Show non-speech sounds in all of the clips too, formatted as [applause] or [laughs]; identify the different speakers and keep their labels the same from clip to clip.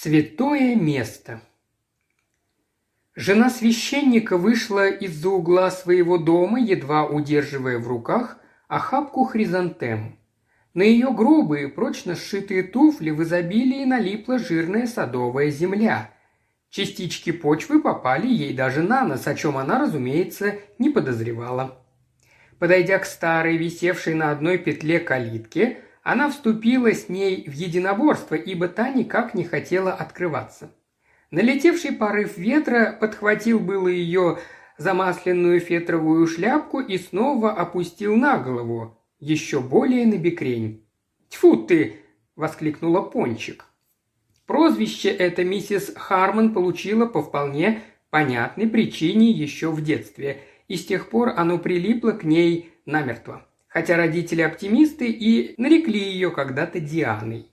Speaker 1: Святое место. Жена священника вышла из-за угла своего дома, едва удерживая в руках охапку хризантем. На ее грубые, прочно сшитые туфли в изобилии налипла жирная садовая земля. Частички почвы попали ей даже на нос, о чем она, разумеется, не подозревала. Подойдя к старой, висевшей на одной петле калитке, она вступила с ней в единоборство, ибо та никак не хотела открываться. Налетевший порыв ветра подхватил было ее замасленную фетровую шляпку и снова опустил на голову, еще более на бекрень. «Тьфу ты!» – воскликнула Пончик. Прозвище это миссис Хармон получила по вполне понятной причине еще в детстве, и с тех пор оно прилипло к ней намертво хотя родители оптимисты и нарекли ее когда-то Дианой.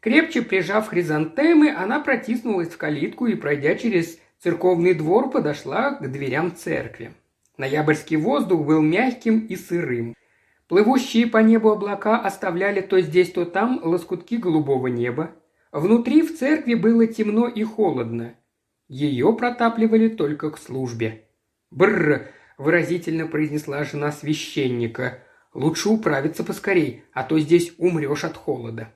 Speaker 1: Крепче прижав хризантемы, она протиснулась в калитку и, пройдя через церковный двор, подошла к дверям церкви. Ноябрьский воздух был мягким и сырым. Плывущие по небу облака оставляли то здесь, то там лоскутки голубого неба. Внутри в церкви было темно и холодно. Ее протапливали только к службе. «Бррр!» – выразительно произнесла жена священника. Лучше управиться поскорей, а то здесь умрешь от холода».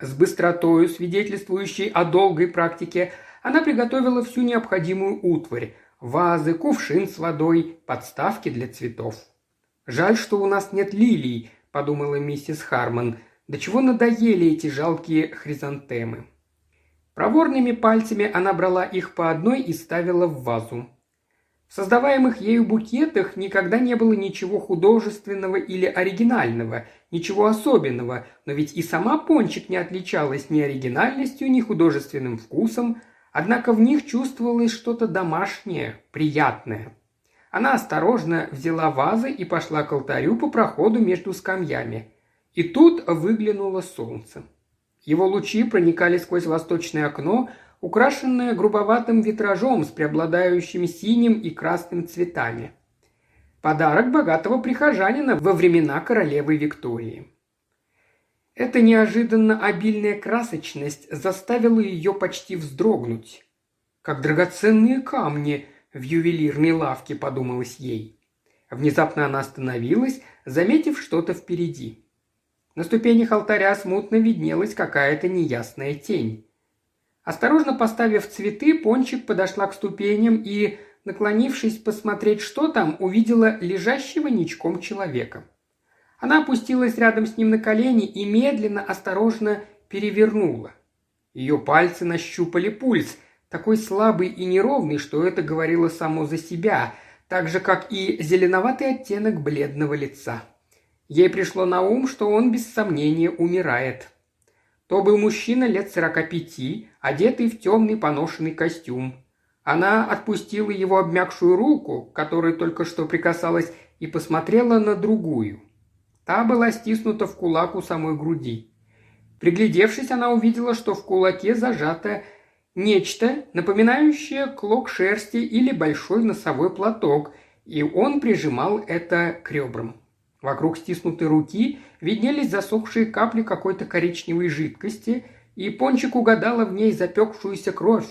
Speaker 1: С быстротою, свидетельствующей о долгой практике, она приготовила всю необходимую утварь – вазы, кувшин с водой, подставки для цветов. «Жаль, что у нас нет лилий», – подумала миссис Харман. «До чего надоели эти жалкие хризантемы?» Проворными пальцами она брала их по одной и ставила в вазу. В создаваемых ею букетах никогда не было ничего художественного или оригинального, ничего особенного, но ведь и сама Пончик не отличалась ни оригинальностью, ни художественным вкусом, однако в них чувствовалось что-то домашнее, приятное. Она осторожно взяла вазы и пошла к алтарю по проходу между скамьями. И тут выглянуло солнце. Его лучи проникали сквозь восточное окно, украшенная грубоватым витражом с преобладающим синим и красным цветами. Подарок богатого прихожанина во времена королевы Виктории. Эта неожиданно обильная красочность заставила ее почти вздрогнуть. Как драгоценные камни в ювелирной лавке, подумалось ей. Внезапно она остановилась, заметив что-то впереди. На ступенях алтаря смутно виднелась какая-то неясная тень. Осторожно поставив цветы, Пончик подошла к ступеням и, наклонившись посмотреть, что там, увидела лежащего ничком человека. Она опустилась рядом с ним на колени и медленно, осторожно перевернула. Ее пальцы нащупали пульс, такой слабый и неровный, что это говорило само за себя, так же, как и зеленоватый оттенок бледного лица. Ей пришло на ум, что он без сомнения умирает – то был мужчина лет сорока пяти, одетый в темный поношенный костюм. Она отпустила его обмякшую руку, которой только что прикасалась, и посмотрела на другую. Та была стиснута в кулак у самой груди. Приглядевшись, она увидела, что в кулаке зажато нечто, напоминающее клок шерсти или большой носовой платок, и он прижимал это к ребрам. Вокруг стиснутой руки виднелись засохшие капли какой-то коричневой жидкости, и Пончик угадала в ней запекшуюся кровь.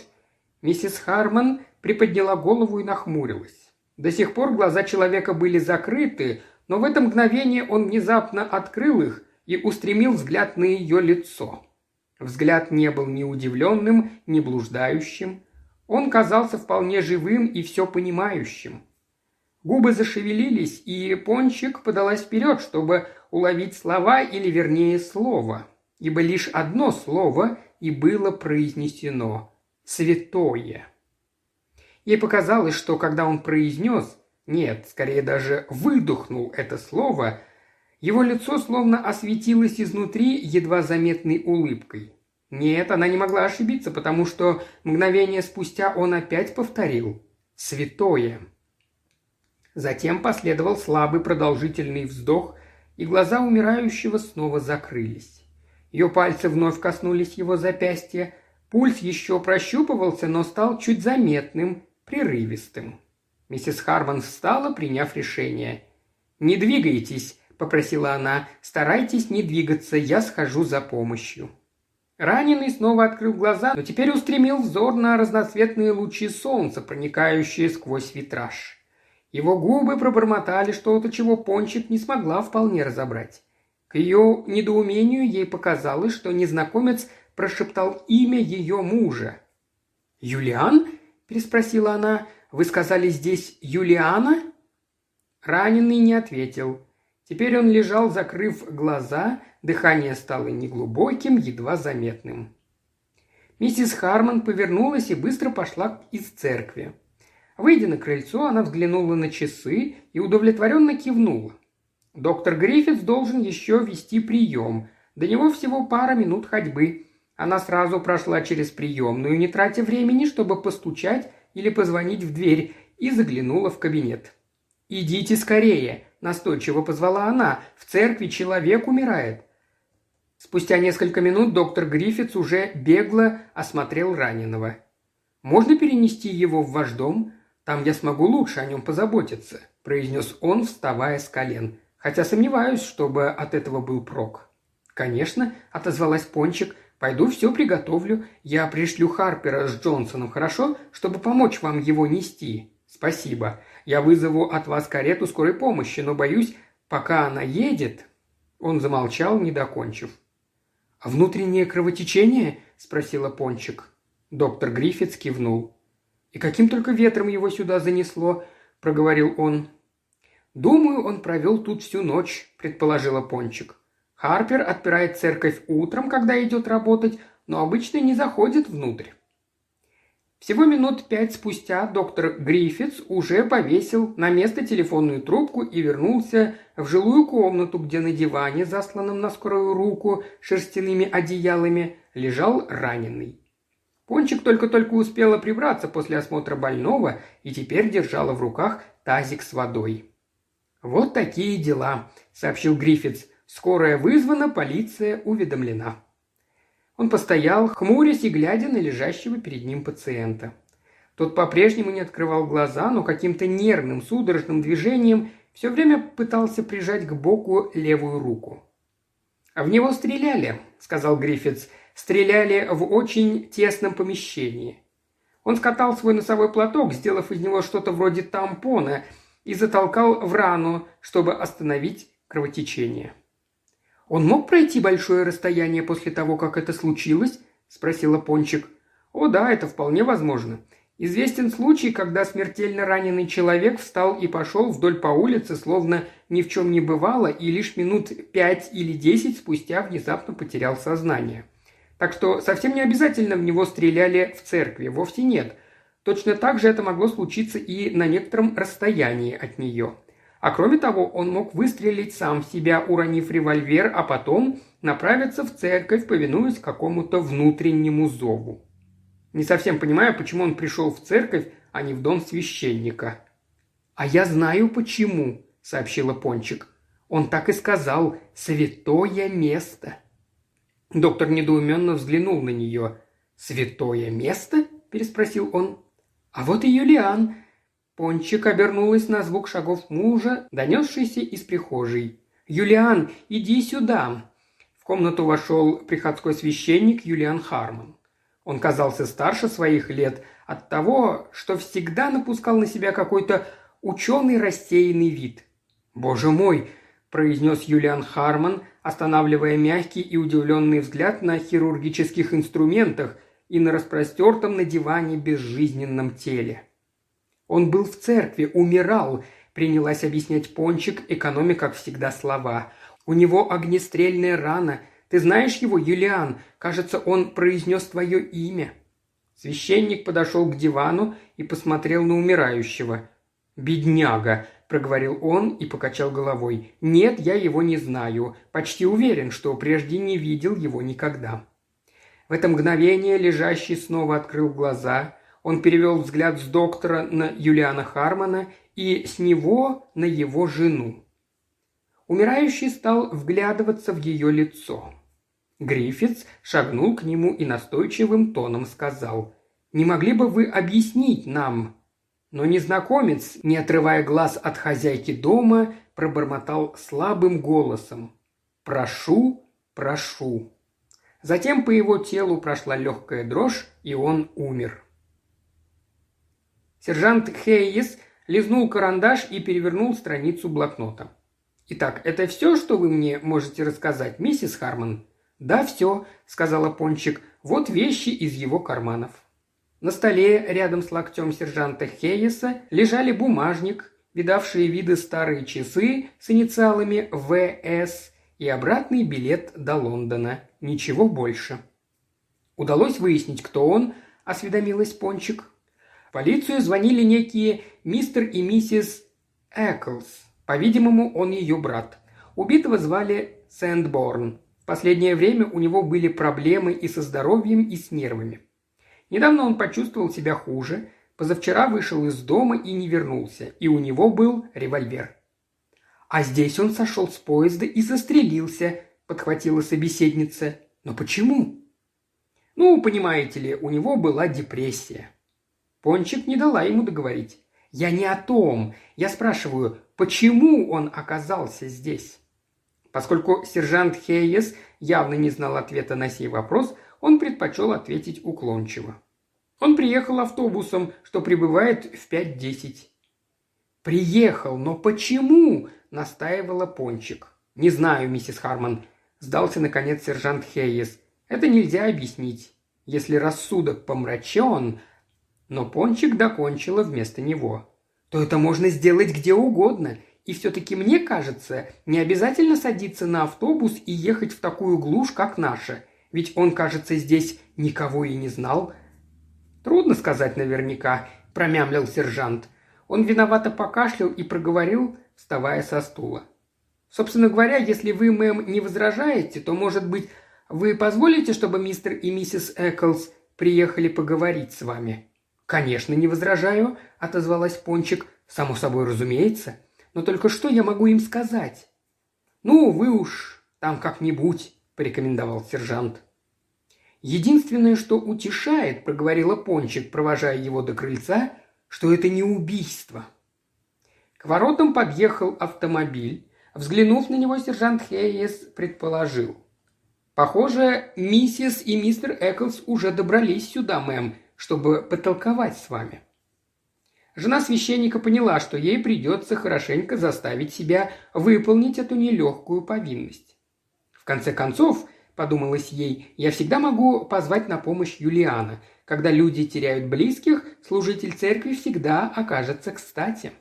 Speaker 1: Миссис Харман приподняла голову и нахмурилась. До сих пор глаза человека были закрыты, но в это мгновение он внезапно открыл их и устремил взгляд на ее лицо. Взгляд не был ни удивленным, ни блуждающим. Он казался вполне живым и все понимающим. Губы зашевелились, и Пончик подалась вперед, чтобы уловить слова или, вернее, слово, ибо лишь одно слово и было произнесено – «святое». Ей показалось, что когда он произнес, нет, скорее даже выдохнул это слово, его лицо словно осветилось изнутри едва заметной улыбкой. Нет, она не могла ошибиться, потому что мгновение спустя он опять повторил «святое». Затем последовал слабый продолжительный вздох, и глаза умирающего снова закрылись. Ее пальцы вновь коснулись его запястья, пульс еще прощупывался, но стал чуть заметным, прерывистым. Миссис Харман встала, приняв решение. «Не двигайтесь», – попросила она, – «старайтесь не двигаться, я схожу за помощью». Раненый снова открыл глаза, но теперь устремил взор на разноцветные лучи солнца, проникающие сквозь витраж. Его губы пробормотали что-то, чего Пончик не смогла вполне разобрать. К ее недоумению ей показалось, что незнакомец прошептал имя ее мужа. «Юлиан?» – переспросила она. «Вы сказали здесь Юлиана?» Раненый не ответил. Теперь он лежал, закрыв глаза, дыхание стало неглубоким, едва заметным. Миссис Харман повернулась и быстро пошла из церкви. Выйдя на крыльцо, она взглянула на часы и удовлетворенно кивнула. Доктор Гриффитс должен еще вести прием. До него всего пара минут ходьбы. Она сразу прошла через приемную, не тратя времени, чтобы постучать или позвонить в дверь, и заглянула в кабинет. «Идите скорее!» – настойчиво позвала она. «В церкви человек умирает!» Спустя несколько минут доктор Гриффитс уже бегло осмотрел раненого. «Можно перенести его в ваш дом? Там я смогу лучше о нем позаботиться», – произнес он, вставая с колен. «Хотя сомневаюсь, чтобы от этого был прок». «Конечно», – отозвалась Пончик, – Пойду все приготовлю. Я пришлю Харпера с Джонсоном, хорошо? Чтобы помочь вам его нести. Спасибо. Я вызову от вас карету скорой помощи, но боюсь, пока она едет...» Он замолчал, не докончив. «А внутреннее кровотечение?» – спросила Пончик. Доктор Гриффитс кивнул. «И каким только ветром его сюда занесло?» – проговорил он. «Думаю, он провел тут всю ночь», – предположила Пончик. Харпер отпирает церковь утром, когда идет работать, но обычно не заходит внутрь. Всего минут пять спустя доктор Гриффитс уже повесил на место телефонную трубку и вернулся в жилую комнату, где на диване, засланном на скорую руку шерстяными одеялами, лежал раненый. Пончик только-только успела прибраться после осмотра больного и теперь держала в руках тазик с водой. «Вот такие дела», — сообщил Гриффитс. Скорая вызвана, полиция уведомлена. Он постоял, хмурясь и глядя на лежащего перед ним пациента. Тот по-прежнему не открывал глаза, но каким-то нервным, судорожным движением все время пытался прижать к боку левую руку. «А «В него стреляли», — сказал Гриффитс. «Стреляли в очень тесном помещении». Он скатал свой носовой платок, сделав из него что-то вроде тампона, и затолкал в рану, чтобы остановить кровотечение. «Он мог пройти большое расстояние после того, как это случилось?» – спросила Пончик. «О да, это вполне возможно. Известен случай, когда смертельно раненый человек встал и пошел вдоль по улице, словно ни в чем не бывало, и лишь минут пять или десять спустя внезапно потерял сознание. Так что совсем не обязательно в него стреляли в церкви, вовсе нет. Точно так же это могло случиться и на некотором расстоянии от нее. А кроме того, он мог выстрелить сам в себя, уронив револьвер, а потом направиться в церковь, повинуясь какому-то внутреннему зову. Не совсем понимаю, почему он пришел в церковь, а не в дом священника. «А я знаю почему», — сообщила Пончик. «Он так и сказал. Святое место». Доктор недоуменно взглянул на нее. «Святое место?» – переспросил он. «А вот и Юлиан. Пончик обернулась на звук шагов мужа, донесшийся из прихожей. «Юлиан, иди сюда!» В комнату вошел приходской священник Юлиан Харман. Он казался старше своих лет от того, что всегда напускал на себя какой-то ученый рассеянный вид. «Боже мой!» – произнес Юлиан Харман, останавливая мягкий и удивленный взгляд на хирургических инструментах и на распростертом на диване безжизненном теле. Он был в церкви, умирал», – принялась объяснять Пончик, экономя, как всегда, слова. «У него огнестрельная рана. Ты знаешь его, Юлиан? Кажется, он произнес твое имя». Священник подошел к дивану и посмотрел на умирающего. «Бедняга», – проговорил он и покачал головой. «Нет, я его не знаю. Почти уверен, что прежде не видел его никогда». В это мгновение лежащий снова открыл глаза, он перевел взгляд с доктора на Юлиана Хармана и с него на его жену. Умирающий стал вглядываться в ее лицо. Гриффитс шагнул к нему и настойчивым тоном сказал «Не могли бы вы объяснить нам?» Но незнакомец, не отрывая глаз от хозяйки дома, пробормотал слабым голосом «Прошу, прошу». Затем по его телу прошла легкая дрожь, и он умер. Сержант Хейес лизнул карандаш и перевернул страницу блокнота. «Итак, это все, что вы мне можете рассказать, миссис Харман?» «Да, все», — сказала Пончик. «Вот вещи из его карманов». На столе рядом с локтем сержанта Хейеса лежали бумажник, видавшие виды старые часы с инициалами ВС и обратный билет до Лондона. Ничего больше. «Удалось выяснить, кто он?» – осведомилась Пончик. В полицию звонили некие мистер и миссис Эклс. По-видимому, он ее брат. Убитого звали Сэндборн. В последнее время у него были проблемы и со здоровьем, и с нервами. Недавно он почувствовал себя хуже, позавчера вышел из дома и не вернулся, и у него был револьвер. «А здесь он сошел с поезда и застрелился», – подхватила собеседница. «Но почему?» «Ну, понимаете ли, у него была депрессия». Пончик не дала ему договорить. «Я не о том. Я спрашиваю, почему он оказался здесь?» Поскольку сержант Хейес явно не знал ответа на сей вопрос, он предпочел ответить уклончиво. Он приехал автобусом, что прибывает в 5.10. «Приехал, но почему?» – настаивала Пончик. «Не знаю, миссис Харман», – сдался наконец сержант Хейес. «Это нельзя объяснить. Если рассудок помрачен...» Но Пончик докончила вместо него. «То это можно сделать где угодно, и все-таки мне кажется, не обязательно садиться на автобус и ехать в такую глушь, как наша. Ведь он, кажется, здесь никого и не знал. Трудно сказать наверняка, промямлил сержант. Он виновато покашлял и проговорил, вставая со стула. Собственно говоря, если вы, мэм, не возражаете, то, может быть, вы позволите, чтобы мистер и миссис Эклс приехали поговорить с вами?» «Конечно, не возражаю», — отозвалась Пончик. «Само собой, разумеется. Но только что я могу им сказать?» «Ну, вы уж там как-нибудь», — порекомендовал сержант. «Единственное, что утешает», – проговорила Пончик, провожая его до крыльца, – «что это не убийство». К воротам подъехал автомобиль. Взглянув на него, сержант Хейес предположил. «Похоже, миссис и мистер Эклс уже добрались сюда, мэм, чтобы потолковать с вами». Жена священника поняла, что ей придется хорошенько заставить себя выполнить эту нелегкую повинность. Конце концов, подумалось ей, я всегда могу позвать на помощь Юлиана. Когда люди теряют близких, служитель церкви всегда окажется кстати.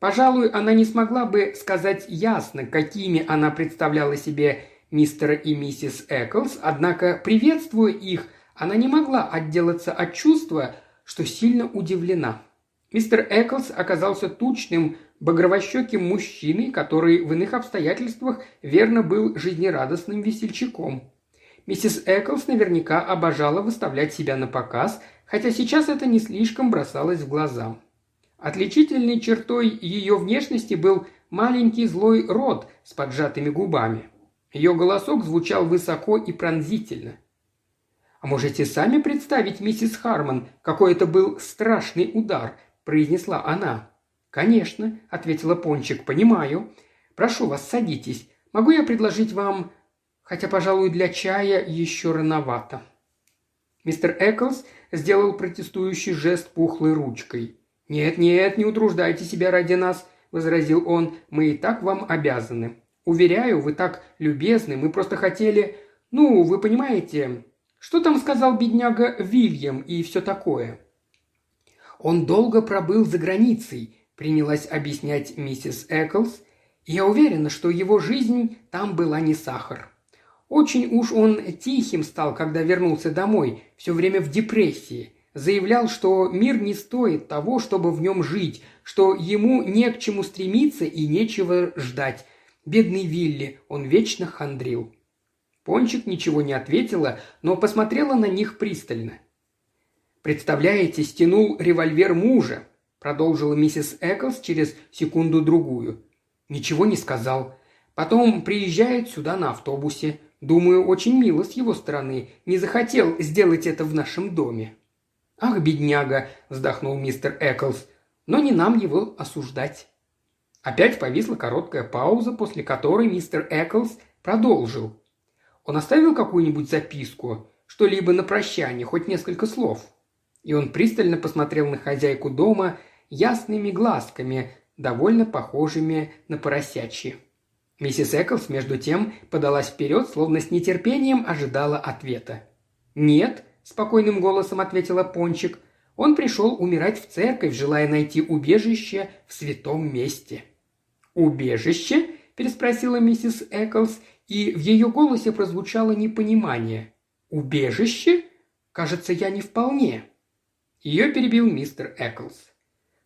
Speaker 1: Пожалуй, она не смогла бы сказать ясно, какими она представляла себе мистера и миссис Эклс, однако, приветствуя их, она не могла отделаться от чувства, что сильно удивлена. Мистер Эклс оказался тучным, багровощеким мужчиной, который в иных обстоятельствах верно был жизнерадостным весельчаком. Миссис Эклс наверняка обожала выставлять себя на показ, хотя сейчас это не слишком бросалось в глаза. Отличительной чертой ее внешности был маленький злой рот с поджатыми губами. Ее голосок звучал высоко и пронзительно. «А можете сами представить, миссис Харман, какой это был страшный удар?» – произнесла она. «Конечно», – ответила Пончик, – «понимаю. Прошу вас, садитесь. Могу я предложить вам... Хотя, пожалуй, для чая еще рановато». Мистер Эклс сделал протестующий жест пухлой ручкой. «Нет, нет, не утруждайте себя ради нас», – возразил он. «Мы и так вам обязаны. Уверяю, вы так любезны, мы просто хотели... Ну, вы понимаете, что там сказал бедняга Вильям и все такое?» Он долго пробыл за границей, принялась объяснять миссис Эклс. Я уверена, что его жизнь там была не сахар. Очень уж он тихим стал, когда вернулся домой, все время в депрессии. Заявлял, что мир не стоит того, чтобы в нем жить, что ему не к чему стремиться и нечего ждать. Бедный Вилли, он вечно хандрил. Пончик ничего не ответила, но посмотрела на них пристально. «Представляете, стянул револьвер мужа продолжила миссис Эклс через секунду-другую. Ничего не сказал. Потом приезжает сюда на автобусе. Думаю, очень мило с его стороны. Не захотел сделать это в нашем доме. «Ах, бедняга!» – вздохнул мистер Эклс. «Но не нам его осуждать». Опять повисла короткая пауза, после которой мистер Эклс продолжил. Он оставил какую-нибудь записку, что-либо на прощание, хоть несколько слов?» И он пристально посмотрел на хозяйку дома ясными глазками, довольно похожими на поросячьи. Миссис Эклс, между тем, подалась вперед, словно с нетерпением ожидала ответа. «Нет», – спокойным голосом ответила Пончик, – «он пришел умирать в церковь, желая найти убежище в святом месте». «Убежище?» – переспросила миссис Эклс, и в ее голосе прозвучало непонимание. «Убежище? Кажется, я не вполне». Ее перебил мистер Эклс.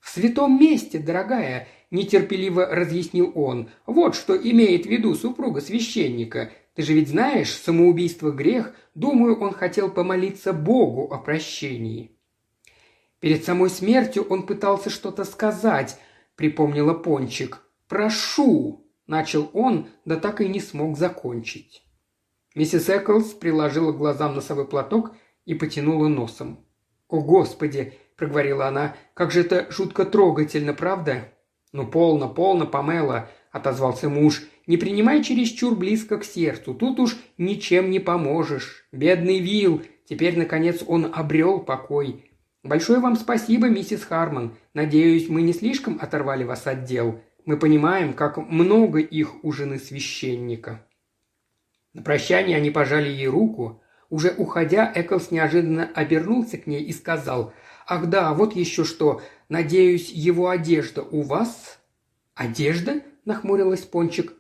Speaker 1: «В святом месте, дорогая», – нетерпеливо разъяснил он. «Вот что имеет в виду супруга священника. Ты же ведь знаешь, самоубийство – грех. Думаю, он хотел помолиться Богу о прощении». Перед самой смертью он пытался что-то сказать, припомнила Пончик. «Прошу!» – начал он, да так и не смог закончить. Миссис Эклс приложила глазам носовой платок и потянула носом. «О, Господи!» – проговорила она. «Как же это жутко трогательно, правда?» «Ну, полно, полно, Памела», – отозвался муж. «Не принимай чересчур близко к сердцу. Тут уж ничем не поможешь. Бедный Вил. Теперь, наконец, он обрел покой. Большое вам спасибо, миссис Харман. Надеюсь, мы не слишком оторвали вас от дел. Мы понимаем, как много их у жены священника». На прощание они пожали ей руку. Уже уходя, Эклс неожиданно обернулся к ней и сказал – Ах да, вот еще что. Надеюсь, его одежда у вас?» «Одежда?» – нахмурилась Пончик.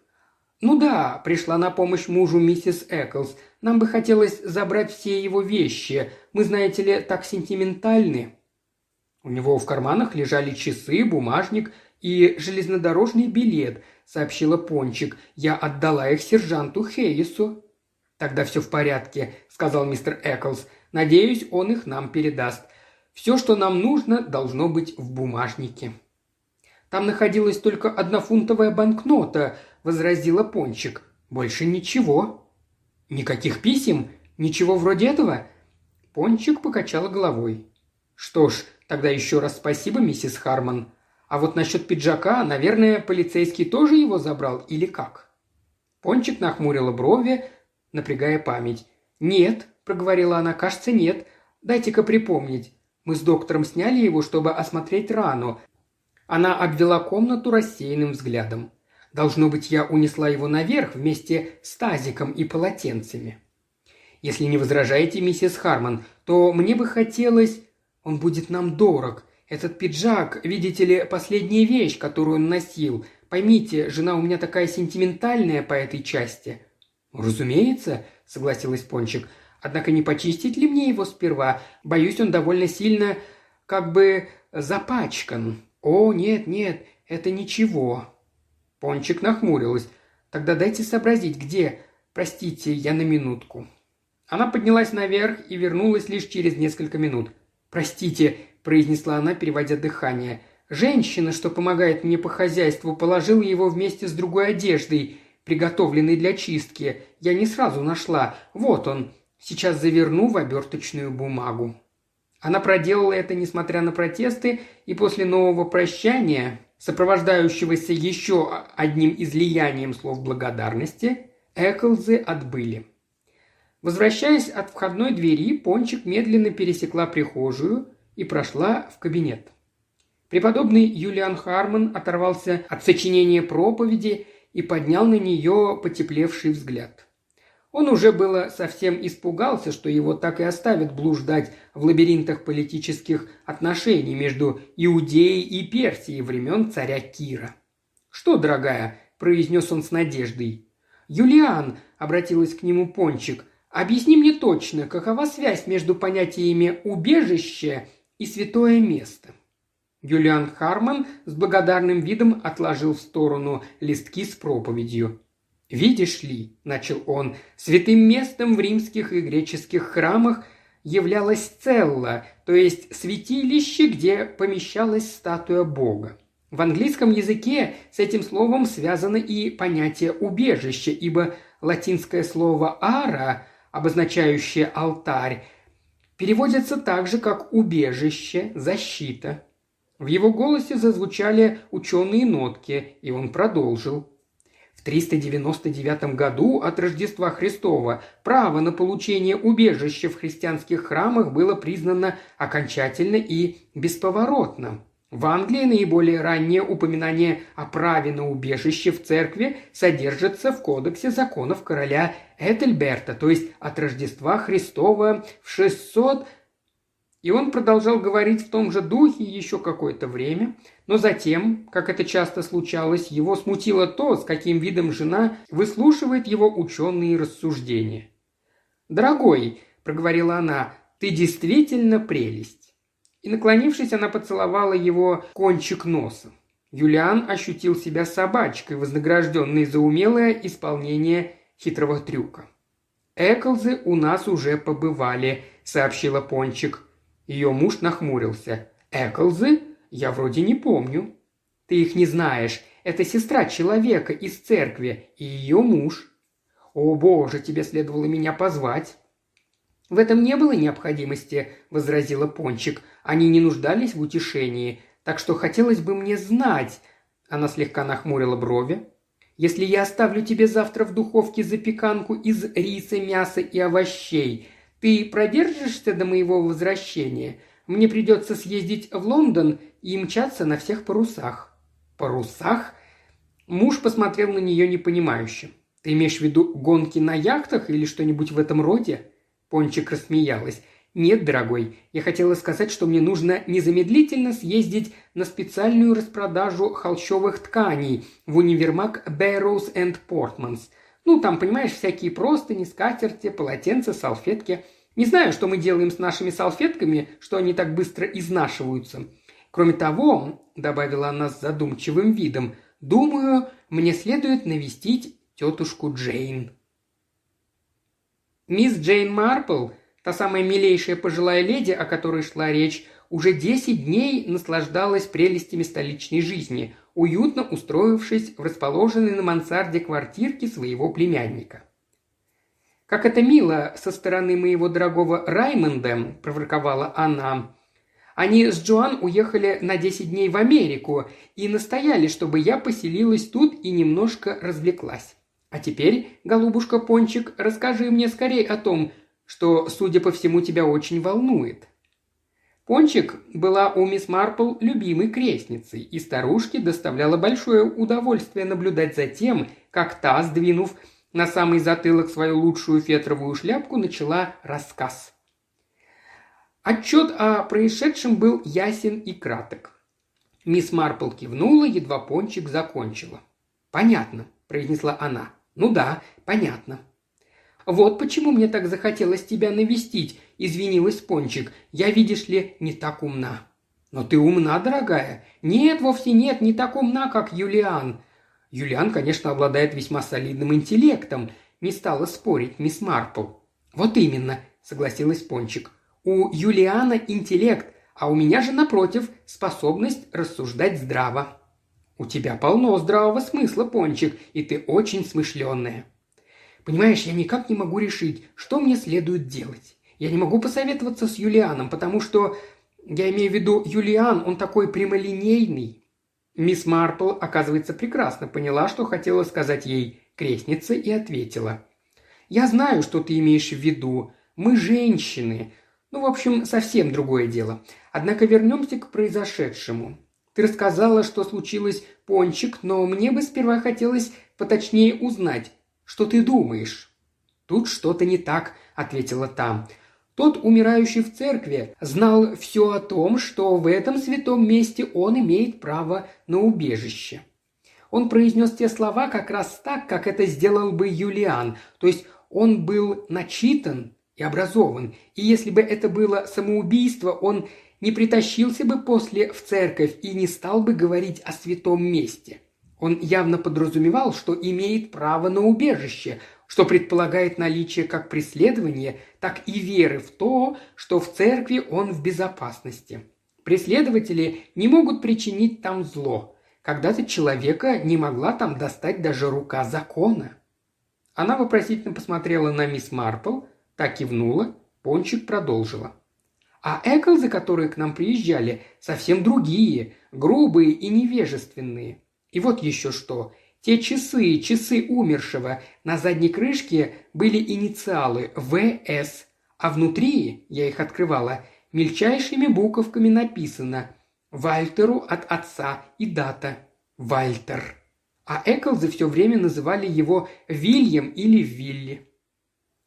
Speaker 1: «Ну да», – пришла на помощь мужу миссис Эклс. «Нам бы хотелось забрать все его вещи. Мы, знаете ли, так сентиментальны». У него в карманах лежали часы, бумажник и железнодорожный билет, сообщила Пончик. Я отдала их сержанту Хейесу. Тогда все в порядке, сказал мистер Эклс. Надеюсь, он их нам передаст. Все, что нам нужно, должно быть в бумажнике». «Там находилась только однофунтовая банкнота», – возразила Пончик. «Больше ничего». «Никаких писем? Ничего вроде этого?» Пончик покачала головой. «Что ж, тогда еще раз спасибо, миссис Харман. А вот насчет пиджака, наверное, полицейский тоже его забрал или как?» Пончик нахмурила брови, напрягая память. «Нет», – проговорила она, – «кажется, нет. Дайте-ка припомнить. Мы с доктором сняли его, чтобы осмотреть рану. Она обвела комнату рассеянным взглядом. Должно быть, я унесла его наверх вместе с тазиком и полотенцами. Если не возражаете, миссис Харман, то мне бы хотелось... Он будет нам дорог. Этот пиджак, видите ли, последняя вещь, которую он носил. Поймите, жена у меня такая сентиментальная по этой части». «Разумеется», — согласилась Пончик. Однако не почистить ли мне его сперва? Боюсь, он довольно сильно как бы запачкан. О, нет, нет, это ничего. Пончик нахмурилась. Тогда дайте сообразить, где. Простите, я на минутку. Она поднялась наверх и вернулась лишь через несколько минут. «Простите», – произнесла она, переводя дыхание. «Женщина, что помогает мне по хозяйству, положила его вместе с другой одеждой, приготовленной для чистки. Я не сразу нашла. Вот он. Сейчас заверну в оберточную бумагу». Она проделала это, несмотря на протесты, и после нового прощания, сопровождающегося еще одним излиянием слов благодарности, Эклзы отбыли. Возвращаясь от входной двери, Пончик медленно пересекла прихожую и прошла в кабинет. Преподобный Юлиан Харман оторвался от сочинения проповеди и поднял на нее потеплевший взгляд. Он уже было совсем испугался, что его так и оставят блуждать в лабиринтах политических отношений между Иудеей и Персией времен царя Кира. «Что, дорогая?» – произнес он с надеждой. «Юлиан», – обратилась к нему Пончик, – «объясни мне точно, какова связь между понятиями «убежище» и «святое место»?» Юлиан Харман с благодарным видом отложил в сторону листки с проповедью. «Видишь ли», – начал он, – «святым местом в римских и греческих храмах являлась целла, то есть святилище, где помещалась статуя Бога. В английском языке с этим словом связано и понятие убежище, ибо латинское слово «ара», обозначающее алтарь, переводится так же, как убежище, защита. В его голосе зазвучали ученые нотки, и он продолжил – 399 году от Рождества Христова право на получение убежища в христианских храмах было признано окончательно и бесповоротно. В Англии наиболее раннее упоминание о праве на убежище в церкви содержится в кодексе законов короля Этельберта, то есть от Рождества Христова в 600 и он продолжал говорить в том же духе еще какое-то время, но затем, как это часто случалось, его смутило то, с каким видом жена выслушивает его ученые рассуждения. «Дорогой», – проговорила она, – «ты действительно прелесть». И, наклонившись, она поцеловала его кончик носа. Юлиан ощутил себя собачкой, вознагражденной за умелое исполнение хитрого трюка. «Эклзы у нас уже побывали», – сообщила Пончик. Ее муж нахмурился. «Эклзы? Я вроде не помню». «Ты их не знаешь. Это сестра человека из церкви и ее муж». «О боже, тебе следовало меня позвать». «В этом не было необходимости», – возразила Пончик. «Они не нуждались в утешении, так что хотелось бы мне знать». Она слегка нахмурила брови. «Если я оставлю тебе завтра в духовке запеканку из риса, мяса и овощей, ты продержишься до моего возвращения? Мне придется съездить в Лондон и мчаться на всех парусах». «Парусах?» Муж посмотрел на нее непонимающе. «Ты имеешь в виду гонки на яхтах или что-нибудь в этом роде?» Пончик рассмеялась. «Нет, дорогой, я хотела сказать, что мне нужно незамедлительно съездить на специальную распродажу холщовых тканей в универмаг Barrows and Portmans. Ну, там, понимаешь, всякие простыни, скатерти, полотенца, салфетки. Не знаю, что мы делаем с нашими салфетками, что они так быстро изнашиваются. Кроме того, добавила она с задумчивым видом, думаю, мне следует навестить тетушку Джейн. Мисс Джейн Марпл, та самая милейшая пожилая леди, о которой шла речь, уже десять дней наслаждалась прелестями столичной жизни, уютно устроившись в расположенной на мансарде квартирке своего племянника. «Как это мило со стороны моего дорогого Раймонда», – проворковала она. «Они с Джоан уехали на десять дней в Америку и настояли, чтобы я поселилась тут и немножко развлеклась. А теперь, голубушка Пончик, расскажи мне скорее о том, что, судя по всему, тебя очень волнует». Пончик была у мисс Марпл любимой крестницей, и старушке доставляло большое удовольствие наблюдать за тем, как та, сдвинув на самый затылок свою лучшую фетровую шляпку, начала рассказ. Отчет о происшедшем был ясен и краток. Мисс Марпл кивнула, едва Пончик закончила. «Понятно», – произнесла она. «Ну да, понятно». «Вот почему мне так захотелось тебя навестить», – извинилась Пончик. «Я, видишь ли, не так умна». «Но ты умна, дорогая». «Нет, вовсе нет, не так умна, как Юлиан». Юлиан, конечно, обладает весьма солидным интеллектом, не стала спорить мисс Марпл. «Вот именно», – согласилась Пончик. «У Юлиана интеллект, а у меня же, напротив, способность рассуждать здраво». «У тебя полно здравого смысла, Пончик, и ты очень смышленная». Понимаешь, я никак не могу решить, что мне следует делать. Я не могу посоветоваться с Юлианом, потому что, я имею в виду, Юлиан, он такой прямолинейный. Мисс Марпл, оказывается, прекрасно поняла, что хотела сказать ей крестница, и ответила. «Я знаю, что ты имеешь в виду. Мы женщины. Ну, в общем, совсем другое дело. Однако вернемся к произошедшему. Ты рассказала, что случилось пончик, но мне бы сперва хотелось поточнее узнать, что ты думаешь?» «Тут что-то не так», — ответила та. «Тот, умирающий в церкви, знал все о том, что в этом святом месте он имеет право на убежище. Он произнес те слова как раз так, как это сделал бы Юлиан, то есть он был начитан и образован, и если бы это было самоубийство, он не притащился бы после в церковь и не стал бы говорить о святом месте. Он явно подразумевал, что имеет право на убежище, что предполагает наличие как преследования, так и веры в то, что в церкви он в безопасности. Преследователи не могут причинить там зло. Когда-то человека не могла там достать даже рука закона. Она вопросительно посмотрела на мисс Марпл, так кивнула, Пончик продолжила. А Эклзы, которые к нам приезжали, совсем другие, грубые и невежественные. И вот еще что. Те часы, часы умершего, на задней крышке были инициалы ВС, а внутри, я их открывала, мельчайшими буковками написано «Вальтеру от отца» и дата «Вальтер». А Эклзы все время называли его Вильям или Вилли.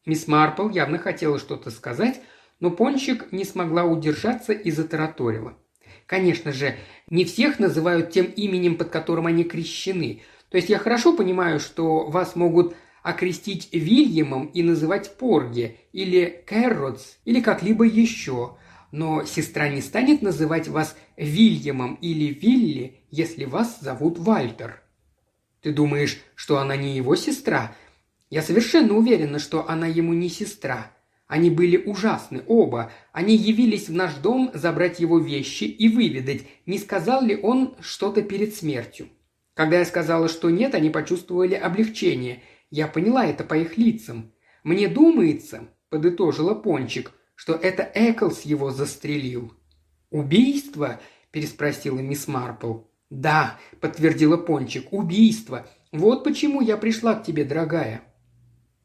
Speaker 1: Мисс Марпл явно хотела что-то сказать, но Пончик не смогла удержаться и затараторила. Конечно же, не всех называют тем именем, под которым они крещены. То есть я хорошо понимаю, что вас могут окрестить Вильямом и называть Порги, или Кэрротс, или как-либо еще. Но сестра не станет называть вас Вильямом или Вилли, если вас зовут Вальтер. Ты думаешь, что она не его сестра? Я совершенно уверена, что она ему не сестра. Они были ужасны, оба. Они явились в наш дом забрать его вещи и выведать, не сказал ли он что-то перед смертью. Когда я сказала, что нет, они почувствовали облегчение. Я поняла это по их лицам. Мне думается, подытожила Пончик, что это Эклс его застрелил. «Убийство?» – переспросила мисс Марпл. «Да», – подтвердила Пончик, – «убийство. Вот почему я пришла к тебе, дорогая.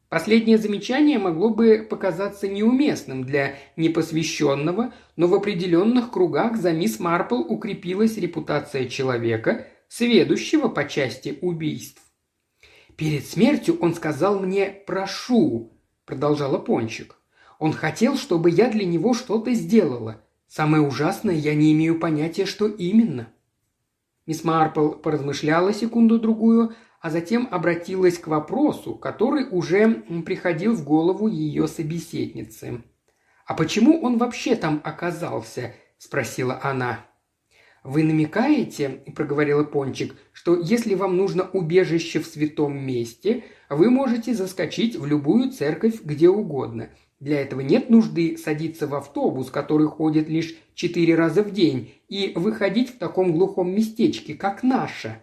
Speaker 1: Последнее замечание могло бы показаться неуместным для непосвященного, но в определенных кругах за мисс Марпл укрепилась репутация человека, сведущего по части убийств. «Перед смертью он сказал мне «прошу», – продолжала Пончик. «Он хотел, чтобы я для него что-то сделала. Самое ужасное, я не имею понятия, что именно». Мисс Марпл поразмышляла секунду-другую, а затем обратилась к вопросу, который уже приходил в голову ее собеседницы. «А почему он вообще там оказался?» – спросила она. «Вы намекаете, – проговорила Пончик, – что если вам нужно убежище в святом месте, вы можете заскочить в любую церковь где угодно. Для этого нет нужды садиться в автобус, который ходит лишь четыре раза в день, и выходить в таком глухом местечке, как наше.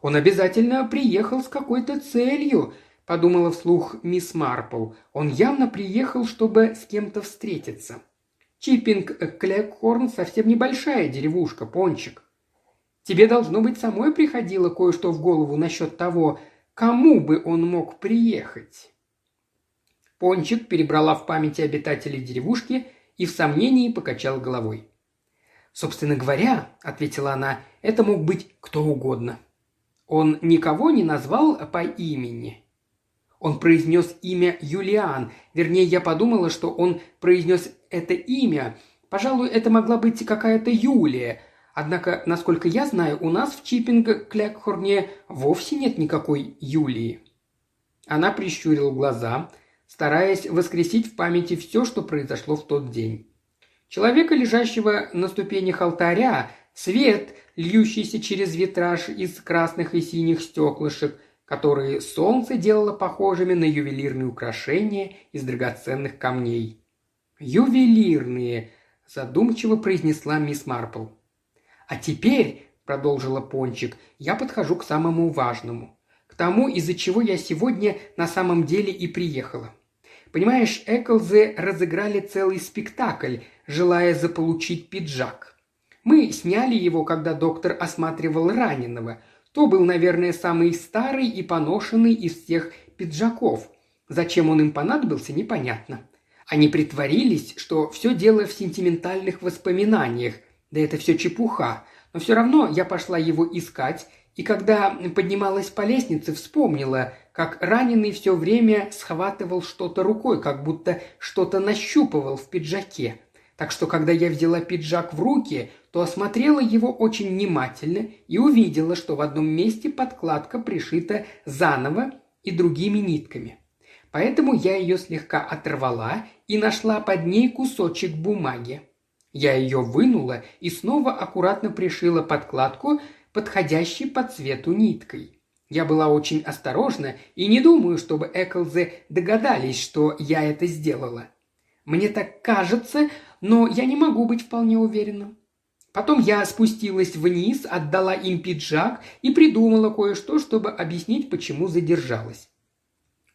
Speaker 1: Он обязательно приехал с какой-то целью», – подумала вслух мисс Марпл. «Он явно приехал, чтобы с кем-то встретиться». Чиппинг Клекхорн совсем небольшая деревушка, Пончик. Тебе, должно быть, самой приходило кое-что в голову насчет того, кому бы он мог приехать. Пончик перебрала в памяти обитателей деревушки и в сомнении покачал головой. «Собственно говоря», — ответила она, — «это мог быть кто угодно. Он никого не назвал по имени. Он произнес имя Юлиан. Вернее, я подумала, что он произнес это имя. Пожалуй, это могла быть какая-то Юлия. Однако, насколько я знаю, у нас в Чиппинг-Клекхорне вовсе нет никакой Юлии. Она прищурила глаза, стараясь воскресить в памяти все, что произошло в тот день. Человека, лежащего на ступенях алтаря, свет, льющийся через витраж из красных и синих стеклышек, которые солнце делало похожими на ювелирные украшения из драгоценных камней. «Ювелирные!» – задумчиво произнесла мисс Марпл. «А теперь», – продолжила Пончик, – «я подхожу к самому важному. К тому, из-за чего я сегодня на самом деле и приехала. Понимаешь, Эклзы разыграли целый спектакль, желая заполучить пиджак. Мы сняли его, когда доктор осматривал раненого. То был, наверное, самый старый и поношенный из всех пиджаков. Зачем он им понадобился, непонятно. Они притворились, что все дело в сентиментальных воспоминаниях. Да это все чепуха. Но все равно я пошла его искать, и когда поднималась по лестнице, вспомнила, как раненый все время схватывал что-то рукой, как будто что-то нащупывал в пиджаке. Так что, когда я взяла пиджак в руки, то осмотрела его очень внимательно и увидела, что в одном месте подкладка пришита заново и другими нитками. Поэтому я ее слегка оторвала и нашла под ней кусочек бумаги. Я ее вынула и снова аккуратно пришила подкладку, подходящей по цвету ниткой. Я была очень осторожна и не думаю, чтобы Эклзы догадались, что я это сделала. Мне так кажется, но я не могу быть вполне уверена. Потом я спустилась вниз, отдала им пиджак и придумала кое-что, чтобы объяснить, почему задержалась.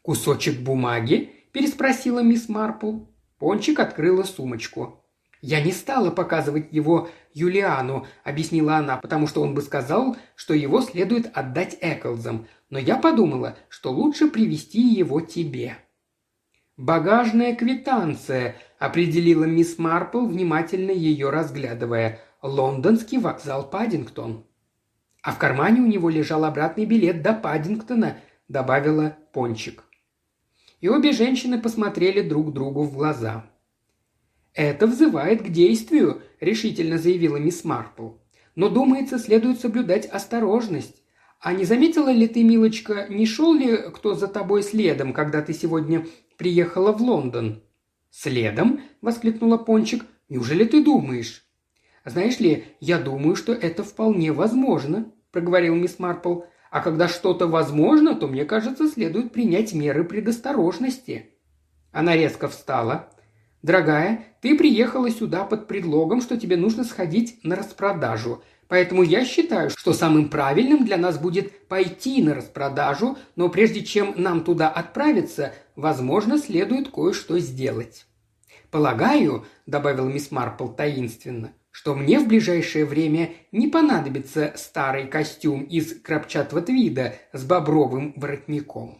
Speaker 1: «Кусочек бумаги?» – переспросила мисс Марпл. Пончик открыла сумочку. «Я не стала показывать его Юлиану», — объяснила она, «потому что он бы сказал, что его следует отдать Эклзам. Но я подумала, что лучше привести его тебе». «Багажная квитанция», — определила мисс Марпл, внимательно ее разглядывая. «Лондонский вокзал Паддингтон». «А в кармане у него лежал обратный билет до Паддингтона», — добавила Пончик. И обе женщины посмотрели друг другу в глаза. «Это взывает к действию», – решительно заявила мисс Марпл. «Но, думается, следует соблюдать осторожность. А не заметила ли ты, милочка, не шел ли кто за тобой следом, когда ты сегодня приехала в Лондон?» «Следом?» – воскликнула Пончик. «Неужели ты думаешь?» «Знаешь ли, я думаю, что это вполне возможно», – проговорил мисс Марпл. «А когда что-то возможно, то, мне кажется, следует принять меры предосторожности». Она резко встала, Дорогая, ты приехала сюда под предлогом, что тебе нужно сходить на распродажу. Поэтому я считаю, что самым правильным для нас будет пойти на распродажу, но прежде чем нам туда отправиться, возможно, следует кое-что сделать. «Полагаю», – добавил мисс Марпл таинственно, – «что мне в ближайшее время не понадобится старый костюм из крапчатого твида с бобровым воротником».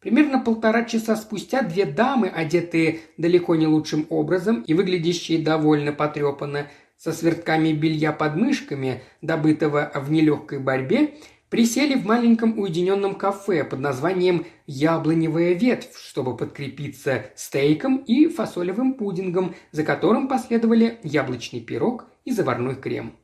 Speaker 1: Примерно полтора часа спустя две дамы, одетые далеко не лучшим образом и выглядящие довольно потрепанно, со свертками белья под мышками, добытого в нелегкой борьбе, присели в маленьком уединенном кафе под названием «Яблоневая ветвь», чтобы подкрепиться стейком и фасолевым пудингом, за которым последовали яблочный пирог и заварной крем.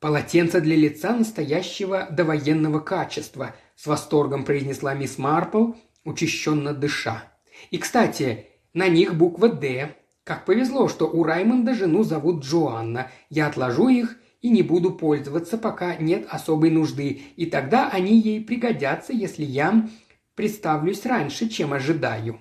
Speaker 1: «Полотенце для лица настоящего довоенного качества», – с восторгом произнесла мисс Марпл, учащенно дыша. «И, кстати, на них буква «Д». Как повезло, что у Раймонда жену зовут Джоанна. Я отложу их и не буду пользоваться, пока нет особой нужды, и тогда они ей пригодятся, если я представлюсь раньше, чем ожидаю».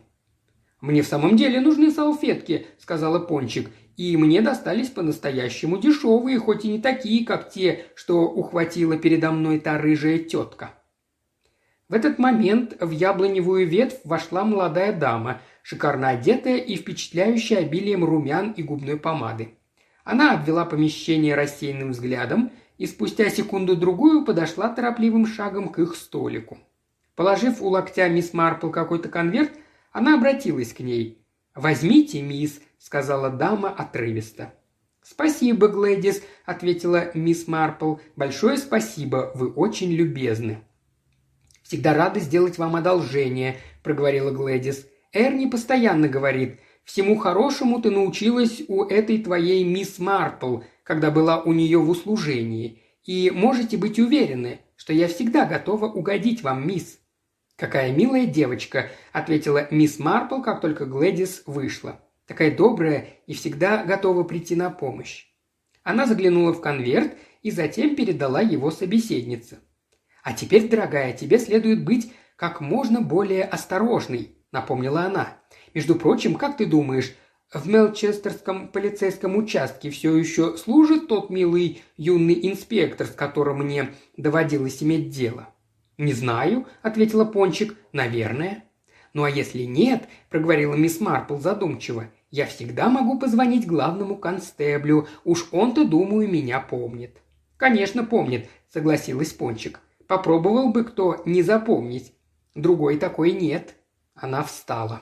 Speaker 1: «Мне в самом деле нужны салфетки», — сказала Пончик, и мне достались по-настоящему дешевые, хоть и не такие, как те, что ухватила передо мной та рыжая тетка. В этот момент в яблоневую ветвь вошла молодая дама, шикарно одетая и впечатляющая обилием румян и губной помады. Она обвела помещение рассеянным взглядом и спустя секунду-другую подошла торопливым шагом к их столику. Положив у локтя мисс Марпл какой-то конверт, она обратилась к ней. «Возьмите, мисс», — сказала дама отрывисто. «Спасибо, Глэдис», — ответила мисс Марпл. «Большое спасибо, вы очень любезны». «Всегда рада сделать вам одолжение», – проговорила Глэдис. «Эрни постоянно говорит, всему хорошему ты научилась у этой твоей мисс Марпл, когда была у нее в услужении, и можете быть уверены, что я всегда готова угодить вам, мисс». «Какая милая девочка», – ответила мисс Марпл, как только Глэдис вышла. «Такая добрая и всегда готова прийти на помощь». Она заглянула в конверт и затем передала его собеседнице. «А теперь, дорогая, тебе следует быть как можно более осторожной», — напомнила она. «Между прочим, как ты думаешь, в Мелчестерском полицейском участке все еще служит тот милый юный инспектор, с которым мне доводилось иметь дело?» «Не знаю», — ответила Пончик. «Наверное». «Ну а если нет», — проговорила мисс Марпл задумчиво, «я всегда могу позвонить главному констеблю. Уж он-то, думаю, меня помнит». «Конечно, помнит», — согласилась Пончик. Попробовал бы кто не запомнить. Другой такой нет. Она встала.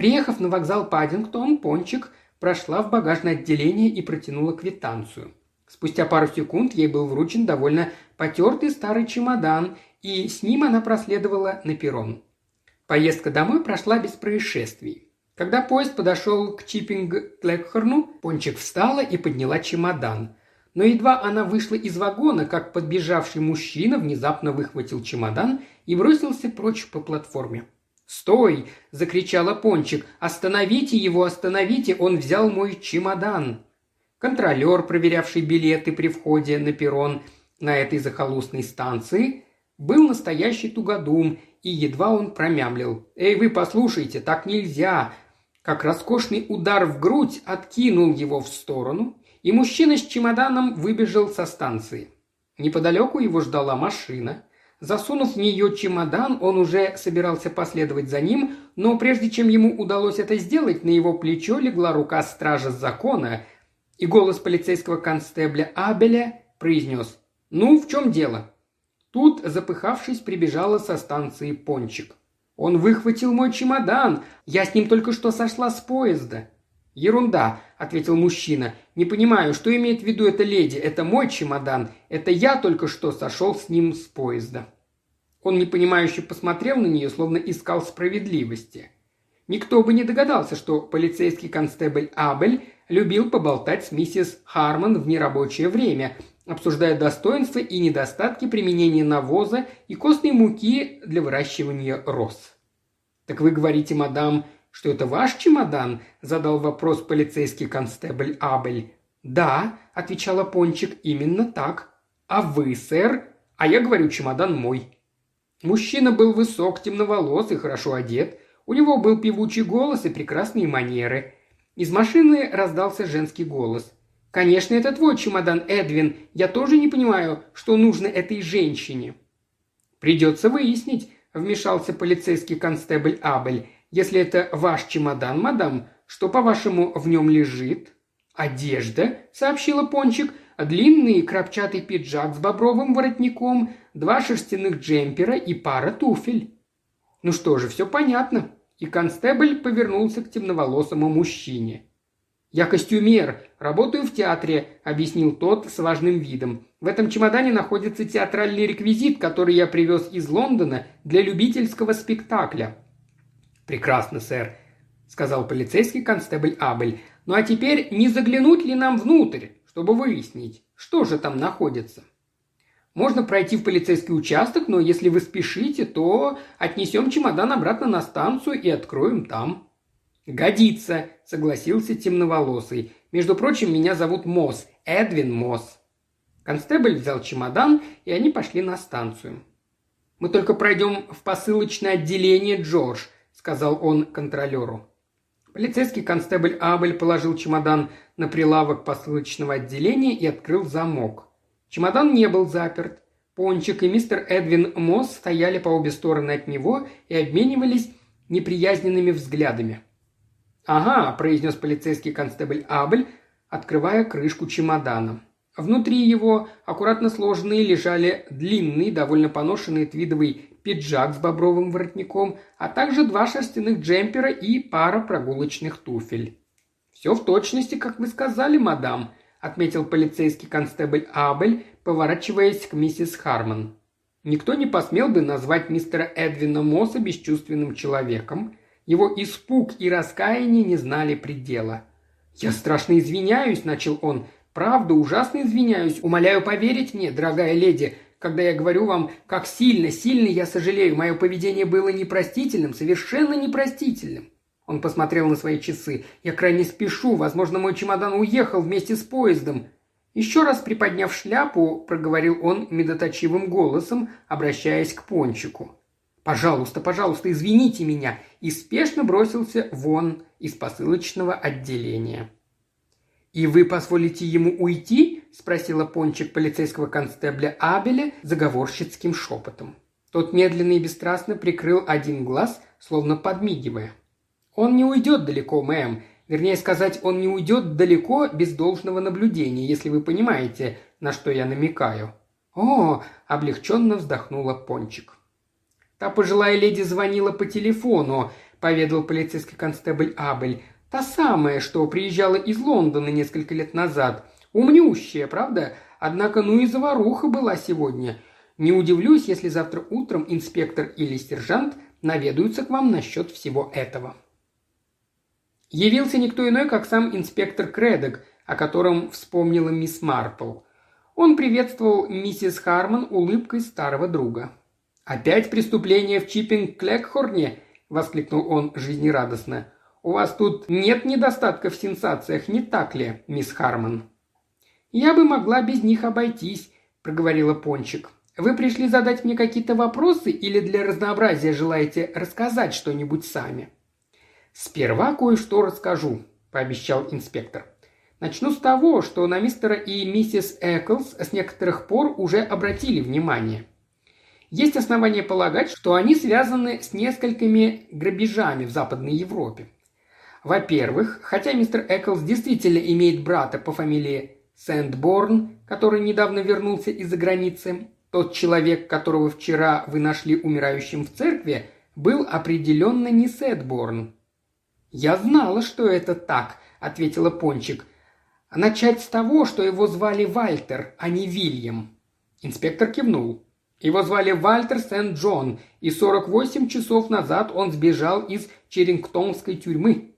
Speaker 1: Приехав на вокзал Паддингтон, Пончик прошла в багажное отделение и протянула квитанцию. Спустя пару секунд ей был вручен довольно потертый старый чемодан, и с ним она проследовала на перрон. Поездка домой прошла без происшествий. Когда поезд подошел к Чиппинг-Клэкхорну, Пончик встала и подняла чемодан. Но едва она вышла из вагона, как подбежавший мужчина внезапно выхватил чемодан и бросился прочь по платформе. «Стой!» – закричала Пончик. «Остановите его, остановите! Он взял мой чемодан!» Контролер, проверявший билеты при входе на перрон на этой захолустной станции, был настоящий тугодум, и едва он промямлил. «Эй, вы послушайте, так нельзя!» Как роскошный удар в грудь откинул его в сторону, и мужчина с чемоданом выбежал со станции. Неподалеку его ждала машина. Засунув в нее чемодан, он уже собирался последовать за ним, но прежде чем ему удалось это сделать, на его плечо легла рука стража закона, и голос полицейского констебля Абеля произнес «Ну, в чем дело?» Тут, запыхавшись, прибежала со станции Пончик. «Он выхватил мой чемодан! Я с ним только что сошла с поезда!» «Ерунда», — ответил мужчина. «Не понимаю, что имеет в виду эта леди. Это мой чемодан. Это я только что сошел с ним с поезда». Он непонимающе посмотрел на нее, словно искал справедливости. Никто бы не догадался, что полицейский констебль Абель любил поболтать с миссис Хармон в нерабочее время, обсуждая достоинства и недостатки применения навоза и костной муки для выращивания роз. «Так вы говорите, мадам, что это ваш чемодан?» – задал вопрос полицейский констебль Абель. «Да», – отвечала Пончик, – «именно так». «А вы, сэр?» «А я говорю, чемодан мой». Мужчина был высок, темноволос и хорошо одет. У него был певучий голос и прекрасные манеры. Из машины раздался женский голос. «Конечно, это твой чемодан, Эдвин. Я тоже не понимаю, что нужно этой женщине». «Придется выяснить», – вмешался полицейский констебль Абель. Если это ваш чемодан, мадам, что, по-вашему, в нем лежит?» «Одежда», — сообщила Пончик, — «длинный крапчатый пиджак с бобровым воротником, два шерстяных джемпера и пара туфель». «Ну что же, все понятно». И констебль повернулся к темноволосому мужчине. «Я костюмер, работаю в театре», — объяснил тот с важным видом. «В этом чемодане находится театральный реквизит, который я привез из Лондона для любительского спектакля. «Прекрасно, сэр», — сказал полицейский констебль Абель. «Ну а теперь не заглянуть ли нам внутрь, чтобы выяснить, что же там находится?» Можно пройти в полицейский участок, но если вы спешите, то отнесем чемодан обратно на станцию и откроем там». «Годится», — согласился темноволосый. «Между прочим, меня зовут Мосс, Эдвин Мосс». Констебль взял чемодан, и они пошли на станцию. «Мы только пройдем в посылочное отделение, Джордж», сказал он контролеру. Полицейский констебль Абель положил чемодан на прилавок посылочного отделения и открыл замок. Чемодан не был заперт. Пончик и мистер Эдвин Мосс стояли по обе стороны от него и обменивались неприязненными взглядами. «Ага», – произнес полицейский констебль Абель, открывая крышку чемодана. Внутри его, аккуратно сложенные, лежали длинный, довольно поношенный твидовый пиджак с бобровым воротником, а также два шерстяных джемпера и пара прогулочных туфель. «Все в точности, как вы сказали, мадам», – отметил полицейский констебль Абель, поворачиваясь к миссис Хармон. Никто не посмел бы назвать мистера Эдвина Мосса бесчувственным человеком. Его испуг и раскаяние не знали предела. «Я страшно извиняюсь», – начал он. «Правда, ужасно извиняюсь. Умоляю поверить мне, дорогая леди когда я говорю вам, как сильно, сильно я сожалею. Мое поведение было непростительным, совершенно непростительным». Он посмотрел на свои часы. «Я крайне спешу. Возможно, мой чемодан уехал вместе с поездом». Еще раз приподняв шляпу, проговорил он медоточивым голосом, обращаясь к пончику. «Пожалуйста, пожалуйста, извините меня!» и спешно бросился вон из посылочного отделения. «И вы позволите ему уйти?» – спросила Пончик полицейского констебля Абеля заговорщицким шепотом. Тот медленно и бесстрастно прикрыл один глаз, словно подмигивая. «Он не уйдет далеко, мэм. Вернее сказать, он не уйдет далеко без должного наблюдения, если вы понимаете, на что я намекаю». «О!» – облегченно вздохнула Пончик. «Та пожилая леди звонила по телефону», – поведал полицейский констебль Абель. Та самая, что приезжала из Лондона несколько лет назад. Умнющая, правда? Однако ну и заваруха была сегодня. Не удивлюсь, если завтра утром инспектор или сержант наведаются к вам насчет всего этого. Явился никто иной, как сам инспектор Кредок, о котором вспомнила мисс Марпл. Он приветствовал миссис Хармон улыбкой старого друга. «Опять преступление в Чиппинг-Клекхорне?» – воскликнул он жизнерадостно. У вас тут нет недостатка в сенсациях, не так ли, мисс Хармон?» «Я бы могла без них обойтись», – проговорила Пончик. «Вы пришли задать мне какие-то вопросы или для разнообразия желаете рассказать что-нибудь сами?» «Сперва кое-что расскажу», – пообещал инспектор. «Начну с того, что на мистера и миссис Эклс с некоторых пор уже обратили внимание. есть основания полагать, что они связаны с несколькими грабежами в Западной Европе. Во-первых, хотя мистер Эклс действительно имеет брата по фамилии Сэндборн, который недавно вернулся из-за границы, тот человек, которого вчера вы нашли умирающим в церкви, был определенно не Сэдборн. «Я знала, что это так», — ответила Пончик. «А начать с того, что его звали Вальтер, а не Вильям». Инспектор кивнул. Его звали Вальтер Сент-Джон, и 48 часов назад он сбежал из Черингтонской тюрьмы.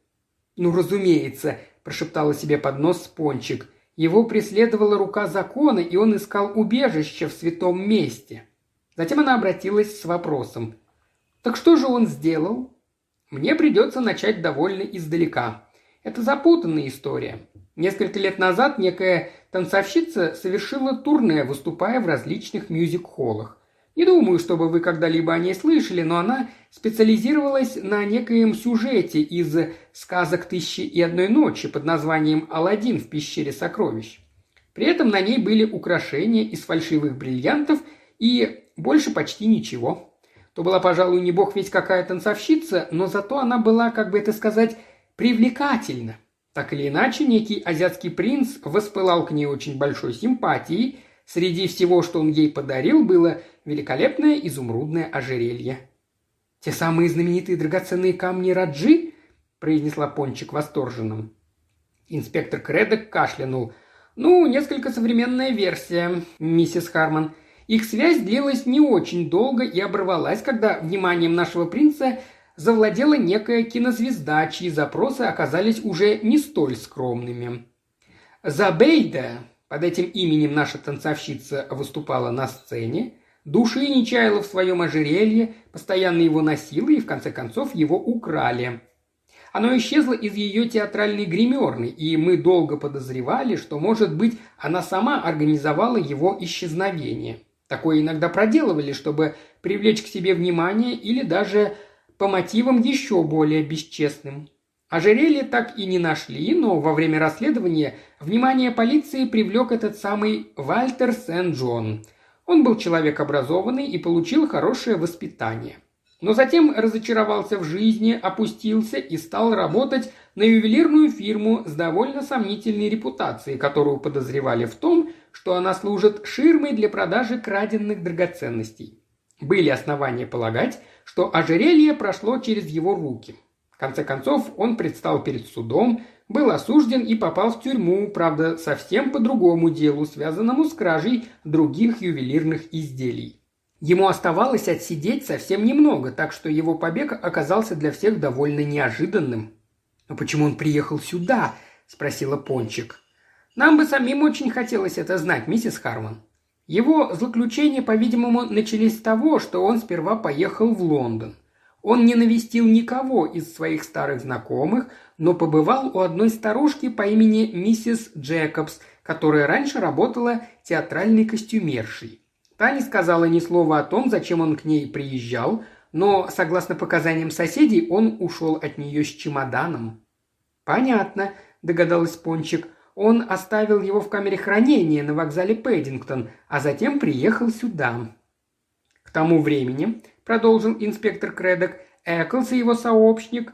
Speaker 1: «Ну, разумеется», – прошептала себе под нос Пончик. Его преследовала рука закона, и он искал убежище в святом месте. Затем она обратилась с вопросом. «Так что же он сделал?» «Мне придется начать довольно издалека. Это запутанная история. Несколько лет назад некая танцовщица совершила турне, выступая в различных мюзик-холлах. Не думаю, чтобы вы когда-либо о ней слышали, но она специализировалась на некоем сюжете из сказок «Тысячи и одной ночи» под названием «Аладдин в пещере сокровищ». При этом на ней были украшения из фальшивых бриллиантов и больше почти ничего. То была, пожалуй, не бог ведь какая танцовщица, но зато она была, как бы это сказать, привлекательна. Так или иначе, некий азиатский принц воспылал к ней очень большой симпатией. Среди всего, что он ей подарил, было великолепное изумрудное ожерелье. «Те самые знаменитые драгоценные камни Раджи?» – произнесла Пончик восторженным. Инспектор Кредок кашлянул. «Ну, несколько современная версия, миссис Харман. Их связь длилась не очень долго и оборвалась, когда вниманием нашего принца завладела некая кинозвезда, чьи запросы оказались уже не столь скромными. Забейда, под этим именем наша танцовщица выступала на сцене, души не чаяла в своем ожерелье, постоянно его носила и в конце концов его украли. Оно исчезло из ее театральной гримерной, и мы долго подозревали, что, может быть, она сама организовала его исчезновение. Такое иногда проделывали, чтобы привлечь к себе внимание или даже по мотивам еще более бесчестным. Ожерелье так и не нашли, но во время расследования внимание полиции привлек этот самый Вальтер Сен-Джон. Он был человек образованный и получил хорошее воспитание. Но затем разочаровался в жизни, опустился и стал работать на ювелирную фирму с довольно сомнительной репутацией, которую подозревали в том, что она служит ширмой для продажи краденных драгоценностей. Были основания полагать, что ожерелье прошло через его руки. Конце концов, он предстал перед судом, был осужден и попал в тюрьму, правда, совсем по другому делу, связанному с кражей других ювелирных изделий. Ему оставалось отсидеть совсем немного, так что его побег оказался для всех довольно неожиданным. «Но почему он приехал сюда?» – спросила Пончик. «Нам бы самим очень хотелось это знать, миссис Харман», его злоключения, по-видимому, начались с того, что он сперва поехал в Лондон. Он не навестил никого из своих старых знакомых, но побывал у одной старушки по имени миссис Джекобс, которая раньше работала театральной костюмершей. Та не сказала ни слова о том, зачем он к ней приезжал, но, согласно показаниям соседей, он ушел от нее с чемоданом. «Понятно», – догадалась Пончик – он оставил его в камере хранения на вокзале Пэддингтон, а затем приехал сюда. К тому времени, продолжил инспектор Кредок, Эклс и его сообщник,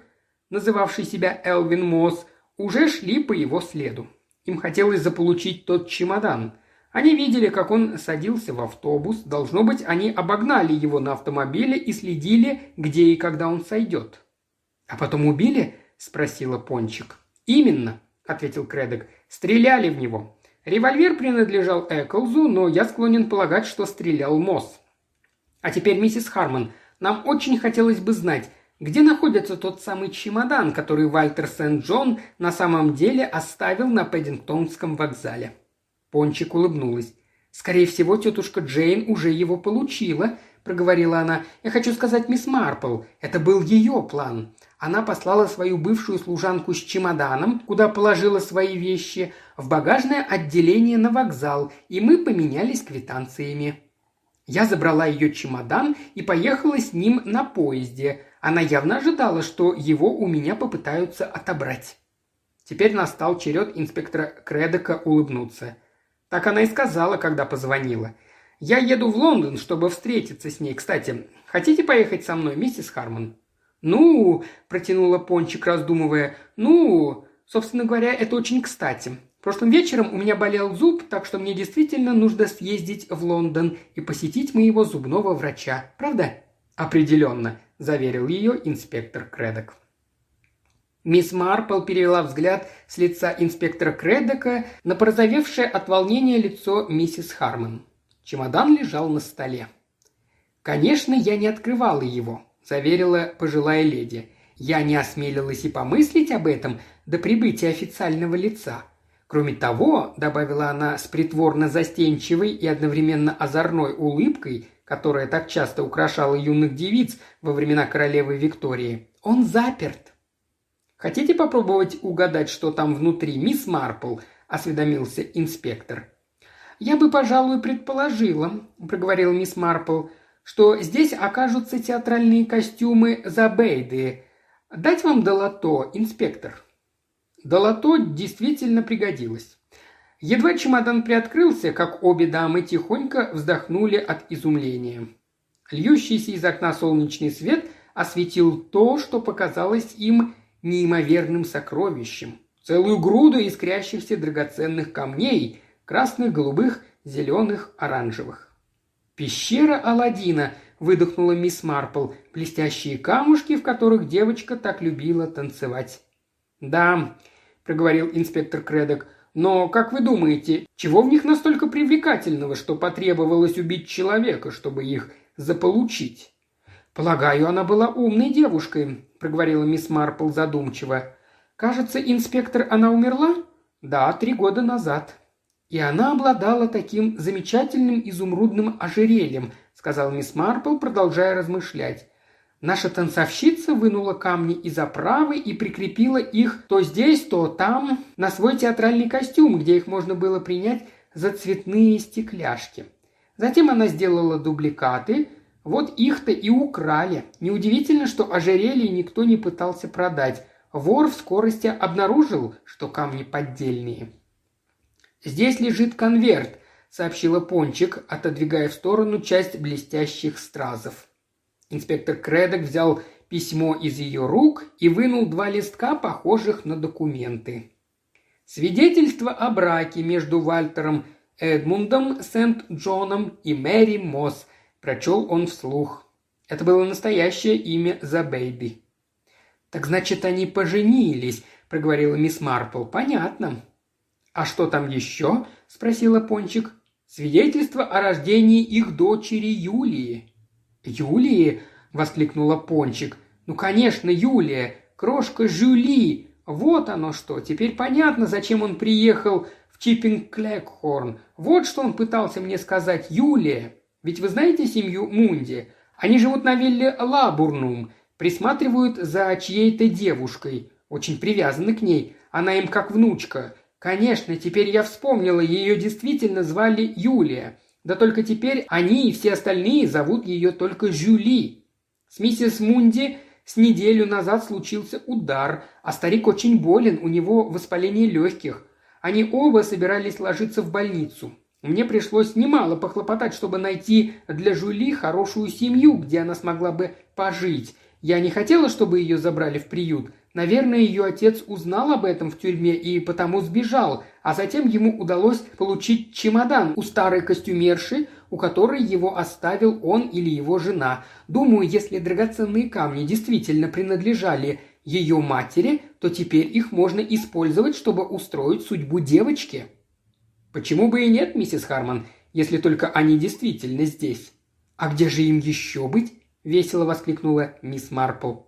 Speaker 1: называвший себя Элвин Мосс, уже шли по его следу. Им хотелось заполучить тот чемодан. Они видели, как он садился в автобус. Должно быть, они обогнали его на автомобиле и следили, где и когда он сойдет. «А потом убили?» – спросила Пончик. «Именно», – ответил Кредок. Стреляли в него. Револьвер принадлежал Эклзу, но я склонен полагать, что стрелял Мосс. А теперь, миссис Харман, нам очень хотелось бы знать, где находится тот самый чемодан, который Вальтер Сент-Джон на самом деле оставил на Пэддингтонском вокзале?» Пончик улыбнулась. «Скорее всего, тетушка Джейн уже его получила», – проговорила она. «Я хочу сказать, мисс Марпл, это был ее план. Она послала свою бывшую служанку с чемоданом, куда положила свои вещи, в багажное отделение на вокзал, и мы поменялись квитанциями. Я забрала ее чемодан и поехала с ним на поезде. Она явно ожидала, что его у меня попытаются отобрать. Теперь настал черед инспектора Кредока улыбнуться. Так она и сказала, когда позвонила. Я еду в Лондон, чтобы встретиться с ней. Кстати, хотите поехать со мной, миссис Хармон?» «Ну», – протянула Пончик, раздумывая, – «ну, собственно говоря, это очень кстати. Прошлым вечером у меня болел зуб, так что мне действительно нужно съездить в Лондон и посетить моего зубного врача. Правда?» «Определенно», – заверил ее инспектор Кредок. Мисс Марпл перевела взгляд с лица инспектора Кредока на порозовевшее от волнения лицо миссис Хармон. Чемодан лежал на столе. «Конечно, я не открывала его», – заверила пожилая леди. «Я не осмелилась и помыслить об этом до прибытия официального лица. Кроме того, добавила она с притворно застенчивой и одновременно озорной улыбкой, которая так часто украшала юных девиц во времена королевы Виктории, он заперт. «Хотите попробовать угадать, что там внутри, мисс Марпл?» – осведомился инспектор. «Я бы, пожалуй, предположила», – проговорила мисс Марпл, – «что здесь окажутся театральные костюмы Забейды. Дать вам долото, инспектор?» Долото действительно пригодилось. Едва чемодан приоткрылся, как обе дамы тихонько вздохнули от изумления. Льющийся из окна солнечный свет осветил то, что показалось им неимоверным сокровищем. Целую груду искрящихся драгоценных камней, красных, голубых, зеленых, оранжевых. «Пещера Аладдина», – выдохнула мисс Марпл, блестящие камушки, в которых девочка так любила танцевать. «Да», – проговорил инспектор Кредок, – «но, как вы думаете, чего в них настолько привлекательного, что потребовалось убить человека, чтобы их заполучить?» «Полагаю, она была умной девушкой», – проговорила мисс Марпл задумчиво. «Кажется, инспектор, она умерла?» «Да, три года назад». «И она обладала таким замечательным изумрудным ожерельем», – сказал мисс Марпл, продолжая размышлять. Наша танцовщица вынула камни из оправы и прикрепила их то здесь, то там на свой театральный костюм, где их можно было принять за цветные стекляшки. Затем она сделала дубликаты, вот их-то и украли. Неудивительно, что ожерелье никто не пытался продать. Вор в скорости обнаружил, что камни поддельные. «Здесь лежит конверт», — сообщила Пончик, отодвигая в сторону часть блестящих стразов. Инспектор Кредок взял письмо из ее рук и вынул два листка, похожих на документы. Свидетельство о браке между Вальтером Эдмундом Сент-Джоном и Мэри Мосс, прочел он вслух. Это было настоящее имя Забейби. «Так значит, они поженились», – проговорила мисс Марпл. «Понятно». «А что там еще?» – спросила Пончик. «Свидетельство о рождении их дочери Юлии». «Юлии?» – воскликнула Пончик. «Ну, конечно, Юлия! Крошка Жюли! Вот оно что! Теперь понятно, зачем он приехал в Чиппинг-Клекхорн. Вот что он пытался мне сказать, Юлия! Ведь вы знаете семью Мунди? Они живут на вилле Лабурнум, присматривают за чьей-то девушкой, очень привязаны к ней, она им как внучка. Конечно, теперь я вспомнила, ее действительно звали Юлия. Да только теперь они и все остальные зовут ее только Жюли. С миссис Мунди с неделю назад случился удар, а старик очень болен, у него воспаление легких. Они оба собирались ложиться в больницу. Мне пришлось немало похлопотать, чтобы найти для Жюли хорошую семью, где она смогла бы пожить. Я не хотела, чтобы ее забрали в приют. Наверное, ее отец узнал об этом в тюрьме и потому сбежал, а затем ему удалось получить чемодан у старой костюмерши, у которой его оставил он или его жена. Думаю, если драгоценные камни действительно принадлежали ее матери, то теперь их можно использовать, чтобы устроить судьбу девочки. Почему бы и нет, миссис Харман, если только они действительно здесь? А где же им еще быть? весело воскликнула мисс Марпл.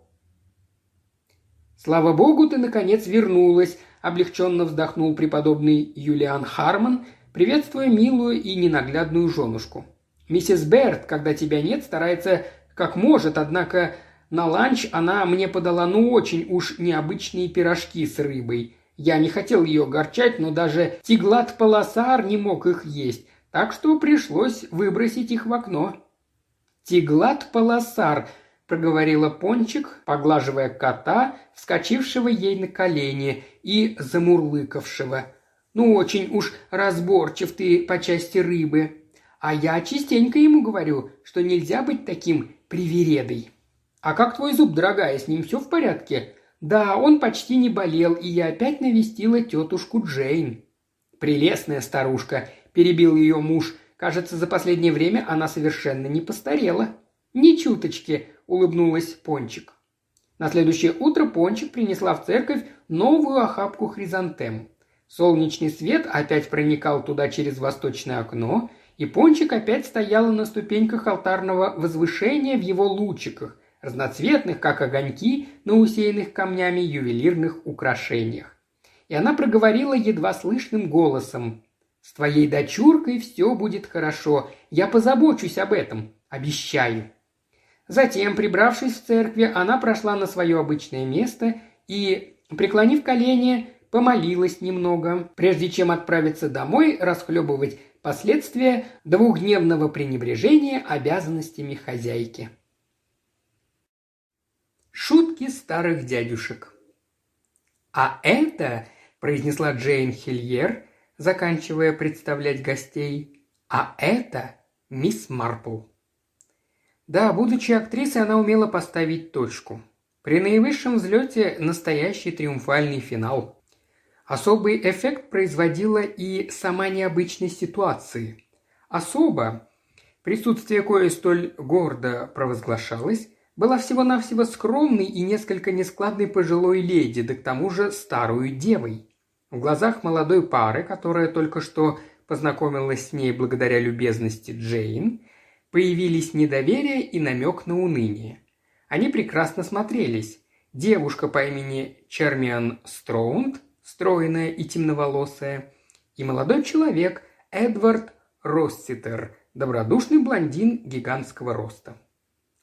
Speaker 1: «Слава богу, ты, наконец, вернулась!» – облегченно вздохнул преподобный Юлиан Харман, приветствуя милую и ненаглядную женушку. «Миссис Берт, когда тебя нет, старается как может, однако на ланч она мне подала ну очень уж необычные пирожки с рыбой. Я не хотел ее огорчать, но даже Тиглат-Паласар не мог их есть, так что пришлось выбросить их в окно». «Тиглат-Паласар», проговорила Пончик, поглаживая кота, вскочившего ей на колени и замурлыкавшего. «Ну, очень уж разборчив ты по части рыбы. А я частенько ему говорю, что нельзя быть таким привередой. А как твой зуб, дорогая, с ним все в порядке? Да, он почти не болел, и я опять навестила тетушку Джейн. Прелестная старушка, перебил ее муж. Кажется, за последнее время она совершенно не постарела. Ни чуточки, улыбнулась Пончик. На следующее утро Пончик принесла в церковь новую охапку хризантем. Солнечный свет опять проникал туда через восточное окно, и Пончик опять стояла на ступеньках алтарного возвышения в его лучиках, разноцветных, как огоньки, на усеянных камнями ювелирных украшениях. И она проговорила едва слышным голосом. «С твоей дочуркой все будет хорошо. Я позабочусь об этом. Обещаю». Затем, прибравшись в церкви, она прошла на свое обычное место и, преклонив колени, помолилась немного, прежде чем отправиться домой расхлебывать последствия двухдневного пренебрежения обязанностями хозяйки. Шутки старых дядюшек. А это, произнесла Джейн Хильер, заканчивая представлять гостей, а это мисс Марпл. Да, будучи актрисой, она умела поставить точку. При наивысшем взлете настоящий триумфальный финал. Особый эффект производила и сама необычность ситуации. Особо, присутствие кое столь гордо провозглашалось, была всего-навсего скромной и несколько нескладной пожилой леди, да к тому же старую девой. В глазах молодой пары, которая только что познакомилась с ней благодаря любезности Джейн, Появились недоверие и намек на уныние. Они прекрасно смотрелись. Девушка по имени Чермиан Строунд, стройная и темноволосая, и молодой человек Эдвард Росситер, добродушный блондин гигантского роста.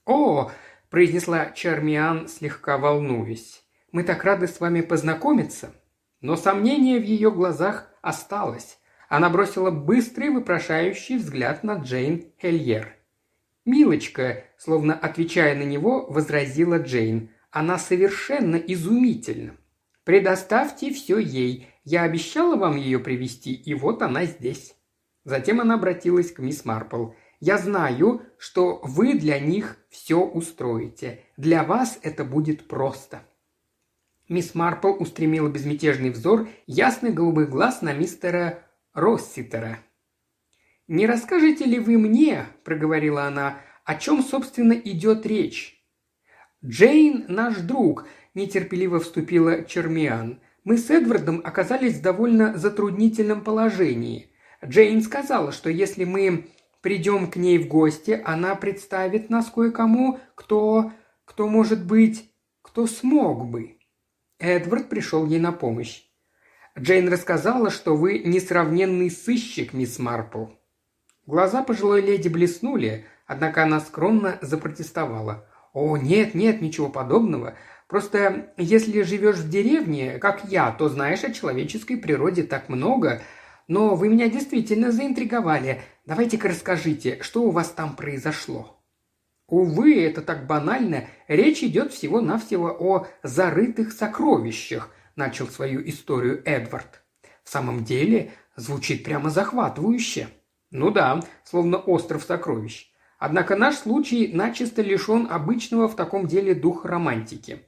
Speaker 1: «О!» – произнесла Чермиан, слегка волнуясь. «Мы так рады с вами познакомиться!» Но сомнение в ее глазах осталось. Она бросила быстрый вопрошающий взгляд на Джейн Хельер. «Милочка», словно отвечая на него, возразила Джейн. «Она совершенно изумительна. Предоставьте все ей. Я обещала вам ее привести, и вот она здесь». Затем она обратилась к мисс Марпл. «Я знаю, что вы для них все устроите. Для вас это будет просто». Мисс Марпл устремила безмятежный взор ясный голубых глаз на мистера Росситера. «Не расскажете ли вы мне, — проговорила она, — о чем, собственно, идет речь?» «Джейн – наш друг», – нетерпеливо вступила Чермиан. «Мы с Эдвардом оказались в довольно затруднительном положении. Джейн сказала, что если мы придем к ней в гости, она представит нас кое-кому, кто... кто, может быть, кто смог бы». Эдвард пришел ей на помощь. Джейн рассказала, что вы несравненный сыщик, мисс Марпл. Глаза пожилой леди блеснули, однако она скромно запротестовала. «О, нет, нет, ничего подобного. Просто если живешь в деревне, как я, то знаешь о человеческой природе так много. Но вы меня действительно заинтриговали. Давайте-ка расскажите, что у вас там произошло?» Увы, это так банально. Речь идет всего-навсего о зарытых сокровищах, начал свою историю Эдвард. В самом деле, звучит прямо захватывающе. Ну да, словно остров сокровищ. Однако наш случай начисто лишен обычного в таком деле духа романтики.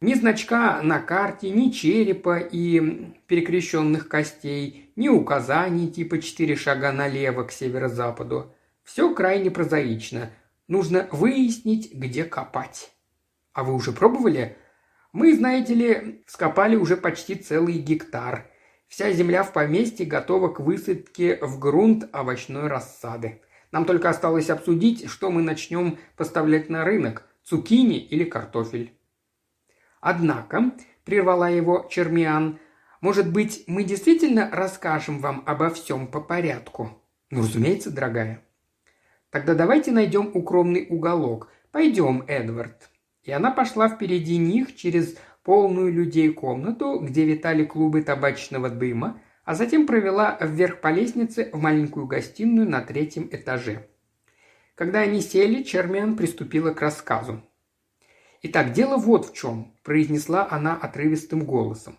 Speaker 1: Ни значка на карте, ни черепа и перекрещенных костей, ни указаний типа четыре шага налево к северо-западу. Все крайне прозаично. Нужно выяснить, где копать. А вы уже пробовали? Мы, знаете ли, скопали уже почти целый гектар. Вся земля в поместье готова к высадке в грунт овощной рассады. Нам только осталось обсудить, что мы начнем поставлять на рынок – цукини или картофель. Однако, прервала его Чермиан, может быть, мы действительно расскажем вам обо всем по порядку? Ну, разумеется, дорогая. Тогда давайте найдем укромный уголок. Пойдем, Эдвард. И она пошла впереди них через полную людей комнату, где витали клубы табачного дыма, а затем провела вверх по лестнице в маленькую гостиную на третьем этаже. Когда они сели, Чермиан приступила к рассказу. «Итак, дело вот в чем», – произнесла она отрывистым голосом.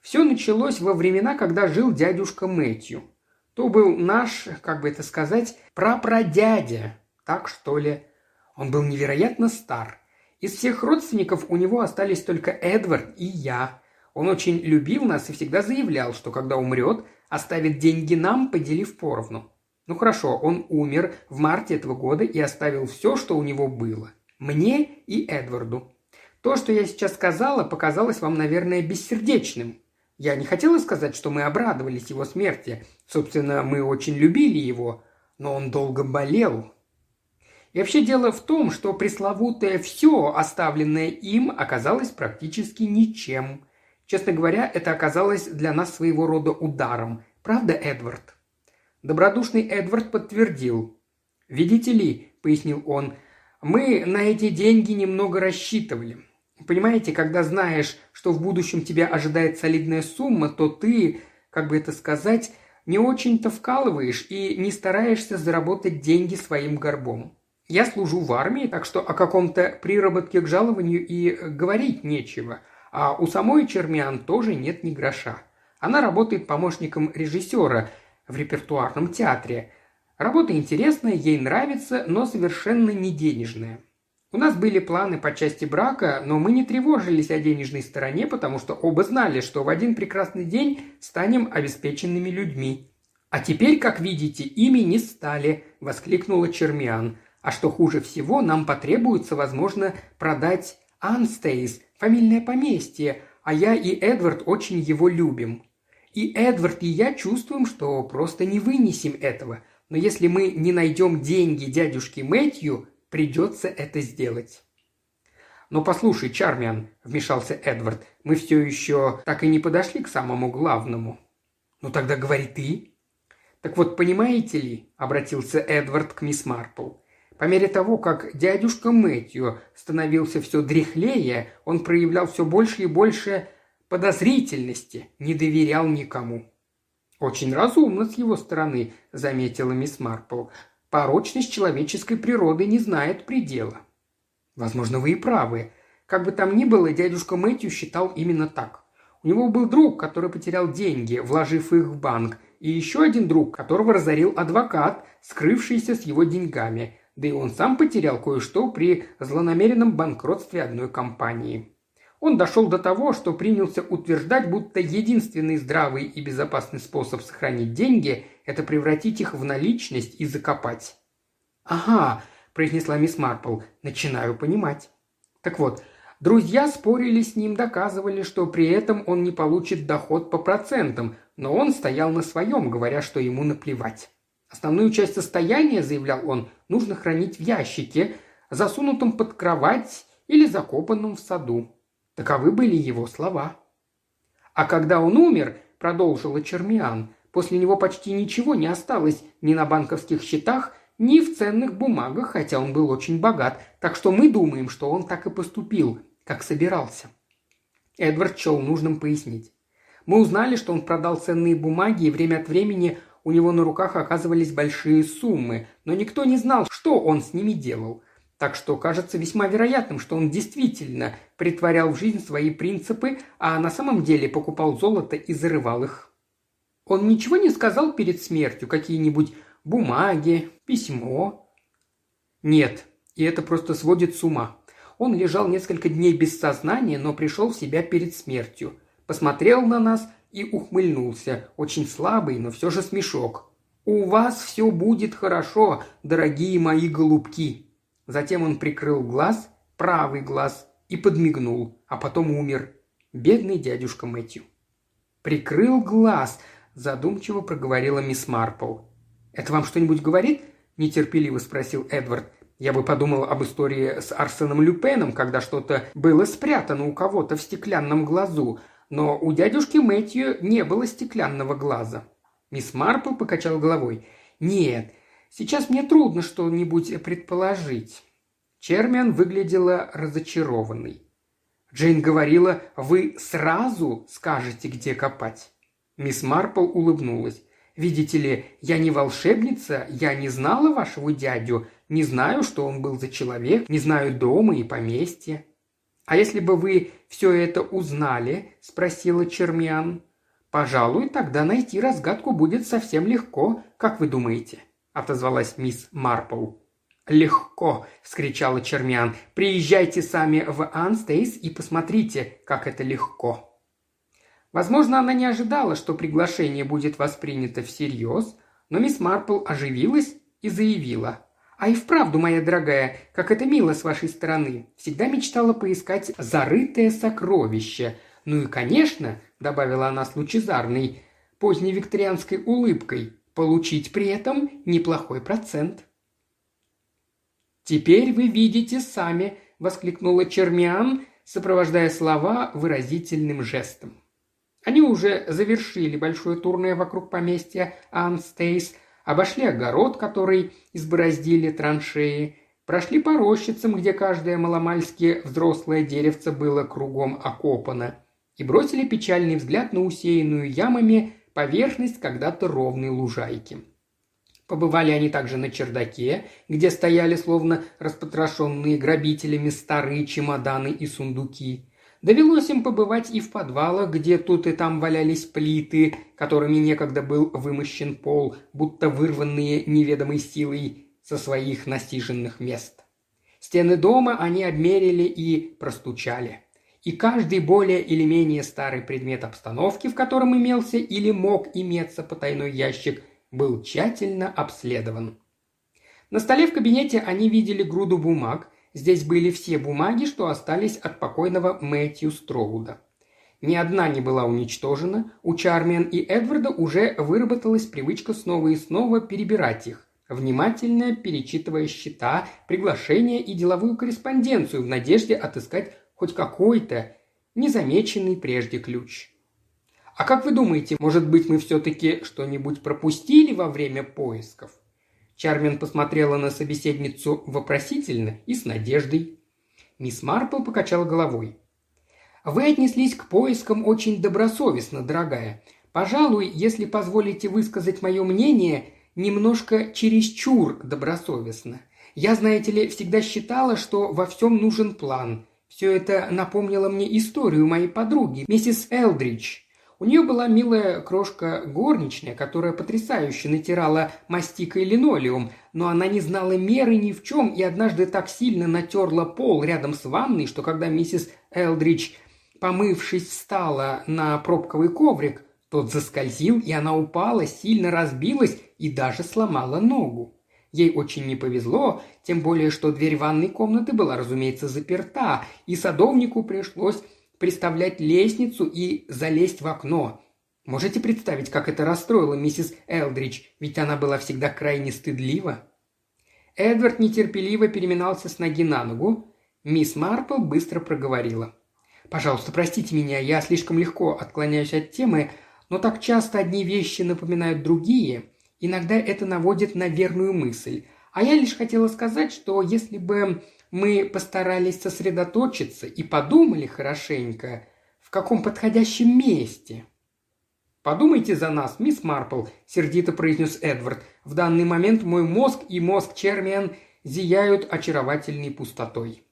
Speaker 1: «Все началось во времена, когда жил дядюшка Мэтью. То был наш, как бы это сказать, прапрадядя, так что ли. Он был невероятно стар. Из всех родственников у него остались только Эдвард и я. Он очень любил нас и всегда заявлял, что когда умрет, оставит деньги нам, поделив поровну. Ну хорошо, он умер в марте этого года и оставил все, что у него было. Мне и Эдварду. То, что я сейчас сказала, показалось вам, наверное, бессердечным. Я не хотела сказать, что мы обрадовались его смерти. Собственно, мы очень любили его, но он долго болел. И вообще дело в том, что пресловутое «все», оставленное им, оказалось практически ничем. Честно говоря, это оказалось для нас своего рода ударом. Правда, Эдвард? Добродушный Эдвард подтвердил. «Видите ли», — пояснил он, — «мы на эти деньги немного рассчитывали. Понимаете, когда знаешь, что в будущем тебя ожидает солидная сумма, то ты, как бы это сказать, не очень-то вкалываешь и не стараешься заработать деньги своим горбом. Я служу в армии, так что о каком-то приработке к жалованию и говорить нечего, а у самой Чермиан тоже нет ни гроша. Она работает помощником режиссера – в репертуарном театре. Работа интересная, ей нравится, но совершенно не денежная. У нас были планы по части брака, но мы не тревожились о денежной стороне, потому что оба знали, что в один прекрасный день станем обеспеченными людьми. «А теперь, как видите, ими не стали», – воскликнула Чермиан. «А что хуже всего, нам потребуется, возможно, продать Анстейс, фамильное поместье, а я и Эдвард очень его любим. И Эдвард и я чувствуем, что просто не вынесем этого. Но если мы не найдем деньги дядюшки Мэтью, придется это сделать». «Но послушай, Чармиан», – вмешался Эдвард, – «мы все еще так и не подошли к самому главному». «Ну тогда говори ты». «Так вот, понимаете ли», – обратился Эдвард к мисс Марпл, – по мере того, как дядюшка Мэтью становился все дряхлее, он проявлял все больше и больше подозрительности, не доверял никому. «Очень разумно с его стороны», – заметила мисс Марпл. «Порочность человеческой природы не знает предела». «Возможно, вы и правы. Как бы там ни было, дядюшка Мэтью считал именно так. У него был друг, который потерял деньги, вложив их в банк, и еще один друг, которого разорил адвокат, скрывшийся с его деньгами, да и он сам потерял кое-что при злонамеренном банкротстве одной компании. Он дошел до того, что принялся утверждать, будто единственный здравый и безопасный способ сохранить деньги – это превратить их в наличность и закопать. «Ага», – произнесла мисс Марпл, – «начинаю понимать». Так вот, друзья спорили с ним, доказывали, что при этом он не получит доход по процентам, но он стоял на своем, говоря, что ему наплевать. Основную часть состояния, заявлял он, нужно хранить в ящике, засунутом под кровать или закопанном в саду. Таковы были его слова. А когда он умер, продолжила Чермиан, после него почти ничего не осталось ни на банковских счетах, ни в ценных бумагах, хотя он был очень богат, так что мы думаем, что он так и поступил, как собирался. Эдвард счел нужным пояснить. Мы узнали, что он продал ценные бумаги, и время от времени у него на руках оказывались большие суммы, но никто не знал, что он с ними делал. Так что кажется весьма вероятным, что он действительно притворял в жизнь свои принципы, а на самом деле покупал золото и зарывал их. Он ничего не сказал перед смертью, какие-нибудь бумаги, письмо. Нет, и это просто сводит с ума. Он лежал несколько дней без сознания, но пришел в себя перед смертью. Посмотрел на нас и ухмыльнулся. Очень слабый, но все же смешок. «У вас все будет хорошо, дорогие мои голубки», Затем он прикрыл глаз, правый глаз, и подмигнул, а потом умер. Бедный дядюшка Мэтью. «Прикрыл глаз», – задумчиво проговорила мисс Марпл. «Это вам что-нибудь говорит?» – нетерпеливо спросил Эдвард. «Я бы подумал об истории с Арсеном Люпеном, когда что-то было спрятано у кого-то в стеклянном глазу, но у дядюшки Мэтью не было стеклянного глаза». Мисс Марпл покачал головой. «Нет, Сейчас мне трудно что-нибудь предположить». Чермиан выглядела разочарованной. Джейн говорила, вы сразу скажете, где копать. Мисс Марпл улыбнулась. «Видите ли, я не волшебница, я не знала вашего дядю, не знаю, что он был за человек, не знаю дома и поместья». «А если бы вы все это узнали?» – спросила Чермиан. «Пожалуй, тогда найти разгадку будет совсем легко, как вы думаете?» – отозвалась мисс Марпл. «Легко!» – вскричала Чермиан. «Приезжайте сами в Анстейс и посмотрите, как это легко!» Возможно, она не ожидала, что приглашение будет воспринято всерьез, но мисс Марпл оживилась и заявила. «А и вправду, моя дорогая, как это мило с вашей стороны. Всегда мечтала поискать зарытое сокровище. Ну и, конечно, — добавила она с лучезарной, поздневикторианской улыбкой, — получить при этом неплохой процент». «Теперь вы видите сами», — воскликнула Чермиан, сопровождая слова выразительным жестом. Они уже завершили большое турное вокруг поместья Анстейс, обошли огород, который избороздили траншеи, прошли по рощицам, где каждое маломальски взрослое деревце было кругом окопано, и бросили печальный взгляд на усеянную ямами поверхность когда-то ровной лужайки. Побывали они также на чердаке, где стояли словно распотрошенные грабителями старые чемоданы и сундуки. Довелось им побывать и в подвалах, где тут и там валялись плиты, которыми некогда был вымощен пол, будто вырванные неведомой силой со своих настиженных мест. Стены дома они обмерили и простучали. И каждый более или менее старый предмет обстановки, в котором имелся или мог иметься потайной ящик – был тщательно обследован. На столе в кабинете они видели груду бумаг. Здесь были все бумаги, что остались от покойного Мэтью Строуда. Ни одна не была уничтожена, у Чармиан и Эдварда уже выработалась привычка снова и снова перебирать их, внимательно перечитывая счета, приглашения и деловую корреспонденцию в надежде отыскать хоть какой-то незамеченный прежде ключ. А как вы думаете, может быть, мы все-таки что-нибудь пропустили во время поисков?» Чармин посмотрела на собеседницу вопросительно и с надеждой. Мисс Марпл покачала головой. «Вы отнеслись к поискам очень добросовестно, дорогая. Пожалуй, если позволите высказать мое мнение, немножко чересчур добросовестно. Я, знаете ли, всегда считала, что во всем нужен план. Все это напомнило мне историю моей подруги, миссис Элдридж, у нее была милая крошка горничная, которая потрясающе натирала мастикой линолеум, но она не знала меры ни в чем и однажды так сильно натерла пол рядом с ванной, что когда миссис Элдридж, помывшись, встала на пробковый коврик, тот заскользил, и она упала, сильно разбилась и даже сломала ногу. Ей очень не повезло, тем более, что дверь ванной комнаты была, разумеется, заперта, и садовнику пришлось приставлять лестницу и залезть в окно. Можете представить, как это расстроило миссис Элдридж, ведь она была всегда крайне стыдлива? Эдвард нетерпеливо переминался с ноги на ногу. Мисс Марпл быстро проговорила. «Пожалуйста, простите меня, я слишком легко отклоняюсь от темы, но так часто одни вещи напоминают другие. Иногда это наводит на верную мысль. А я лишь хотела сказать, что если бы мы постарались сосредоточиться и подумали хорошенько, в каком подходящем месте. «Подумайте за нас, мисс Марпл», – сердито произнес Эдвард. «В данный момент мой мозг и мозг Чермиан зияют очаровательной пустотой».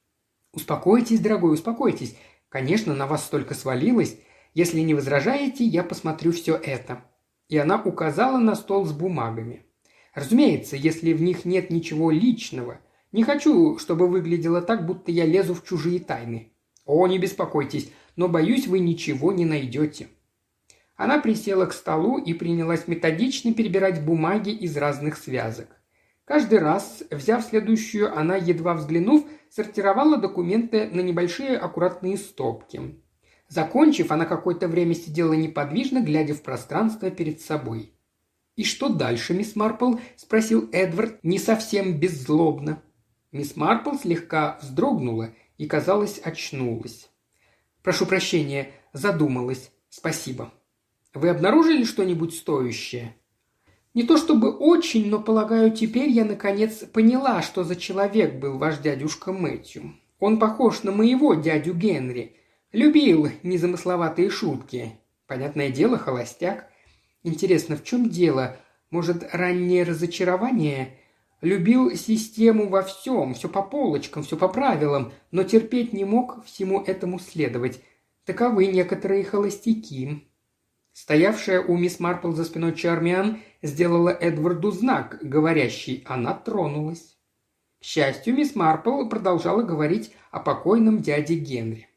Speaker 1: «Успокойтесь, дорогой, успокойтесь. Конечно, на вас столько свалилось. Если не возражаете, я посмотрю все это». И она указала на стол с бумагами. Разумеется, если в них нет ничего личного, не хочу, чтобы выглядело так, будто я лезу в чужие тайны. О, не беспокойтесь, но боюсь, вы ничего не найдете». Она присела к столу и принялась методично перебирать бумаги из разных связок. Каждый раз, взяв следующую, она, едва взглянув, сортировала документы на небольшие аккуратные стопки. Закончив, она какое-то время сидела неподвижно, глядя в пространство перед собой. «И что дальше, мисс Марпл?» – спросил Эдвард не совсем беззлобно. Мисс Марпл слегка вздрогнула и, казалось, очнулась. «Прошу прощения, задумалась. Спасибо. Вы обнаружили что-нибудь стоящее?» «Не то чтобы очень, но, полагаю, теперь я, наконец, поняла, что за человек был ваш дядюшка Мэтью. Он похож на моего дядю Генри. Любил незамысловатые шутки. Понятное дело, холостяк. Интересно, в чем дело? Может, раннее разочарование? Любил систему во всем, все по полочкам, все по правилам, но терпеть не мог всему этому следовать. Таковы некоторые холостяки. Стоявшая у мисс Марпл за спиной Чармиан сделала Эдварду знак, говорящий «она тронулась». К счастью, мисс Марпл продолжала говорить о покойном дяде Генри.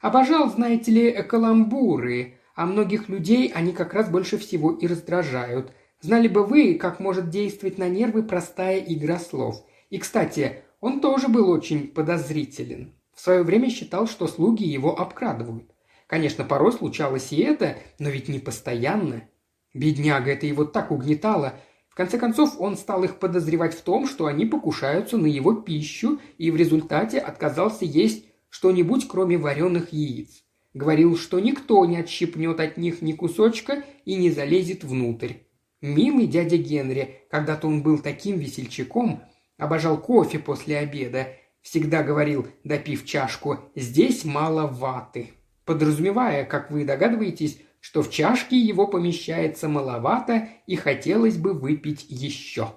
Speaker 1: Обожал, знаете ли, каламбуры, а многих людей они как раз больше всего и раздражают. Знали бы вы, как может действовать на нервы простая игра слов. И, кстати, он тоже был очень подозрителен. В свое время считал, что слуги его обкрадывают. Конечно, порой случалось и это, но ведь не постоянно. Бедняга это его так угнетало. В конце концов, он стал их подозревать в том, что они покушаются на его пищу и в результате отказался есть что-нибудь, кроме вареных яиц. Говорил, что никто не отщипнет от них ни кусочка и не залезет внутрь. Милый дядя Генри, когда-то он был таким весельчаком, обожал кофе после обеда, всегда говорил, допив чашку, «здесь мало ваты», подразумевая, как вы догадываетесь, что в чашке его помещается маловато и хотелось бы выпить еще.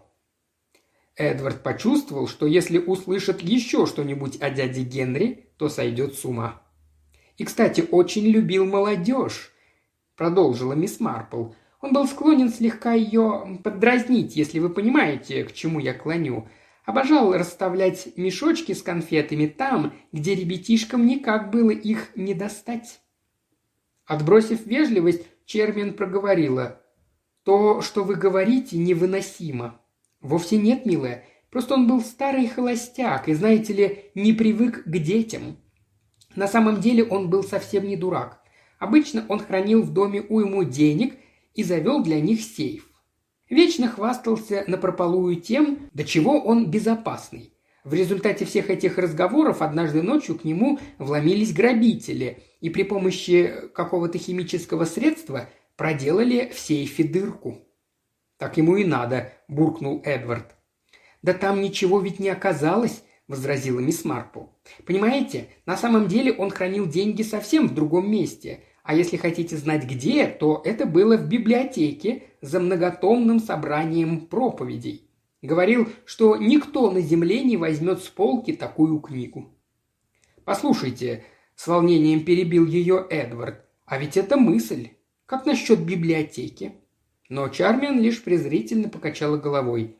Speaker 1: Эдвард почувствовал, что если услышит еще что-нибудь о дяде Генри, то сойдет с ума. И, кстати, очень любил молодежь», – продолжила мисс Марпл. «Он был склонен слегка ее поддразнить, если вы понимаете, к чему я клоню. Обожал расставлять мешочки с конфетами там, где ребятишкам никак было их не достать». Отбросив вежливость, Чермин проговорила. «То, что вы говорите, невыносимо». «Вовсе нет, милая. Просто он был старый холостяк и, знаете ли, не привык к детям. На самом деле он был совсем не дурак. Обычно он хранил в доме уйму денег и завел для них сейф. Вечно хвастался напропалую тем, до чего он безопасный. В результате всех этих разговоров однажды ночью к нему вломились грабители и при помощи какого-то химического средства проделали в сейфе дырку. «Так ему и надо», – буркнул Эдвард. «Да там ничего ведь не оказалось», – возразила мисс Марпл. «Понимаете, на самом деле он хранил деньги совсем в другом месте, а если хотите знать где, то это было в библиотеке за многотомным собранием проповедей. Говорил, что никто на земле не возьмет с полки такую книгу. «Послушайте», – с волнением перебил ее Эдвард, – «а ведь это мысль. Как насчет библиотеки?» Но Чармиан лишь презрительно покачала головой.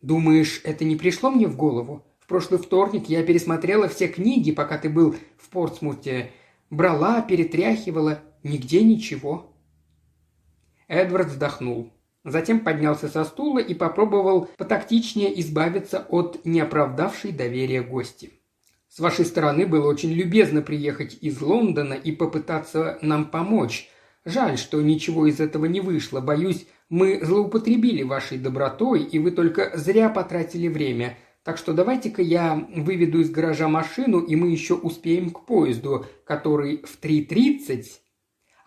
Speaker 1: «Думаешь, это не пришло мне в голову? прошлый вторник я пересмотрела все книги, пока ты был в Портсмуте. Брала, перетряхивала, нигде ничего». Эдвард вздохнул. Затем поднялся со стула и попробовал потактичнее избавиться от неоправдавшей доверия гости. «С вашей стороны было очень любезно приехать из Лондона и попытаться нам помочь. Жаль, что ничего из этого не вышло. Боюсь, мы злоупотребили вашей добротой, и вы только зря потратили время. Так что давайте-ка я выведу из гаража машину, и мы еще успеем к поезду, который в 3.30.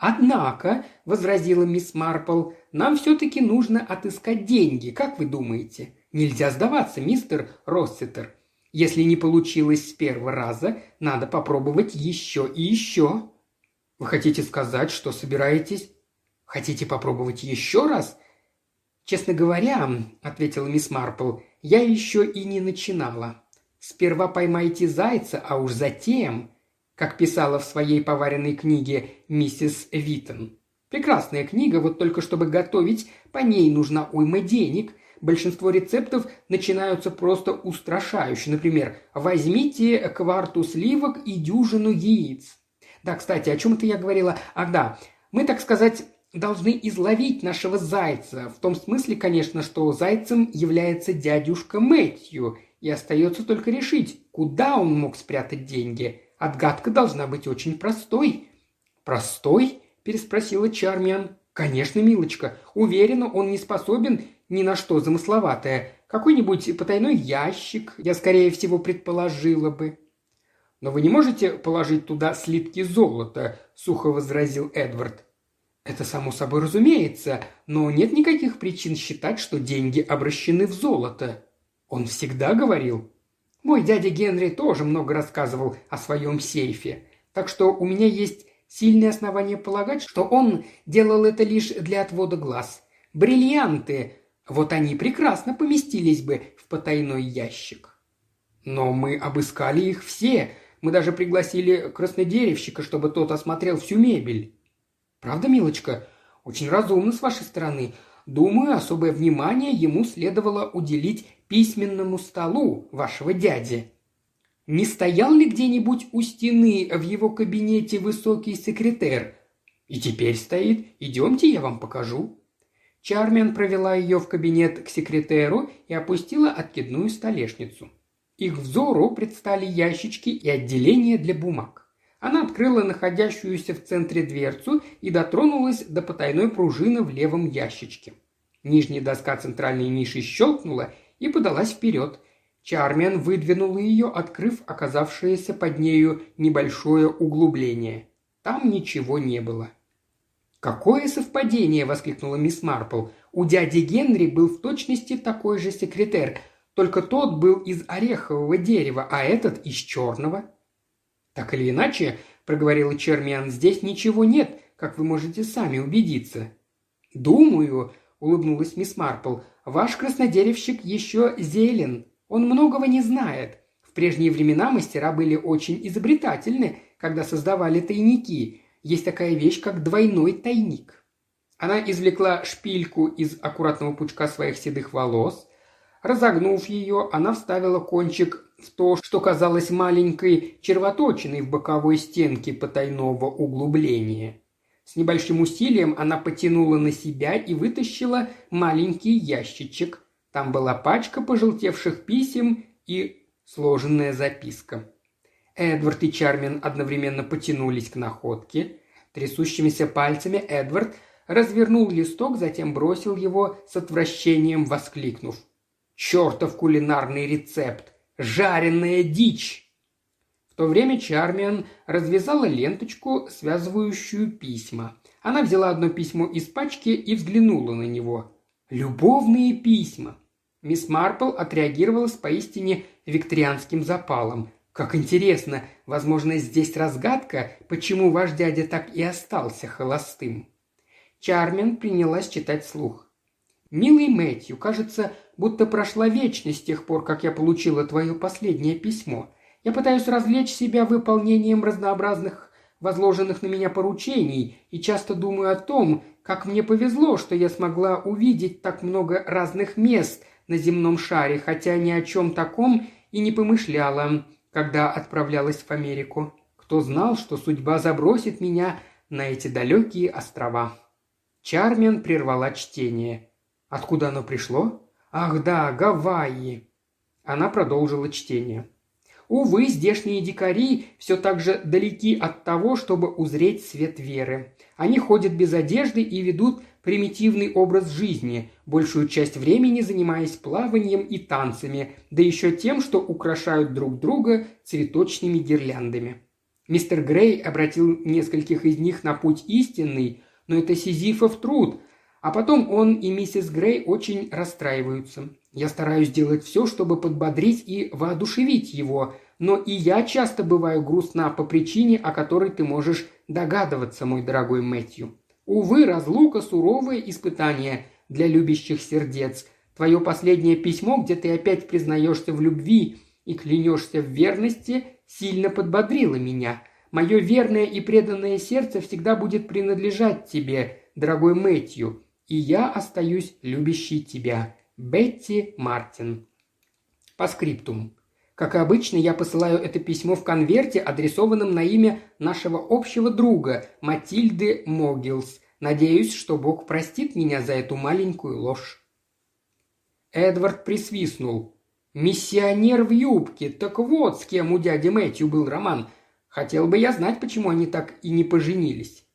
Speaker 1: Однако, — возразила мисс Марпл, — нам все-таки нужно отыскать деньги, как вы думаете? Нельзя сдаваться, мистер Росситер. Если не получилось с первого раза, надо попробовать еще и еще. Вы хотите сказать, что собираетесь? Хотите попробовать еще раз? Честно говоря, ответила мисс Марпл, я еще и не начинала. Сперва поймайте зайца, а уж затем, как писала в своей поваренной книге миссис Виттон. Прекрасная книга, вот только чтобы готовить, по ней нужна уйма денег. Большинство рецептов начинаются просто устрашающе. Например, возьмите кварту сливок и дюжину яиц. Да, кстати, о чем это я говорила? Ах да, мы, так сказать, должны изловить нашего зайца. В том смысле, конечно, что зайцем является дядюшка Мэтью, и остается только решить, куда он мог спрятать деньги. Отгадка должна быть очень простой. «Простой?» – переспросила Чармиан. «Конечно, милочка. Уверена, он не способен ни на что замысловатое. Какой-нибудь потайной ящик, я скорее всего предположила бы». «Но вы не можете положить туда слитки золота», – сухо возразил Эдвард. Это само собой разумеется, но нет никаких причин считать, что деньги обращены в золото. Он всегда говорил. Мой дядя Генри тоже много рассказывал о своем сейфе, так что у меня есть сильные основания полагать, что он делал это лишь для отвода глаз. Бриллианты, вот они прекрасно поместились бы в потайной ящик. Но мы обыскали их все, мы даже пригласили краснодеревщика, чтобы тот осмотрел всю мебель. Правда, милочка? Очень разумно с вашей стороны. Думаю, особое внимание ему следовало уделить письменному столу вашего дяди. Не стоял ли где-нибудь у стены в его кабинете высокий секретарь? И теперь стоит. Идемте, я вам покажу. Чармен провела ее в кабинет к секретеру и опустила откидную столешницу. Их взору предстали ящички и отделение для бумаг. Она открыла находящуюся в центре дверцу и дотронулась до потайной пружины в левом ящичке. Нижняя доска центральной ниши щелкнула и подалась вперед. Чармен выдвинула ее, открыв оказавшееся под нею небольшое углубление. Там ничего не было. «Какое совпадение!» – воскликнула мисс Марпл. «У дяди Генри был в точности такой же секретарь, только тот был из орехового дерева, а этот из черного». «Так или иначе», – проговорила Чермиан, – «здесь ничего нет, как вы можете сами убедиться». «Думаю», – улыбнулась мисс Марпл, – «ваш краснодеревщик еще зелен. Он многого не знает. В прежние времена мастера были очень изобретательны, когда создавали тайники. Есть такая вещь, как двойной тайник». Она извлекла шпильку из аккуратного пучка своих седых волос. Разогнув ее, она вставила кончик в то, что казалось маленькой червоточиной в боковой стенке потайного углубления. С небольшим усилием она потянула на себя и вытащила маленький ящичек. Там была пачка пожелтевших писем и сложенная записка. Эдвард и Чармин одновременно потянулись к находке. Трясущимися пальцами Эдвард развернул листок, затем бросил его с отвращением, воскликнув. «Чертов кулинарный рецепт! Жареная дичь!» В то время Чармиан развязала ленточку, связывающую письма. Она взяла одно письмо из пачки и взглянула на него. «Любовные письма!» Мисс Марпл отреагировала с поистине викторианским запалом. «Как интересно! Возможно, здесь разгадка, почему ваш дядя так и остался холостым». Чармен принялась читать слух. «Милый Мэтью, кажется, будто прошла вечность с тех пор, как я получила твое последнее письмо. Я пытаюсь развлечь себя выполнением разнообразных возложенных на меня поручений и часто думаю о том, как мне повезло, что я смогла увидеть так много разных мест на земном шаре, хотя ни о чем таком и не помышляла, когда отправлялась в Америку. Кто знал, что судьба забросит меня на эти далекие острова? Чармен прервала чтение. Откуда оно пришло? Ах да, Гавайи. Она продолжила чтение. Увы, здешние дикари все так же далеки от того, чтобы узреть свет веры. Они ходят без одежды и ведут примитивный образ жизни, большую часть времени занимаясь плаванием и танцами, да еще тем, что украшают друг друга цветочными гирляндами. Мистер Грей обратил нескольких из них на путь истинный, но это сизифов труд, а потом он и миссис Грей очень расстраиваются. Я стараюсь делать все, чтобы подбодрить и воодушевить его, но и я часто бываю грустна по причине, о которой ты можешь догадываться, мой дорогой Мэтью. Увы, разлука – суровое испытание для любящих сердец. Твое последнее письмо, где ты опять признаешься в любви и клянешься в верности, сильно подбодрило меня. Мое верное и преданное сердце всегда будет принадлежать тебе, дорогой Мэтью, и я остаюсь любящей тебя. Бетти Мартин. По скриптум. Как обычно, я посылаю это письмо в конверте, адресованном на имя нашего общего друга Матильды Могилс. Надеюсь, что Бог простит меня за эту маленькую ложь. Эдвард присвистнул. «Миссионер в юбке, так вот с кем у дяди Мэтью был роман. Хотел бы я знать, почему они так и не поженились».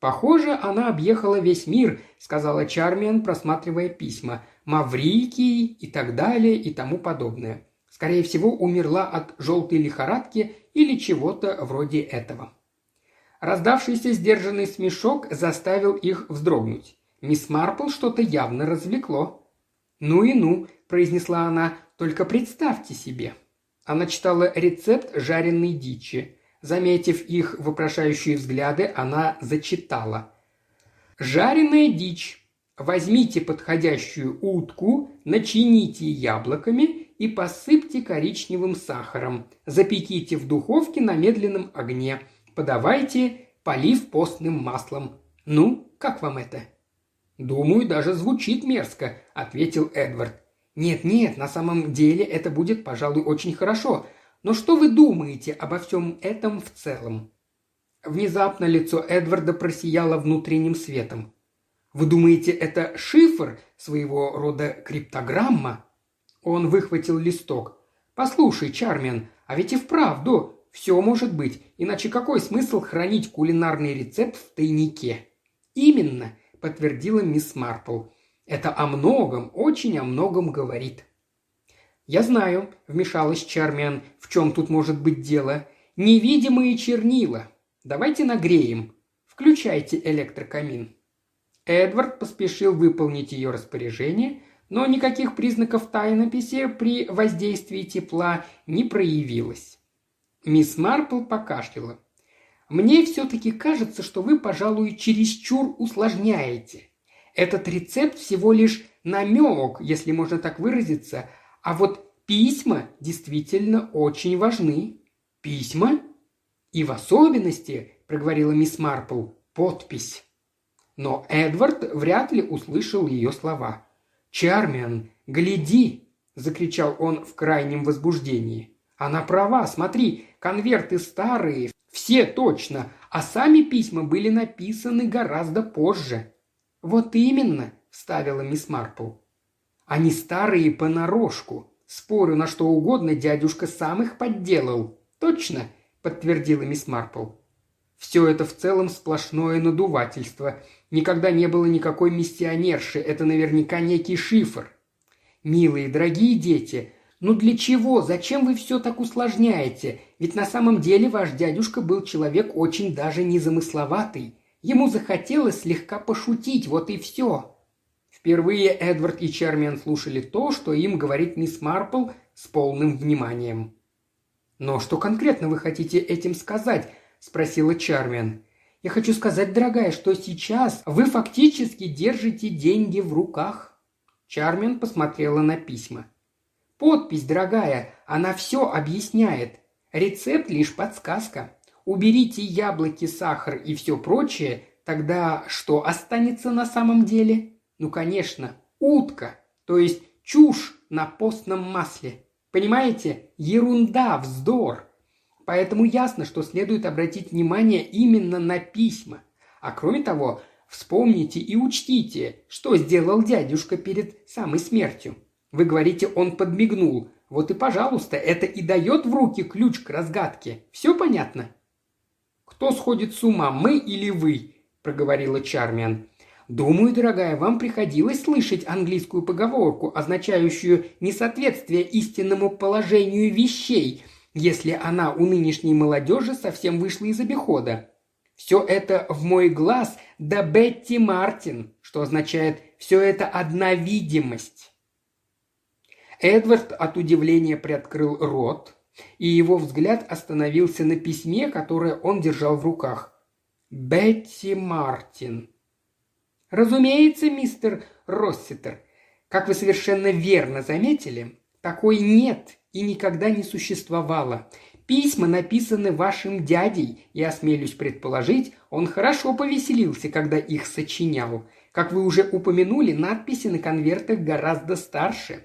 Speaker 1: «Похоже, она объехала весь мир», — сказала Чармиан, просматривая письма. «Маврикий и так далее и тому подобное. Скорее всего, умерла от желтой лихорадки или чего-то вроде этого. Раздавшийся сдержанный смешок заставил их вздрогнуть. Мисс Марпл что-то явно развлекло. «Ну и ну», – произнесла она, – «только представьте себе». Она читала рецепт жареной дичи. Заметив их вопрошающие взгляды, она зачитала. «Жареная дичь. Возьмите подходящую утку, начините яблоками и посыпьте коричневым сахаром. Запеките в духовке на медленном огне. Подавайте, полив постным маслом. Ну, как вам это?» «Думаю, даже звучит мерзко», – ответил Эдвард. «Нет-нет, на самом деле это будет, пожалуй, очень хорошо. Но что вы думаете обо всем этом в целом?» Внезапно лицо Эдварда просияло внутренним светом. «Вы думаете, это шифр, своего рода криптограмма?» Он выхватил листок. «Послушай, Чармен, а ведь и вправду все может быть, иначе какой смысл хранить кулинарный рецепт в тайнике?» «Именно», – подтвердила мисс Марпл. «Это о многом, очень о многом говорит». «Я знаю», – вмешалась Чармиан, – «в чем тут может быть дело? Невидимые чернила. Давайте нагреем. Включайте электрокамин». Эдвард поспешил выполнить ее распоряжение, но никаких признаков тайнописи при воздействии тепла не проявилось. Мисс Марпл покашляла. «Мне все-таки кажется, что вы, пожалуй, чересчур усложняете. Этот рецепт всего лишь намек, если можно так выразиться, а вот письма действительно очень важны. Письма? И в особенности, проговорила мисс Марпл, подпись. Но Эдвард вряд ли услышал ее слова. «Чармиан, гляди!» – закричал он в крайнем возбуждении. «Она права, смотри, конверты старые, все точно, а сами письма были написаны гораздо позже». «Вот именно», – вставила мисс Марпл. Они старые понарошку. Спорю на что угодно, дядюшка сам их подделал. Точно, подтвердила мисс Марпл. Все это в целом сплошное надувательство. Никогда не было никакой миссионерши. Это наверняка некий шифр. Милые, дорогие дети, ну для чего? Зачем вы все так усложняете? Ведь на самом деле ваш дядюшка был человек очень даже незамысловатый. Ему захотелось слегка пошутить, вот и все. Впервые Эдвард и Чармиан слушали то, что им говорит мисс Марпл с полным вниманием. «Но что конкретно вы хотите этим сказать?» – спросила Чармиан. «Я хочу сказать, дорогая, что сейчас вы фактически держите деньги в руках». Чармиан посмотрела на письма. «Подпись, дорогая, она все объясняет. Рецепт лишь подсказка. Уберите яблоки, сахар и все прочее, тогда что останется на самом деле?» Ну, конечно, утка, то есть чушь на постном масле. Понимаете? Ерунда, вздор. Поэтому ясно, что следует обратить внимание именно на письма. А кроме того, вспомните и учтите, что сделал дядюшка перед самой смертью. Вы говорите, он подмигнул. Вот и, пожалуйста, это и дает в руки ключ к разгадке. Все понятно? «Кто сходит с ума, мы или вы?» – проговорила Чармиан. Думаю, дорогая, вам приходилось слышать английскую поговорку, означающую несоответствие истинному положению вещей, если она у нынешней молодежи совсем вышла из обихода. Все это в мой глаз да Бетти Мартин, что означает «все это одна видимость». Эдвард от удивления приоткрыл рот, и его взгляд остановился на письме, которое он держал в руках. «Бетти Мартин», Разумеется, мистер Росситер, как вы совершенно верно заметили, такой нет и никогда не существовало. Письма написаны вашим дядей, и, осмелюсь предположить, он хорошо повеселился, когда их сочинял. Как вы уже упомянули, надписи на конвертах гораздо старше.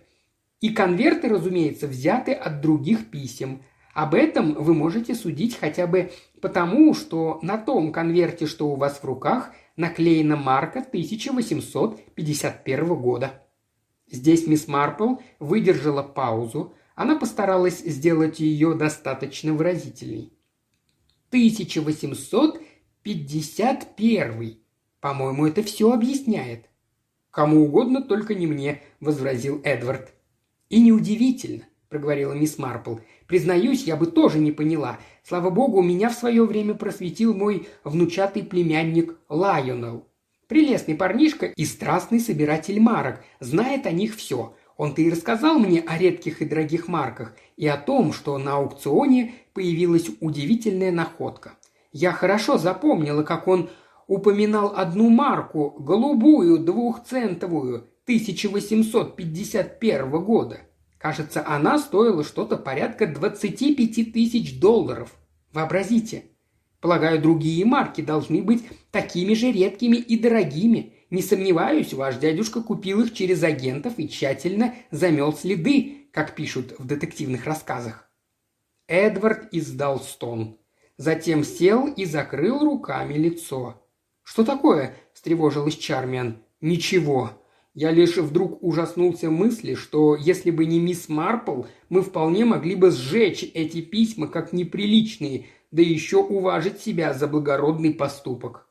Speaker 1: И конверты, разумеется, взяты от других писем. Об этом вы можете судить хотя бы потому, что на том конверте, что у вас в руках, наклеена марка 1851 года. Здесь мисс Марпл выдержала паузу, она постаралась сделать ее достаточно выразительной. 1851. По-моему, это все объясняет. Кому угодно, только не мне, возразил Эдвард. И неудивительно, проговорила мисс Марпл. Признаюсь, я бы тоже не поняла. Слава богу, меня в свое время просветил мой внучатый племянник Лайонел. Прелестный парнишка и страстный собиратель марок, знает о них все. Он-то и рассказал мне о редких и дорогих марках и о том, что на аукционе появилась удивительная находка. Я хорошо запомнила, как он упоминал одну марку, голубую двухцентовую, 1851 года – Кажется, она стоила что-то порядка 25 тысяч долларов. Вообразите. Полагаю, другие марки должны быть такими же редкими и дорогими. Не сомневаюсь, ваш дядюшка купил их через агентов и тщательно замел следы, как пишут в детективных рассказах. Эдвард издал стон. Затем сел и закрыл руками лицо. «Что такое?» – встревожилась Чармиан. «Ничего», я лишь вдруг ужаснулся мысли, что если бы не мисс Марпл, мы вполне могли бы сжечь эти письма как неприличные, да еще уважить себя за благородный поступок.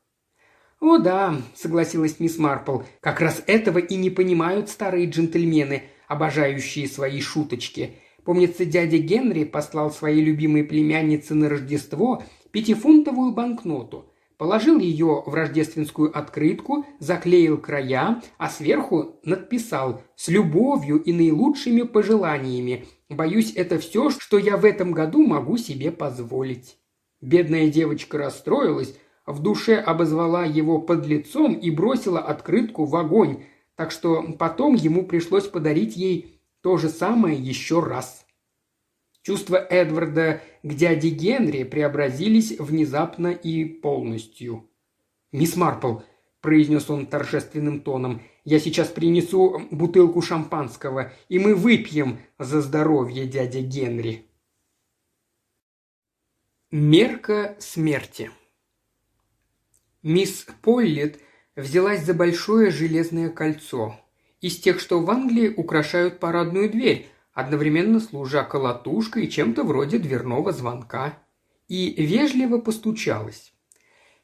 Speaker 1: «О да», — согласилась мисс Марпл, — «как раз этого и не понимают старые джентльмены, обожающие свои шуточки. Помнится, дядя Генри послал своей любимой племяннице на Рождество пятифунтовую банкноту. Положил ее в рождественскую открытку, заклеил края, а сверху надписал «С любовью и наилучшими пожеланиями. Боюсь, это все, что я в этом году могу себе позволить». Бедная девочка расстроилась, в душе обозвала его под лицом и бросила открытку в огонь, так что потом ему пришлось подарить ей то же самое еще раз. Чувства Эдварда к дяде Генри преобразились внезапно и полностью. «Мисс Марпл», – произнес он торжественным тоном, – «я сейчас принесу бутылку шампанского, и мы выпьем за здоровье дяди Генри». Мерка смерти Мисс Поллит взялась за большое железное кольцо, из тех, что в Англии украшают парадную дверь, одновременно служа колотушкой и чем-то вроде дверного звонка. И вежливо постучалась.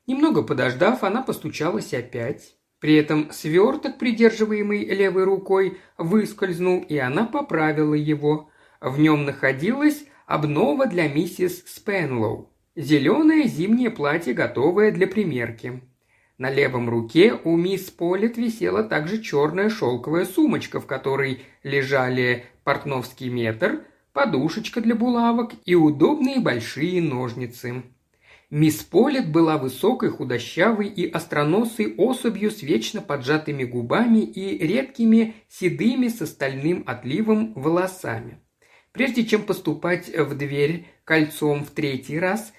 Speaker 1: Немного подождав, она постучалась опять. При этом сверток, придерживаемый левой рукой, выскользнул, и она поправила его. В нем находилась обнова для миссис Спенлоу. Зеленое зимнее платье, готовое для примерки. На левом руке у мисс Полет висела также черная шелковая сумочка, в которой лежали портновский метр, подушечка для булавок и удобные большие ножницы. Мисс Полет была высокой, худощавой и остроносой особью с вечно поджатыми губами и редкими седыми с остальным отливом волосами. Прежде чем поступать в дверь кольцом в третий раз,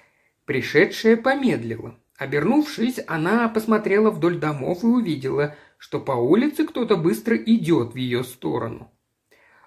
Speaker 1: пришедшая помедлила – Обернувшись, она посмотрела вдоль домов и увидела, что по улице кто-то быстро идет в ее сторону.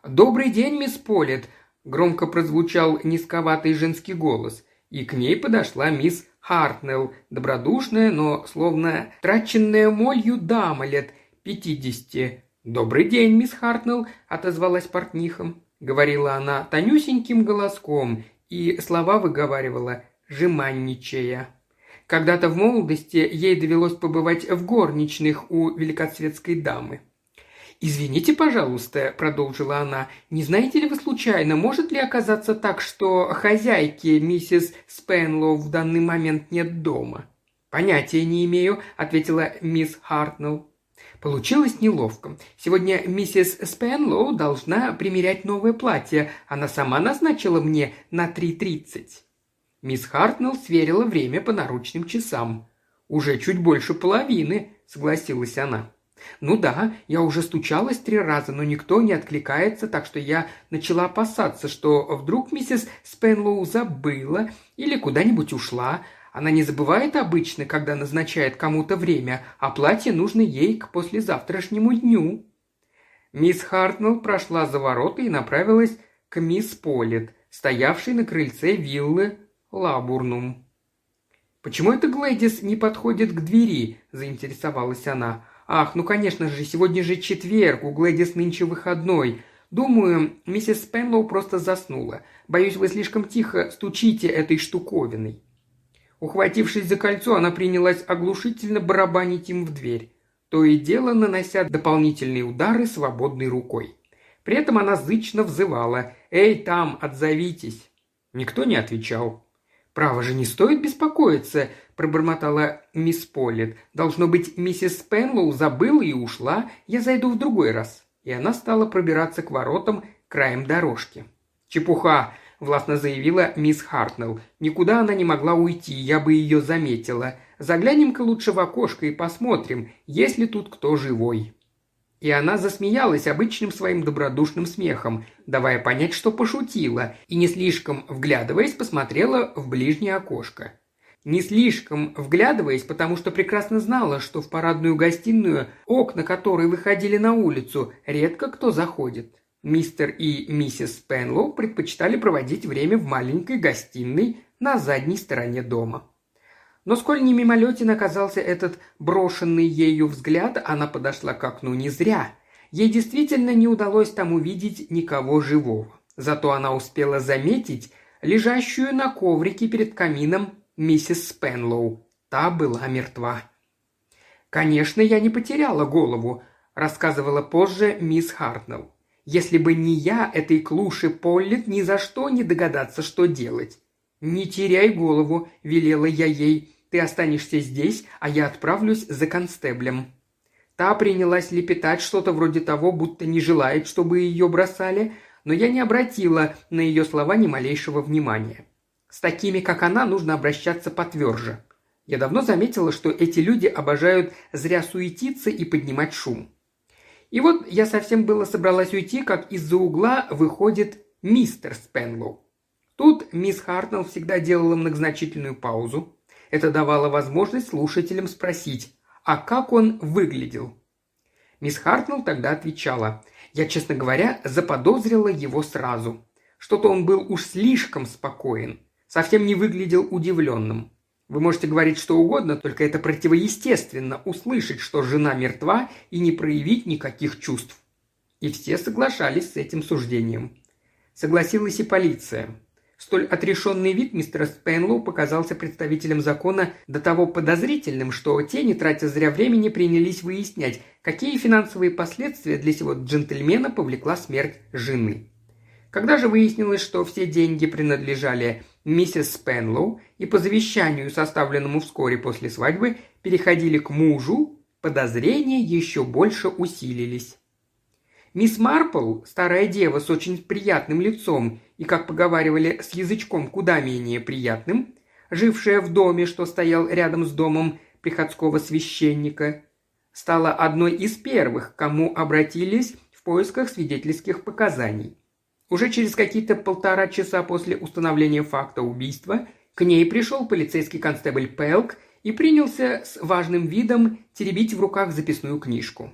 Speaker 1: «Добрый день, мисс Полет!» – громко прозвучал низковатый женский голос, и к ней подошла мисс Хартнелл, добродушная, но словно траченная молью дама лет пятидесяти. «Добрый день, мисс Хартнелл!» – отозвалась портнихом. Говорила она тонюсеньким голоском и слова выговаривала, жеманничая. Когда-то в молодости ей довелось побывать в горничных у великосветской дамы. «Извините, пожалуйста», – продолжила она, – «не знаете ли вы случайно, может ли оказаться так, что хозяйки миссис Спенлоу в данный момент нет дома?» «Понятия не имею», – ответила мисс Хартнелл. Получилось неловко. Сегодня миссис Спенлоу должна примерять новое платье. Она сама назначила мне на три тридцать. Мисс Хартнелл сверила время по наручным часам. «Уже чуть больше половины», — согласилась она. «Ну да, я уже стучалась три раза, но никто не откликается, так что я начала опасаться, что вдруг миссис Спенлоу забыла или куда-нибудь ушла. Она не забывает обычно, когда назначает кому-то время, а платье нужно ей к послезавтрашнему дню». Мисс Хартнелл прошла за ворота и направилась к мисс Полет, стоявшей на крыльце виллы Лабурнум. «Почему это Глэдис не подходит к двери?» – заинтересовалась она. «Ах, ну конечно же, сегодня же четверг, у Глэдис нынче выходной. Думаю, миссис Спенлоу просто заснула. Боюсь, вы слишком тихо стучите этой штуковиной». Ухватившись за кольцо, она принялась оглушительно барабанить им в дверь, то и дело нанося дополнительные удары свободной рукой. При этом она зычно взывала «Эй, там, отзовитесь!». Никто не отвечал. «Право же, не стоит беспокоиться», – пробормотала мисс Поллет. «Должно быть, миссис Спенлоу забыла и ушла. Я зайду в другой раз». И она стала пробираться к воротам краем дорожки. «Чепуха!» – властно заявила мисс Хартнелл. «Никуда она не могла уйти, я бы ее заметила. Заглянем-ка лучше в окошко и посмотрим, есть ли тут кто живой». И она засмеялась обычным своим добродушным смехом, давая понять, что пошутила, и не слишком вглядываясь, посмотрела в ближнее окошко. не слишком вглядываясь, потому что прекрасно знала, что в парадную гостиную, окна которой выходили на улицу, редко кто заходит. Мистер и миссис Спенлоу предпочитали проводить время в маленькой гостиной на задней стороне дома. Но сколь не мимолетен оказался этот брошенный ею взгляд, она подошла к окну не зря. Ей действительно не удалось там увидеть никого живого. Зато она успела заметить лежащую на коврике перед камином миссис Спенлоу. Та была мертва. «Конечно, я не потеряла голову», – рассказывала позже мисс Хартнелл. «Если бы не я, этой клуши Поллит ни за что не догадаться, что делать. «Не теряй голову», – велела я ей. «Ты останешься здесь, а я отправлюсь за констеблем». Та принялась лепетать что-то вроде того, будто не желает, чтобы ее бросали, но я не обратила на ее слова ни малейшего внимания. С такими, как она, нужно обращаться потверже. Я давно заметила, что эти люди обожают зря суетиться и поднимать шум. И вот я совсем было собралась уйти, как из-за угла выходит мистер Спенлоу. Тут мисс Хартнелл всегда делала многозначительную паузу. Это давало возможность слушателям спросить, а как он выглядел? Мисс Хартнелл тогда отвечала, я, честно говоря, заподозрила его сразу. Что-то он был уж слишком спокоен, совсем не выглядел удивленным. Вы можете говорить что угодно, только это противоестественно услышать, что жена мертва и не проявить никаких чувств. И все соглашались с этим суждением. Согласилась и полиция. Столь отрешенный вид мистера Спенлоу показался представителям закона до того подозрительным, что те, не тратя зря времени, принялись выяснять, какие финансовые последствия для сего джентльмена повлекла смерть жены. Когда же выяснилось, что все деньги принадлежали миссис Спенлоу и по завещанию, составленному вскоре после свадьбы, переходили к мужу, подозрения еще больше усилились. Мисс Марпл, старая дева с очень приятным лицом и, как поговаривали, с язычком куда менее приятным, жившая в доме, что стоял рядом с домом приходского священника, стала одной из первых, к кому обратились в поисках свидетельских показаний. Уже через какие-то полтора часа после установления факта убийства к ней пришел полицейский констебль Пелк и принялся с важным видом теребить в руках записную книжку.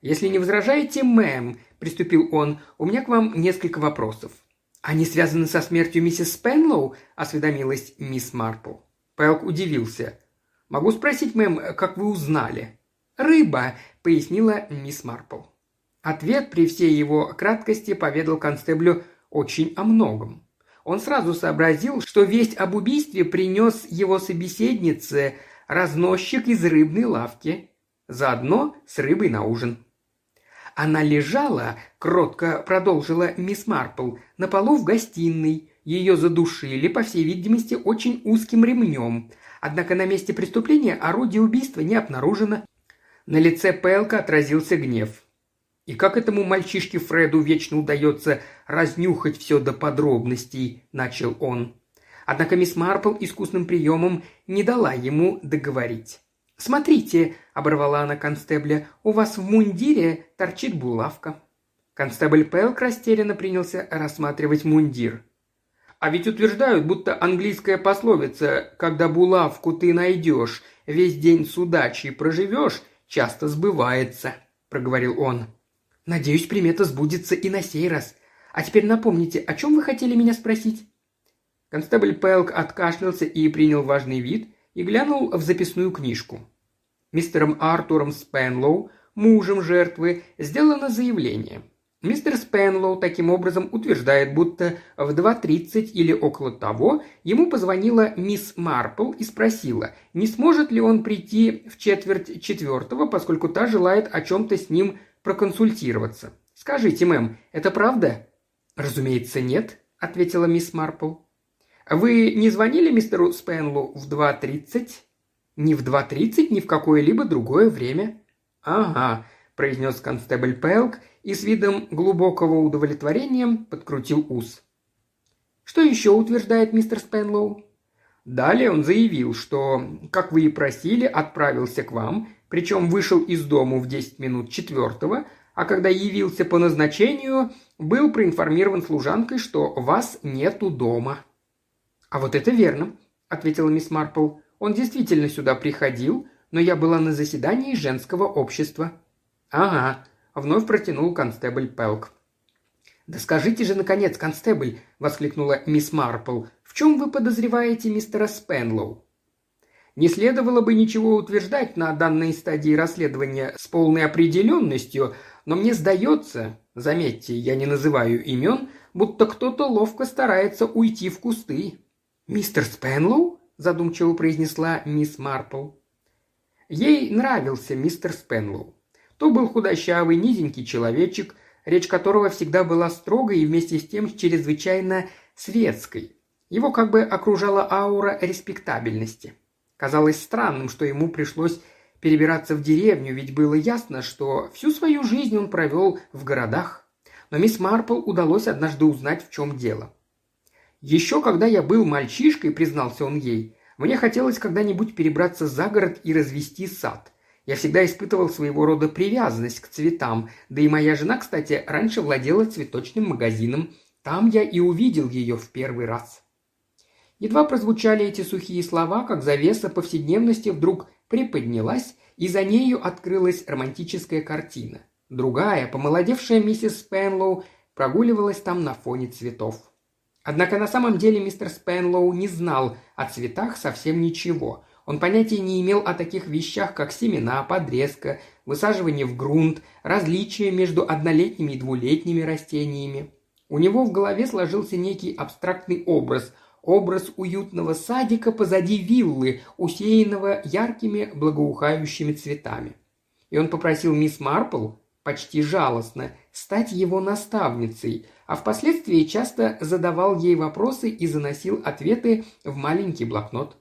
Speaker 1: «Если не возражаете, мэм», – приступил он, – «у меня к вам несколько вопросов». «Они связаны со смертью миссис Спенлоу?» – осведомилась мисс Марпл. Пэлк удивился. «Могу спросить, мэм, как вы узнали?» «Рыба», – пояснила мисс Марпл. Ответ при всей его краткости поведал констеблю очень о многом. Он сразу сообразил, что весть об убийстве принес его собеседнице разносчик из рыбной лавки, заодно с рыбой на ужин. Она лежала, кротко продолжила мисс Марпл, на полу в гостиной. Ее задушили, по всей видимости, очень узким ремнем. Однако на месте преступления орудие убийства не обнаружено. На лице Пэлка отразился гнев. И как этому мальчишке Фреду вечно удается разнюхать все до подробностей, начал он. Однако мисс Марпл искусным приемом не дала ему договорить. «Смотрите», – оборвала она констебля, – «у вас в мундире торчит булавка». Констебль Пелк растерянно принялся рассматривать мундир. «А ведь утверждают, будто английская пословица «когда булавку ты найдешь, весь день с удачей проживешь» часто сбывается», – проговорил он. «Надеюсь, примета сбудется и на сей раз. А теперь напомните, о чем вы хотели меня спросить?» Констебль Пелк откашлялся и принял важный вид – и глянул в записную книжку. Мистером Артуром Спенлоу, мужем жертвы, сделано заявление. Мистер Спенлоу таким образом утверждает, будто в 2.30 или около того ему позвонила мисс Марпл и спросила, не сможет ли он прийти в четверть четвертого, поскольку та желает о чем-то с ним проконсультироваться. «Скажите, мэм, это правда?» «Разумеется, нет», – ответила мисс Марпл. Вы не звонили мистеру Спенлу в 2.30? Ни в 2.30, ни в какое-либо другое время. Ага, произнес констебль Пелк и с видом глубокого удовлетворения подкрутил ус. Что еще утверждает мистер Спенлоу? Далее он заявил, что, как вы и просили, отправился к вам, причем вышел из дому в 10 минут четвертого, а когда явился по назначению, был проинформирован служанкой, что вас нету дома. «А вот это верно», – ответила мисс Марпл. «Он действительно сюда приходил, но я была на заседании женского общества». «Ага», – вновь протянул констебль Пелк. «Да скажите же, наконец, констебль!» – воскликнула мисс Марпл. «В чем вы подозреваете мистера Спенлоу?» Не следовало бы ничего утверждать на данной стадии расследования с полной определенностью, но мне сдается, заметьте, я не называю имен, будто кто-то ловко старается уйти в кусты. «Мистер Спенлоу?» – задумчиво произнесла мисс Марпл. Ей нравился мистер Спенлоу. То был худощавый, низенький человечек, речь которого всегда была строгой и вместе с тем чрезвычайно светской. Его как бы окружала аура респектабельности. Казалось странным, что ему пришлось перебираться в деревню, ведь было ясно, что всю свою жизнь он провел в городах. Но мисс Марпл удалось однажды узнать, в чем дело. «Еще когда я был мальчишкой», — признался он ей, — «мне хотелось когда-нибудь перебраться за город и развести сад. Я всегда испытывал своего рода привязанность к цветам, да и моя жена, кстати, раньше владела цветочным магазином. Там я и увидел ее в первый раз». Едва прозвучали эти сухие слова, как завеса повседневности вдруг приподнялась, и за нею открылась романтическая картина. Другая, помолодевшая миссис Спенлоу, прогуливалась там на фоне цветов. Однако на самом деле мистер Спенлоу не знал о цветах совсем ничего. Он понятия не имел о таких вещах, как семена, подрезка, высаживание в грунт, различия между однолетними и двулетними растениями. У него в голове сложился некий абстрактный образ – образ уютного садика позади виллы, усеянного яркими благоухающими цветами. И он попросил мисс Марпл, почти жалостно, стать его наставницей, а впоследствии часто задавал ей вопросы и заносил ответы в маленький блокнот.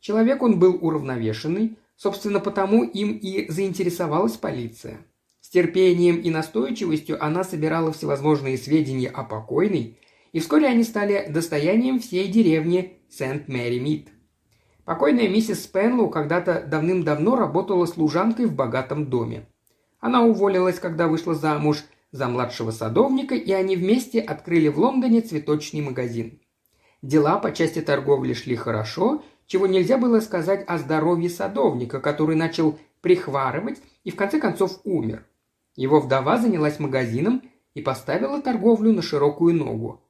Speaker 1: Человек он был уравновешенный, собственно, потому им и заинтересовалась полиция. С терпением и настойчивостью она собирала всевозможные сведения о покойной, и вскоре они стали достоянием всей деревни Сент-Мэри-Мид. Покойная миссис Спенлоу когда-то давным-давно работала служанкой в богатом доме. Она уволилась, когда вышла замуж за младшего садовника, и они вместе открыли в Лондоне цветочный магазин. Дела по части торговли шли хорошо, чего нельзя было сказать о здоровье садовника, который начал прихварывать и в конце концов умер. Его вдова занялась магазином и поставила торговлю на широкую ногу.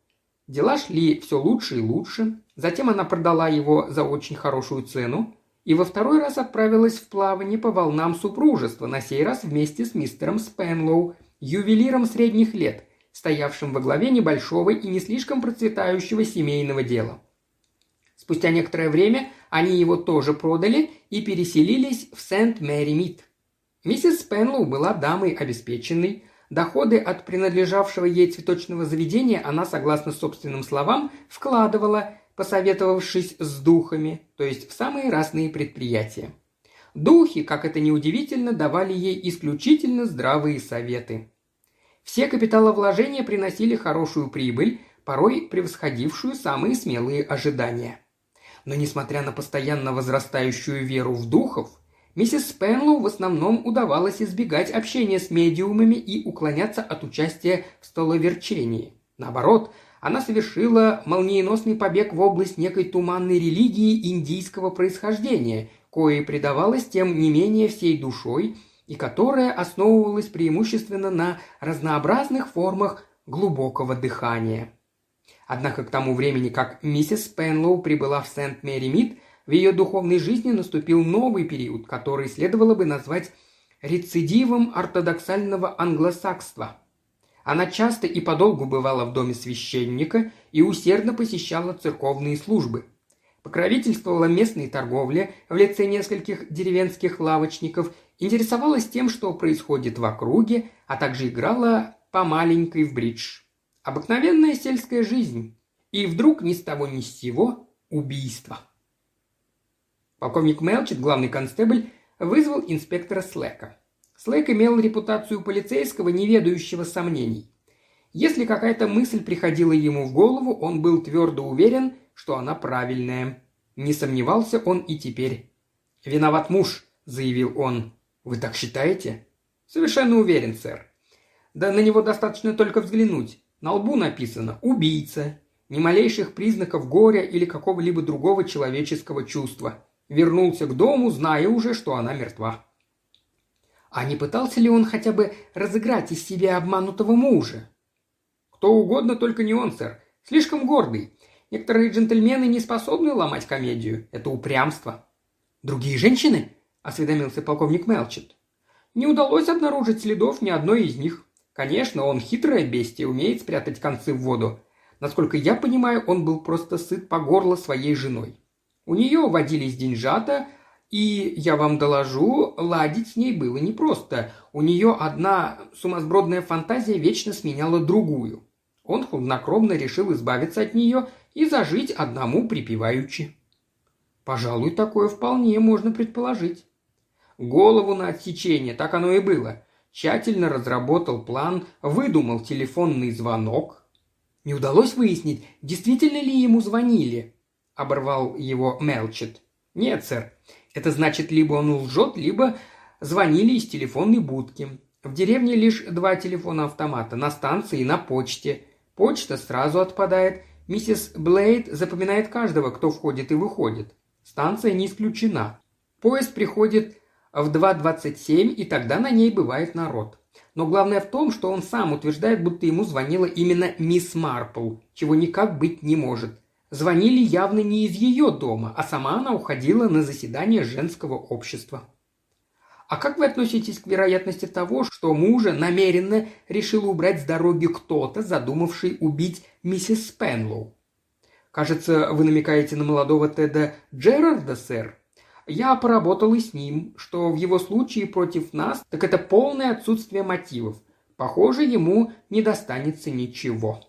Speaker 1: Дела шли все лучше и лучше. Затем она продала его за очень хорошую цену и во второй раз отправилась в плавание по волнам супружества, на сей раз вместе с мистером Спенлоу, ювелиром средних лет, стоявшим во главе небольшого и не слишком процветающего семейного дела. Спустя некоторое время они его тоже продали и переселились в Сент-Мэри-Мид. Миссис Спенлоу была дамой обеспеченной, Доходы от принадлежавшего ей цветочного заведения она, согласно собственным словам, вкладывала, посоветовавшись с духами, то есть в самые разные предприятия. Духи, как это ни удивительно, давали ей исключительно здравые советы. Все капиталовложения приносили хорошую прибыль, порой превосходившую самые смелые ожидания. Но несмотря на постоянно возрастающую веру в духов, Миссис Спенлоу в основном удавалось избегать общения с медиумами и уклоняться от участия в столоверчении. Наоборот, она совершила молниеносный побег в область некой туманной религии индийского происхождения, кое предавалась тем не менее всей душой и которая основывалась преимущественно на разнообразных формах глубокого дыхания. Однако к тому времени, как миссис Спенлоу прибыла в Сент-Мэри-Мид, в ее духовной жизни наступил новый период, который следовало бы назвать рецидивом ортодоксального англосакства. Она часто и подолгу бывала в доме священника и усердно посещала церковные службы. Покровительствовала местной торговле в лице нескольких деревенских лавочников, интересовалась тем, что происходит в округе, а также играла по маленькой в бридж. Обыкновенная сельская жизнь. И вдруг ни с того ни с сего убийство. Полковник Мелчет, главный констебль, вызвал инспектора Слэка. Слэк имел репутацию полицейского, не ведающего сомнений. Если какая-то мысль приходила ему в голову, он был твердо уверен, что она правильная. Не сомневался он и теперь. «Виноват муж», — заявил он. «Вы так считаете?» «Совершенно уверен, сэр. Да на него достаточно только взглянуть. На лбу написано «убийца». Ни малейших признаков горя или какого-либо другого человеческого чувства. Вернулся к дому, зная уже, что она мертва. А не пытался ли он хотя бы разыграть из себя обманутого мужа? Кто угодно, только не он, сэр. Слишком гордый. Некоторые джентльмены не способны ломать комедию. Это упрямство. Другие женщины? Осведомился полковник Мелчет. Не удалось обнаружить следов ни одной из них. Конечно, он хитрое бестие, умеет спрятать концы в воду. Насколько я понимаю, он был просто сыт по горло своей женой. У нее водились деньжата, и, я вам доложу, ладить с ней было непросто. У нее одна сумасбродная фантазия вечно сменяла другую. Он хладнокровно решил избавиться от нее и зажить одному припеваючи. Пожалуй, такое вполне можно предположить. Голову на отсечение, так оно и было. Тщательно разработал план, выдумал телефонный звонок. Не удалось выяснить, действительно ли ему звонили, оборвал его Мелчет. Нет, сэр, это значит, либо он лжет, либо звонили из телефонной будки. В деревне лишь два телефона-автомата, на станции и на почте. Почта сразу отпадает. Миссис Блейд запоминает каждого, кто входит и выходит. Станция не исключена. Поезд приходит в 2.27, и тогда на ней бывает народ. Но главное в том, что он сам утверждает, будто ему звонила именно мисс Марпл, чего никак быть не может. Звонили явно не из ее дома, а сама она уходила на заседание женского общества. А как вы относитесь к вероятности того, что мужа намеренно решил убрать с дороги кто-то, задумавший убить миссис Спенлоу? Кажется, вы намекаете на молодого Теда Джерарда, сэр. Я поработал и с ним, что в его случае против нас, так это полное отсутствие мотивов. Похоже, ему не достанется ничего.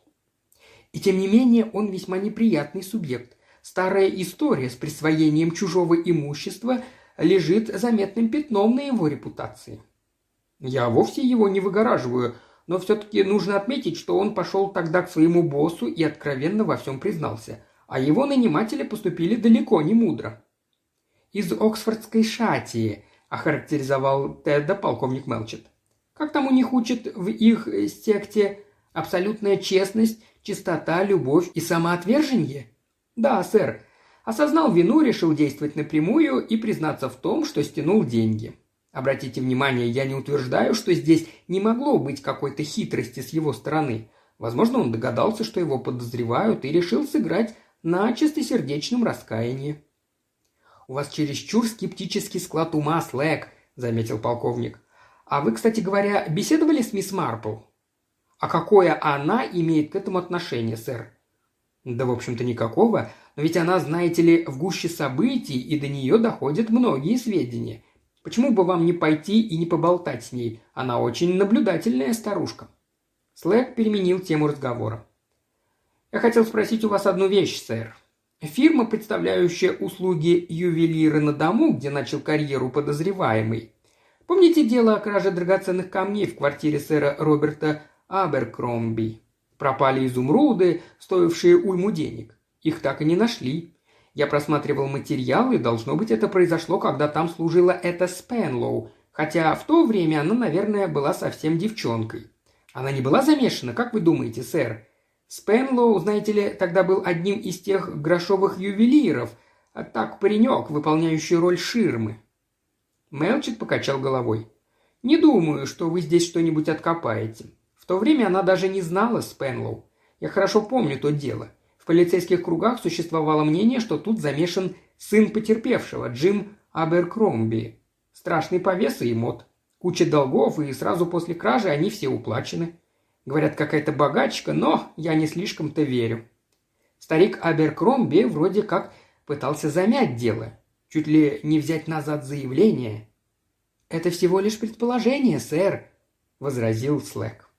Speaker 1: И тем не менее он весьма неприятный субъект. Старая история с присвоением чужого имущества лежит заметным пятном на его репутации. Я вовсе его не выгораживаю, но все-таки нужно отметить, что он пошел тогда к своему боссу и откровенно во всем признался, а его наниматели поступили далеко не мудро. «Из Оксфордской шатии», – охарактеризовал Теда полковник Мелчет. «Как там у них учат в их секте абсолютная честность Чистота, любовь и самоотвержение? Да, сэр. Осознал вину, решил действовать напрямую и признаться в том, что стянул деньги. Обратите внимание, я не утверждаю, что здесь не могло быть какой-то хитрости с его стороны. Возможно, он догадался, что его подозревают, и решил сыграть на чистосердечном раскаянии. «У вас чересчур скептический склад ума, Слэк», – заметил полковник. «А вы, кстати говоря, беседовали с мисс Марпл?» А какое она имеет к этому отношение, сэр? Да, в общем-то, никакого, но ведь она, знаете ли, в гуще событий, и до нее доходят многие сведения. Почему бы вам не пойти и не поболтать с ней? Она очень наблюдательная старушка. Слэк переменил тему разговора. «Я хотел спросить у вас одну вещь, сэр. Фирма, представляющая услуги ювелира на дому, где начал карьеру подозреваемый. Помните дело о краже драгоценных камней в квартире сэра Роберта Аберкромби. Пропали изумруды, стоившие уйму денег. Их так и не нашли. Я просматривал материалы, должно быть, это произошло, когда там служила эта Спенлоу, хотя в то время она, наверное, была совсем девчонкой. Она не была замешана, как вы думаете, сэр? Спенлоу, знаете ли, тогда был одним из тех грошовых ювелиров, а так паренек, выполняющий роль ширмы. Мелчит покачал головой. «Не думаю, что вы здесь что-нибудь откопаете то время она даже не знала Спенлоу. Я хорошо помню то дело. В полицейских кругах существовало мнение, что тут замешан сын потерпевшего, Джим Аберкромби. Страшный повес и мод. Куча долгов, и сразу после кражи они все уплачены. Говорят, какая-то богачка, но я не слишком-то верю. Старик Аберкромби вроде как пытался замять дело. Чуть ли не взять назад заявление. «Это всего лишь предположение, сэр», — возразил Слэк.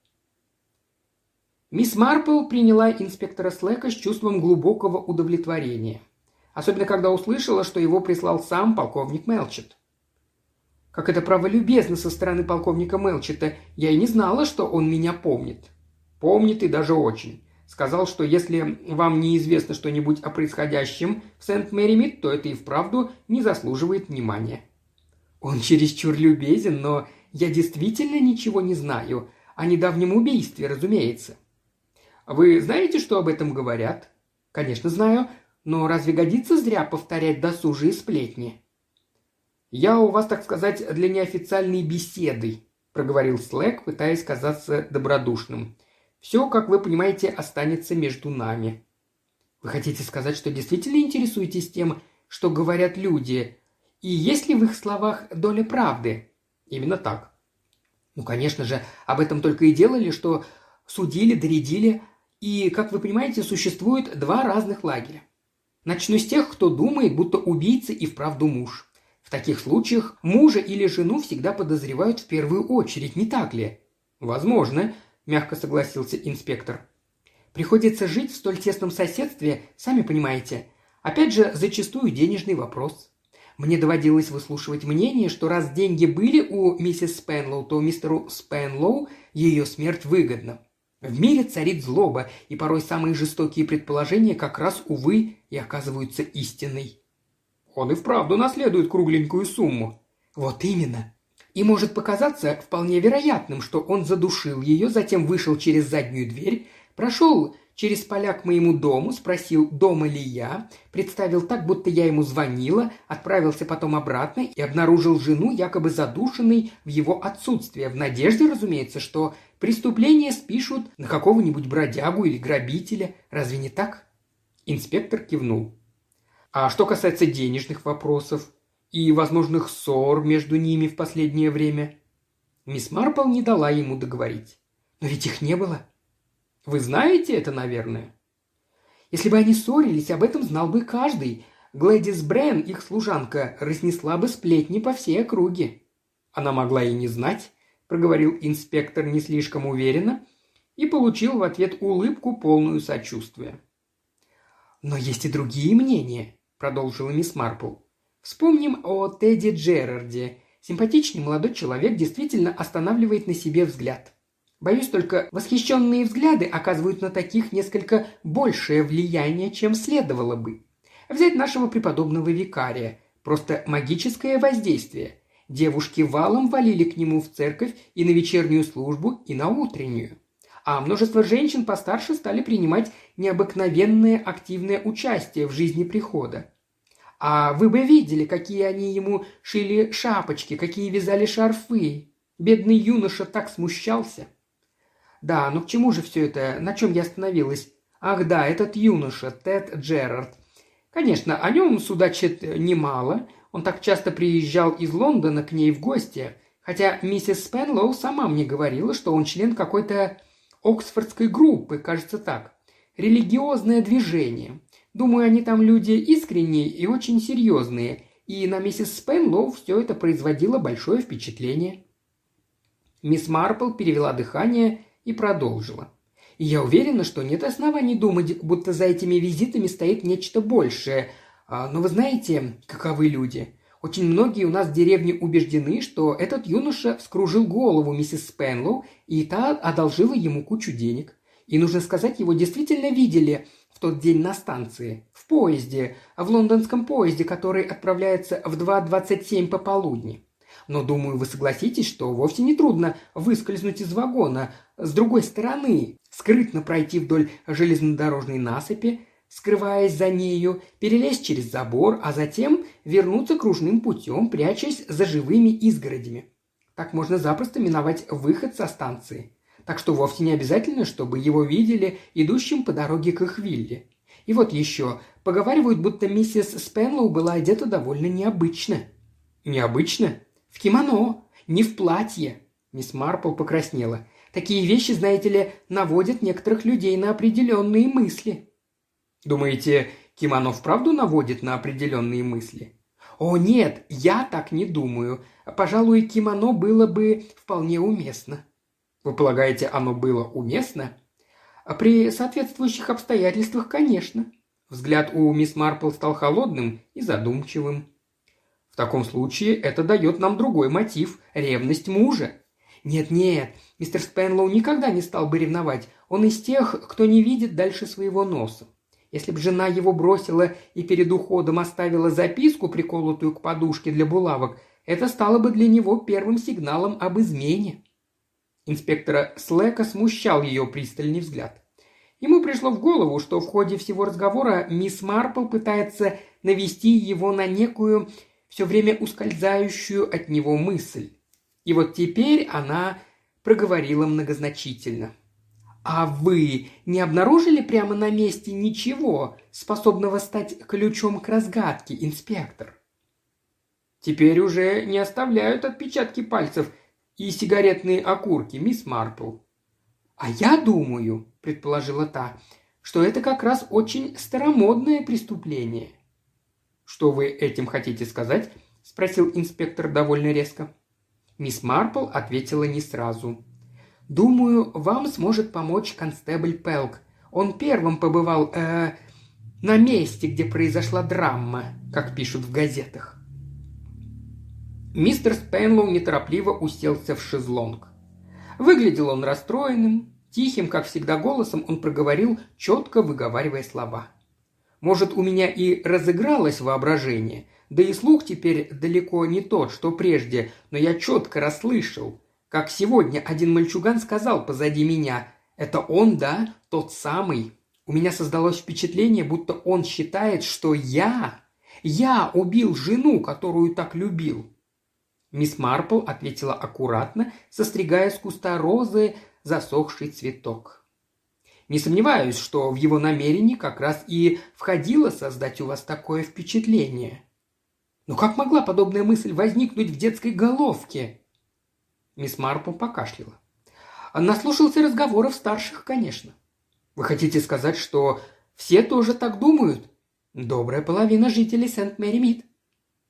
Speaker 1: Мисс Марпл приняла инспектора Слэка с чувством глубокого удовлетворения. Особенно, когда услышала, что его прислал сам полковник Мелчет. Как это право любезно со стороны полковника Мелчета, я и не знала, что он меня помнит. Помнит и даже очень. Сказал, что если вам неизвестно что-нибудь о происходящем в Сент-Мэри-Мид, то это и вправду не заслуживает внимания. Он чересчур любезен, но я действительно ничего не знаю. О недавнем убийстве, разумеется. Вы знаете, что об этом говорят?» «Конечно знаю. Но разве годится зря повторять досужие сплетни?» «Я у вас, так сказать, для неофициальной беседы», – проговорил Слэк, пытаясь казаться добродушным. «Все, как вы понимаете, останется между нами». «Вы хотите сказать, что действительно интересуетесь тем, что говорят люди, и есть ли в их словах доля правды?» «Именно так». «Ну, конечно же, об этом только и делали, что судили, доредили, и, как вы понимаете, существует два разных лагеря. Начну с тех, кто думает, будто убийца и вправду муж. В таких случаях мужа или жену всегда подозревают в первую очередь, не так ли? Возможно, мягко согласился инспектор. Приходится жить в столь тесном соседстве, сами понимаете. Опять же, зачастую денежный вопрос. Мне доводилось выслушивать мнение, что раз деньги были у миссис Спенлоу, то мистеру Спенлоу ее смерть выгодна. В мире царит злоба, и порой самые жестокие предположения как раз, увы, и оказываются истиной. Он и вправду наследует кругленькую сумму. Вот именно. И может показаться вполне вероятным, что он задушил ее, затем вышел через заднюю дверь, прошел через поля к моему дому, спросил, дома ли я, представил так, будто я ему звонила, отправился потом обратно и обнаружил жену, якобы задушенной в его отсутствие, в надежде, разумеется, что преступление спишут на какого-нибудь бродягу или грабителя. Разве не так? Инспектор кивнул. А что касается денежных вопросов и возможных ссор между ними в последнее время, мисс Марпл не дала ему договорить. Но ведь их не было. Вы знаете это, наверное? Если бы они ссорились, об этом знал бы каждый. Глэдис Брен, их служанка, разнесла бы сплетни по всей округе. Она могла и не знать, проговорил инспектор не слишком уверенно и получил в ответ улыбку полную сочувствия. Но есть и другие мнения, продолжила мисс Марпл. Вспомним о Тедди Джерарде. Симпатичный молодой человек действительно останавливает на себе взгляд. Боюсь только, восхищенные взгляды оказывают на таких несколько большее влияние, чем следовало бы. Взять нашего преподобного викария. Просто магическое воздействие. Девушки валом валили к нему в церковь и на вечернюю службу, и на утреннюю. А множество женщин постарше стали принимать необыкновенное активное участие в жизни прихода. А вы бы видели, какие они ему шили шапочки, какие вязали шарфы. Бедный юноша так смущался – да, но к чему же все это? На чем я остановилась? Ах да, этот юноша, Тед Джерард. Конечно, о нем судачит немало. Он так часто приезжал из Лондона к ней в гости. Хотя миссис Спенлоу сама мне говорила, что он член какой-то Оксфордской группы, кажется так. Религиозное движение. Думаю, они там люди искренние и очень серьезные. И на миссис Спенлоу все это производило большое впечатление. Мисс Марпл перевела дыхание и продолжила. И я уверена, что нет оснований думать, будто за этими визитами стоит нечто большее. А, но вы знаете, каковы люди. Очень многие у нас в деревне убеждены, что этот юноша вскружил голову миссис Спенлоу, и та одолжила ему кучу денег. И нужно сказать, его действительно видели в тот день на станции, в поезде, в лондонском поезде, который отправляется в 2.27 пополудни. Но, думаю, вы согласитесь, что вовсе не трудно выскользнуть из вагона с другой стороны, скрытно пройти вдоль железнодорожной насыпи, скрываясь за нею, перелезть через забор, а затем вернуться кружным путем, прячась за живыми изгородями. Так можно запросто миновать выход со станции. Так что вовсе не обязательно, чтобы его видели идущим по дороге к их вилле. И вот еще, поговаривают, будто миссис Спенлоу была одета довольно необычно. Необычно? В кимоно, не в платье. Мисс Марпл покраснела. Такие вещи, знаете ли, наводят некоторых людей на определенные мысли. Думаете, кимоно вправду наводит на определенные мысли? О нет, я так не думаю. Пожалуй, кимоно было бы вполне уместно. Вы полагаете, оно было уместно? При соответствующих обстоятельствах, конечно. Взгляд у мисс Марпл стал холодным и задумчивым таком случае это дает нам другой мотив – ревность мужа. Нет-нет, мистер Спенлоу никогда не стал бы ревновать. Он из тех, кто не видит дальше своего носа. Если бы жена его бросила и перед уходом оставила записку, приколотую к подушке для булавок, это стало бы для него первым сигналом об измене. Инспектора Слэка смущал ее пристальный взгляд. Ему пришло в голову, что в ходе всего разговора мисс Марпл пытается навести его на некую все время ускользающую от него мысль. И вот теперь она проговорила многозначительно. «А вы не обнаружили прямо на месте ничего, способного стать ключом к разгадке, инспектор?» «Теперь уже не оставляют отпечатки пальцев и сигаретные окурки, мисс Марпл». «А я думаю», — предположила та, — «что это как раз очень старомодное преступление». «Что вы этим хотите сказать?» – спросил инспектор довольно резко. Мисс Марпл ответила не сразу. «Думаю, вам сможет помочь констебль Пелк. Он первым побывал э, на месте, где произошла драма, как пишут в газетах». Мистер Спенлоу неторопливо уселся в шезлонг. Выглядел он расстроенным, тихим, как всегда, голосом он проговорил, четко выговаривая слова – может, у меня и разыгралось воображение, да и слух теперь далеко не тот, что прежде, но я четко расслышал. Как сегодня один мальчуган сказал позади меня, «Это он, да? Тот самый?» У меня создалось впечатление, будто он считает, что я, я убил жену, которую так любил. Мисс Марпл ответила аккуратно, состригая с куста розы засохший цветок. Не сомневаюсь, что в его намерении как раз и входило создать у вас такое впечатление. Но как могла подобная мысль возникнуть в детской головке? Мисс Марпл покашляла. Наслушался разговоров старших, конечно. Вы хотите сказать, что все тоже так думают? Добрая половина жителей Сент-Мэри-Мид.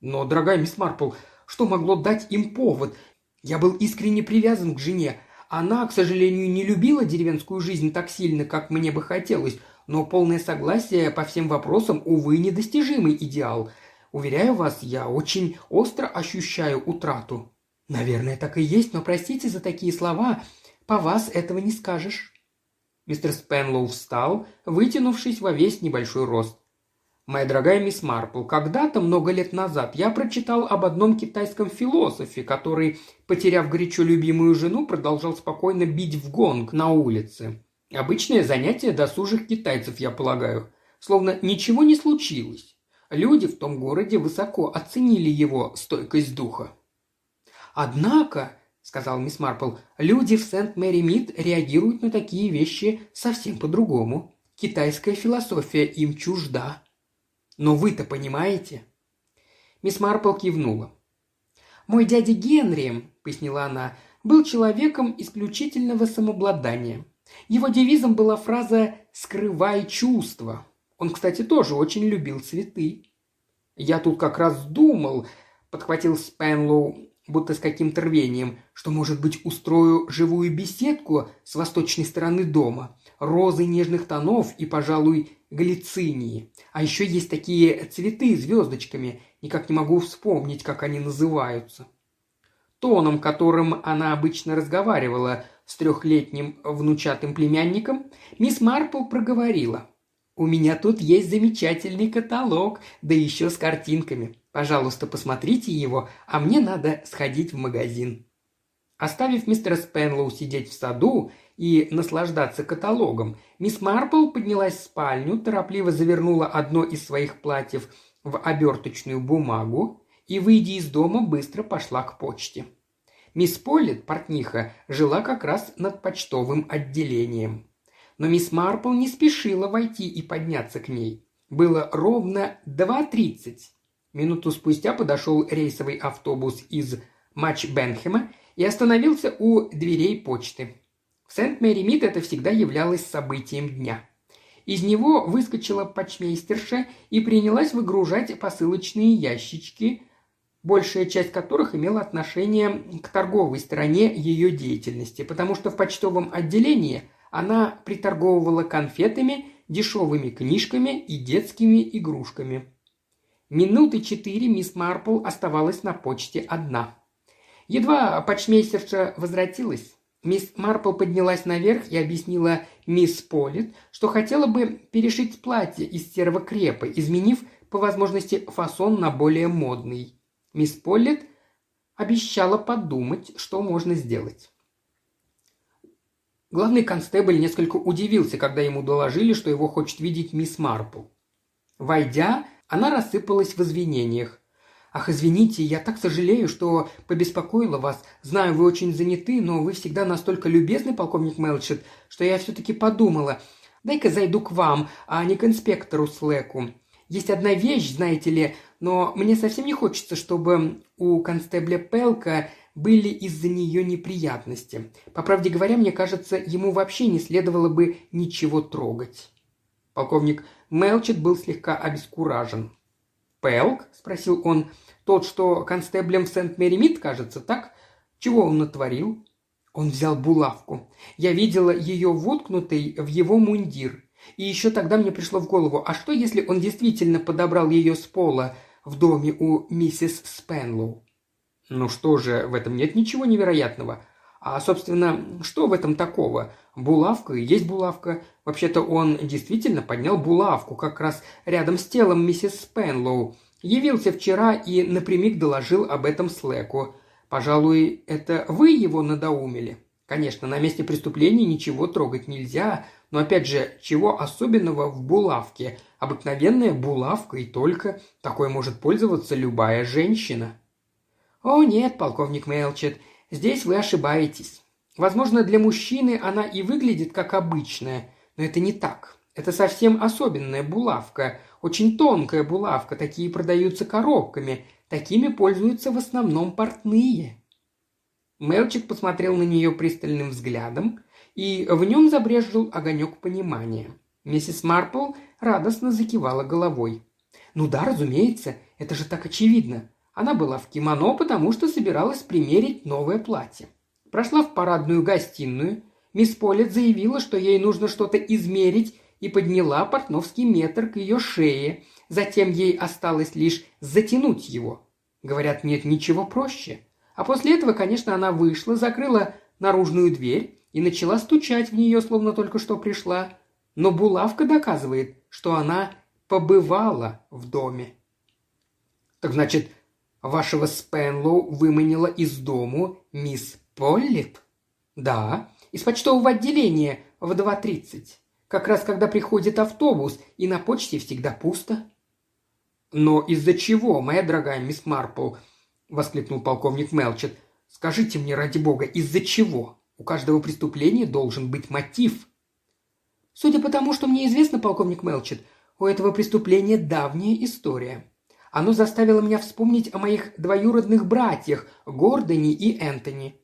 Speaker 1: Но, дорогая мисс Марпл, что могло дать им повод? Я был искренне привязан к жене, она, к сожалению, не любила деревенскую жизнь так сильно, как мне бы хотелось, но полное согласие по всем вопросам, увы, недостижимый идеал. Уверяю вас, я очень остро ощущаю утрату. Наверное, так и есть, но простите за такие слова, по вас этого не скажешь. Мистер Спенлоу встал, вытянувшись во весь небольшой рост. Моя дорогая мисс Марпл, когда-то, много лет назад, я прочитал об одном китайском философе, который, потеряв горячо любимую жену, продолжал спокойно бить в гонг на улице. Обычное занятие досужих китайцев, я полагаю. Словно ничего не случилось. Люди в том городе высоко оценили его стойкость духа. «Однако», — сказал мисс Марпл, — «люди в Сент-Мэри-Мид реагируют на такие вещи совсем по-другому. Китайская философия им чужда». Но вы-то понимаете?» Мисс Марпл кивнула. «Мой дядя Генри», — пояснила она, — «был человеком исключительного самообладания. Его девизом была фраза «скрывай чувства». Он, кстати, тоже очень любил цветы. «Я тут как раз думал», — подхватил Спенлоу, будто с каким-то рвением, что, может быть, устрою живую беседку с восточной стороны дома, розы нежных тонов и, пожалуй, глицинии. А еще есть такие цветы звездочками, никак не могу вспомнить, как они называются. Тоном, которым она обычно разговаривала с трехлетним внучатым племянником, мисс Марпл проговорила. «У меня тут есть замечательный каталог, да еще с картинками. Пожалуйста, посмотрите его, а мне надо сходить в магазин». Оставив мистера Спенлоу сидеть в саду и наслаждаться каталогом, мисс Марпл поднялась в спальню, торопливо завернула одно из своих платьев в оберточную бумагу и, выйдя из дома, быстро пошла к почте. Мисс Поллет, портниха, жила как раз над почтовым отделением. Но мисс Марпл не спешила войти и подняться к ней. Было ровно два тридцать. Минуту спустя подошел рейсовый автобус из Матч-Бенхема и остановился у дверей почты. В Сент-Мэри-Мид это всегда являлось событием дня. Из него выскочила почмейстерша и принялась выгружать посылочные ящички, большая часть которых имела отношение к торговой стороне ее деятельности, потому что в почтовом отделении она приторговывала конфетами, дешевыми книжками и детскими игрушками. Минуты четыре мисс Марпл оставалась на почте одна. Едва почмейстерша возвратилась, мисс Марпл поднялась наверх и объяснила мисс Полит, что хотела бы перешить платье из серого крепа, изменив по возможности фасон на более модный. Мисс Полит обещала подумать, что можно сделать. Главный констебль несколько удивился, когда ему доложили, что его хочет видеть мисс Марпл. Войдя, она рассыпалась в извинениях. «Ах, извините, я так сожалею, что побеспокоила вас. Знаю, вы очень заняты, но вы всегда настолько любезны, полковник Мелчет, что я все-таки подумала. Дай-ка зайду к вам, а не к инспектору Слэку. Есть одна вещь, знаете ли, но мне совсем не хочется, чтобы у констебля Пелка были из-за нее неприятности. По правде говоря, мне кажется, ему вообще не следовало бы ничего трогать. Полковник Мелчет был слегка обескуражен. «Пелк?» – спросил он. «Тот, что констеблем в Сент-Мэри-Мид, кажется, так? Чего он натворил?» Он взял булавку. Я видела ее воткнутой в его мундир. И еще тогда мне пришло в голову, а что, если он действительно подобрал ее с пола в доме у миссис Спенлоу? Ну что же, в этом нет ничего невероятного. А, собственно, что в этом такого? Булавка и есть булавка. Вообще-то он действительно поднял булавку как раз рядом с телом миссис Спенлоу. Явился вчера и напрямик доложил об этом Слэку. Пожалуй, это вы его надоумили. Конечно, на месте преступления ничего трогать нельзя, но опять же, чего особенного в булавке? Обыкновенная булавка и только. Такой может пользоваться любая женщина. «О нет, полковник Мелчет, здесь вы ошибаетесь. Возможно, для мужчины она и выглядит как обычная, но это не так. Это совсем особенная булавка, очень тонкая булавка, такие продаются коробками, такими пользуются в основном портные». Мелчик посмотрел на нее пристальным взглядом, и в нем забрежил огонек понимания. Миссис Марпл радостно закивала головой. «Ну да, разумеется, это же так очевидно. Она была в кимоно, потому что собиралась примерить новое платье. Прошла в парадную гостиную. Мисс Полет заявила, что ей нужно что-то измерить, и подняла портновский метр к ее шее. Затем ей осталось лишь затянуть его. Говорят, нет ничего проще. А после этого, конечно, она вышла, закрыла наружную дверь и начала стучать в нее, словно только что пришла. Но булавка доказывает, что она побывала в доме. Так значит, Вашего Спенлоу выманила из дому мисс Поллит?» «Да, из почтового отделения в 2.30. Как раз когда приходит автобус, и на почте всегда пусто». «Но из-за чего, моя дорогая мисс Марпл?» – воскликнул полковник Мелчет. «Скажите мне, ради бога, из-за чего? У каждого преступления должен быть мотив». «Судя по тому, что мне известно, полковник Мелчет, у этого преступления давняя история. Оно заставило меня вспомнить о моих двоюродных братьях Гордоне и Энтони.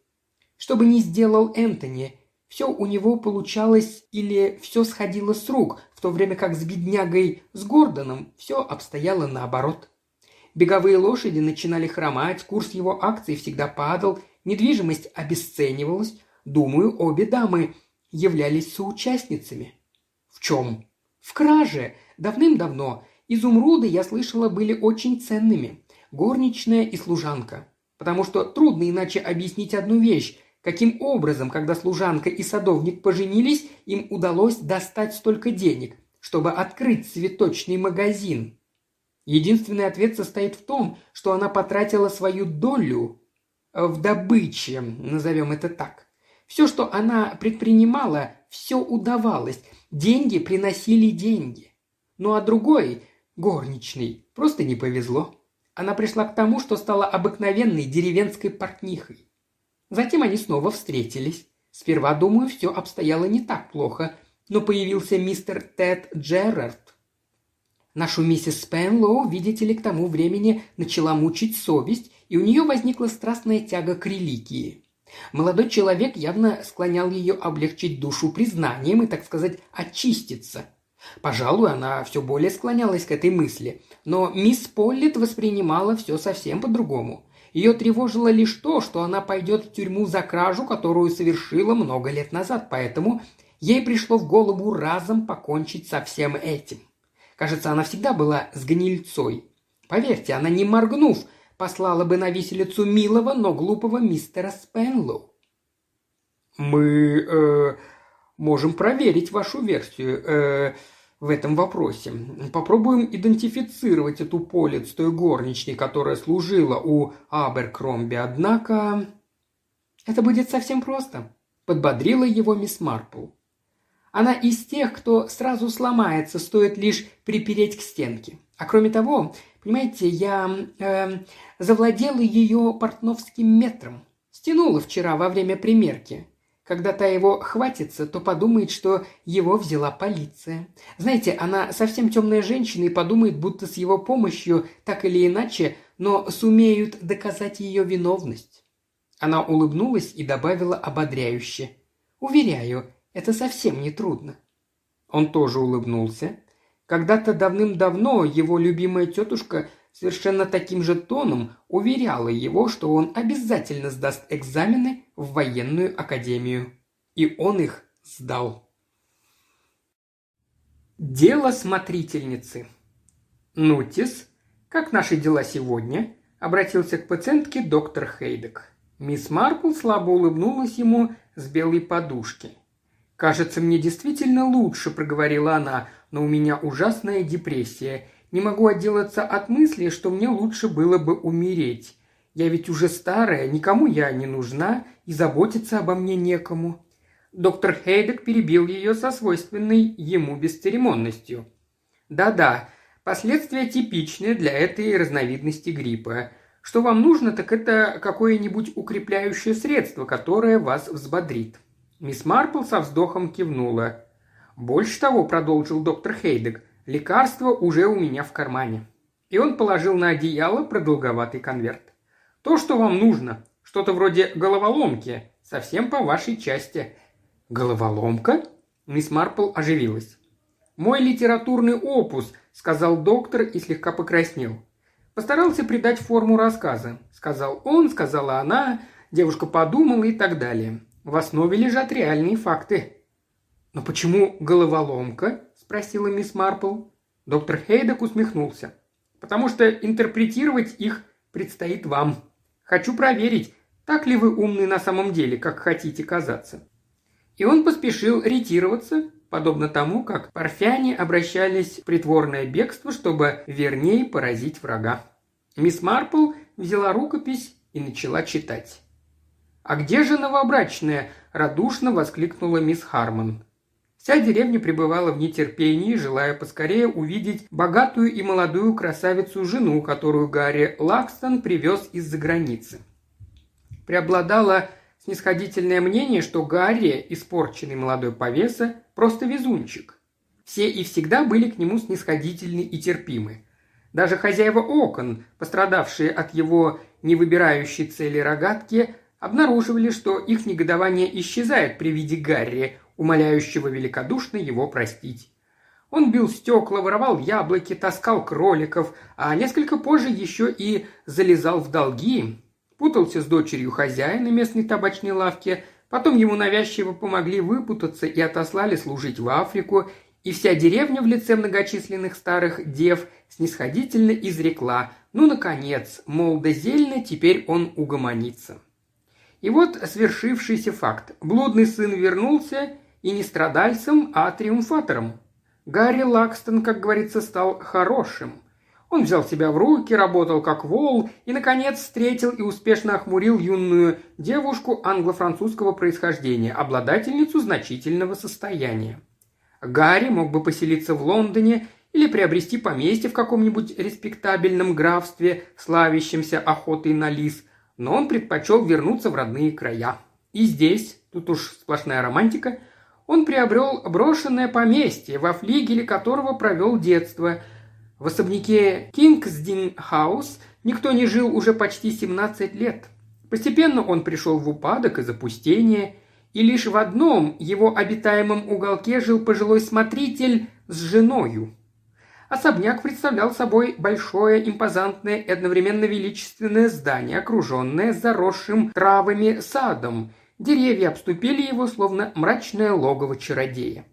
Speaker 1: Что бы ни сделал Энтони, все у него получалось или все сходило с рук, в то время как с беднягой с Гордоном все обстояло наоборот. Беговые лошади начинали хромать, курс его акций всегда падал, недвижимость обесценивалась. Думаю, обе дамы являлись соучастницами. В чем? В краже. Давным-давно Изумруды, я слышала, были очень ценными. Горничная и служанка. Потому что трудно иначе объяснить одну вещь. Каким образом, когда служанка и садовник поженились, им удалось достать столько денег, чтобы открыть цветочный магазин? Единственный ответ состоит в том, что она потратила свою долю в добыче, назовем это так. Все, что она предпринимала, все удавалось. Деньги приносили деньги. Ну а другой, Горничной. Просто не повезло. Она пришла к тому, что стала обыкновенной деревенской портнихой. Затем они снова встретились. Сперва, думаю, все обстояло не так плохо, но появился мистер Тед Джерард. Нашу миссис Спенлоу, видите ли, к тому времени начала мучить совесть, и у нее возникла страстная тяга к религии. Молодой человек явно склонял ее облегчить душу признанием и, так сказать, очиститься. Пожалуй, она все более склонялась к этой мысли, но мисс Поллит воспринимала все совсем по-другому. Ее тревожило лишь то, что она пойдет в тюрьму за кражу, которую совершила много лет назад, поэтому ей пришло в голову разом покончить со всем этим. Кажется, она всегда была с гнильцой. Поверьте, она, не моргнув, послала бы на виселицу милого, но глупого мистера Спенлоу. «Мы э, можем проверить вашу версию. Э, в этом вопросе. Попробуем идентифицировать эту полец той горничной, которая служила у Аберкромби, однако... Это будет совсем просто. – подбодрила его мисс Марпл. Она из тех, кто сразу сломается, стоит лишь припереть к стенке. А кроме того, понимаете, я э, завладела ее портновским метром. Стянула вчера во время примерки. Когда та его хватится, то подумает, что его взяла полиция. Знаете, она совсем темная женщина и подумает, будто с его помощью, так или иначе, но сумеют доказать ее виновность. Она улыбнулась и добавила ободряюще. «Уверяю, это совсем не трудно». Он тоже улыбнулся. Когда-то давным-давно его любимая тетушка совершенно таким же тоном уверяла его, что он обязательно сдаст экзамены в военную академию. И он их сдал. Дело смотрительницы. «Нутис, как наши дела сегодня?» – обратился к пациентке доктор Хейдек. Мисс Марпл слабо улыбнулась ему с белой подушки. «Кажется, мне действительно лучше», – проговорила она, – «но у меня ужасная депрессия, не могу отделаться от мысли, что мне лучше было бы умереть. Я ведь уже старая, никому я не нужна, и заботиться обо мне некому». Доктор Хейдек перебил ее со свойственной ему бесцеремонностью. «Да-да, последствия типичны для этой разновидности гриппа. Что вам нужно, так это какое-нибудь укрепляющее средство, которое вас взбодрит». Мисс Марпл со вздохом кивнула. «Больше того», – продолжил доктор Хейдек, Лекарство уже у меня в кармане». И он положил на одеяло продолговатый конверт. «То, что вам нужно. Что-то вроде головоломки. Совсем по вашей части». «Головоломка?» Мисс Марпл оживилась. «Мой литературный опус», — сказал доктор и слегка покраснел. Постарался придать форму рассказа. Сказал он, сказала она, девушка подумала и так далее. В основе лежат реальные факты. «Но почему головоломка?» Спросила мисс Марпл. Доктор Хейдек усмехнулся. «Потому что интерпретировать их предстоит вам. Хочу проверить, так ли вы умны на самом деле, как хотите казаться». И он поспешил ретироваться, подобно тому, как парфяне обращались в притворное бегство, чтобы вернее поразить врага. Мисс Марпл взяла рукопись и начала читать. «А где же новобрачная?» – радушно воскликнула мисс Хармон. Вся деревня пребывала в нетерпении, желая поскорее увидеть богатую и молодую красавицу-жену, которую Гарри Лакстон привез из-за границы. Преобладало снисходительное мнение, что Гарри, испорченный молодой повеса, просто везунчик. Все и всегда были к нему снисходительны и терпимы. Даже хозяева окон, пострадавшие от его невыбирающей цели рогатки, обнаруживали, что их негодование исчезает при виде Гарри, умоляющего великодушно его простить. Он бил стекла, воровал яблоки, таскал кроликов, а несколько позже еще и залезал в долги, путался с дочерью хозяина местной табачной лавки, потом ему навязчиво помогли выпутаться и отослали служить в Африку, и вся деревня в лице многочисленных старых дев снисходительно изрекла «Ну, наконец, мол, да зельно, теперь он угомонится». И вот свершившийся факт. Блудный сын вернулся и не страдальцем, а триумфатором. Гарри Лакстон, как говорится, стал хорошим. Он взял себя в руки, работал как вол и, наконец, встретил и успешно охмурил юную девушку англо-французского происхождения, обладательницу значительного состояния. Гарри мог бы поселиться в Лондоне или приобрести поместье в каком-нибудь респектабельном графстве, славящемся охотой на лис, но он предпочел вернуться в родные края. И здесь, тут уж сплошная романтика – он приобрел брошенное поместье, во флигеле которого провел детство. В особняке Кингсдин-хаус никто не жил уже почти 17 лет. Постепенно он пришел в упадок и запустение, и лишь в одном его обитаемом уголке жил пожилой смотритель с женою. Особняк представлял собой большое, импозантное и одновременно величественное здание, окруженное заросшим травами садом – Деревья обступили его, словно мрачное логово чародея.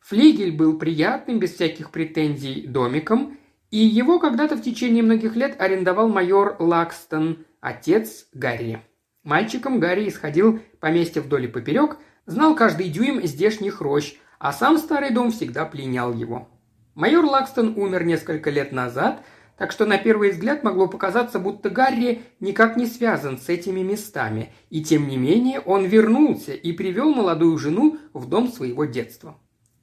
Speaker 1: Флигель был приятным, без всяких претензий, домиком, и его когда-то в течение многих лет арендовал майор Лакстон, отец Гарри. Мальчиком Гарри исходил поместье вдоль и поперек, знал каждый дюйм здешних рощ, а сам старый дом всегда пленял его. Майор Лакстон умер несколько лет назад, так что на первый взгляд могло показаться, будто Гарри никак не связан с этими местами, и тем не менее он вернулся и привел молодую жену в дом своего детства.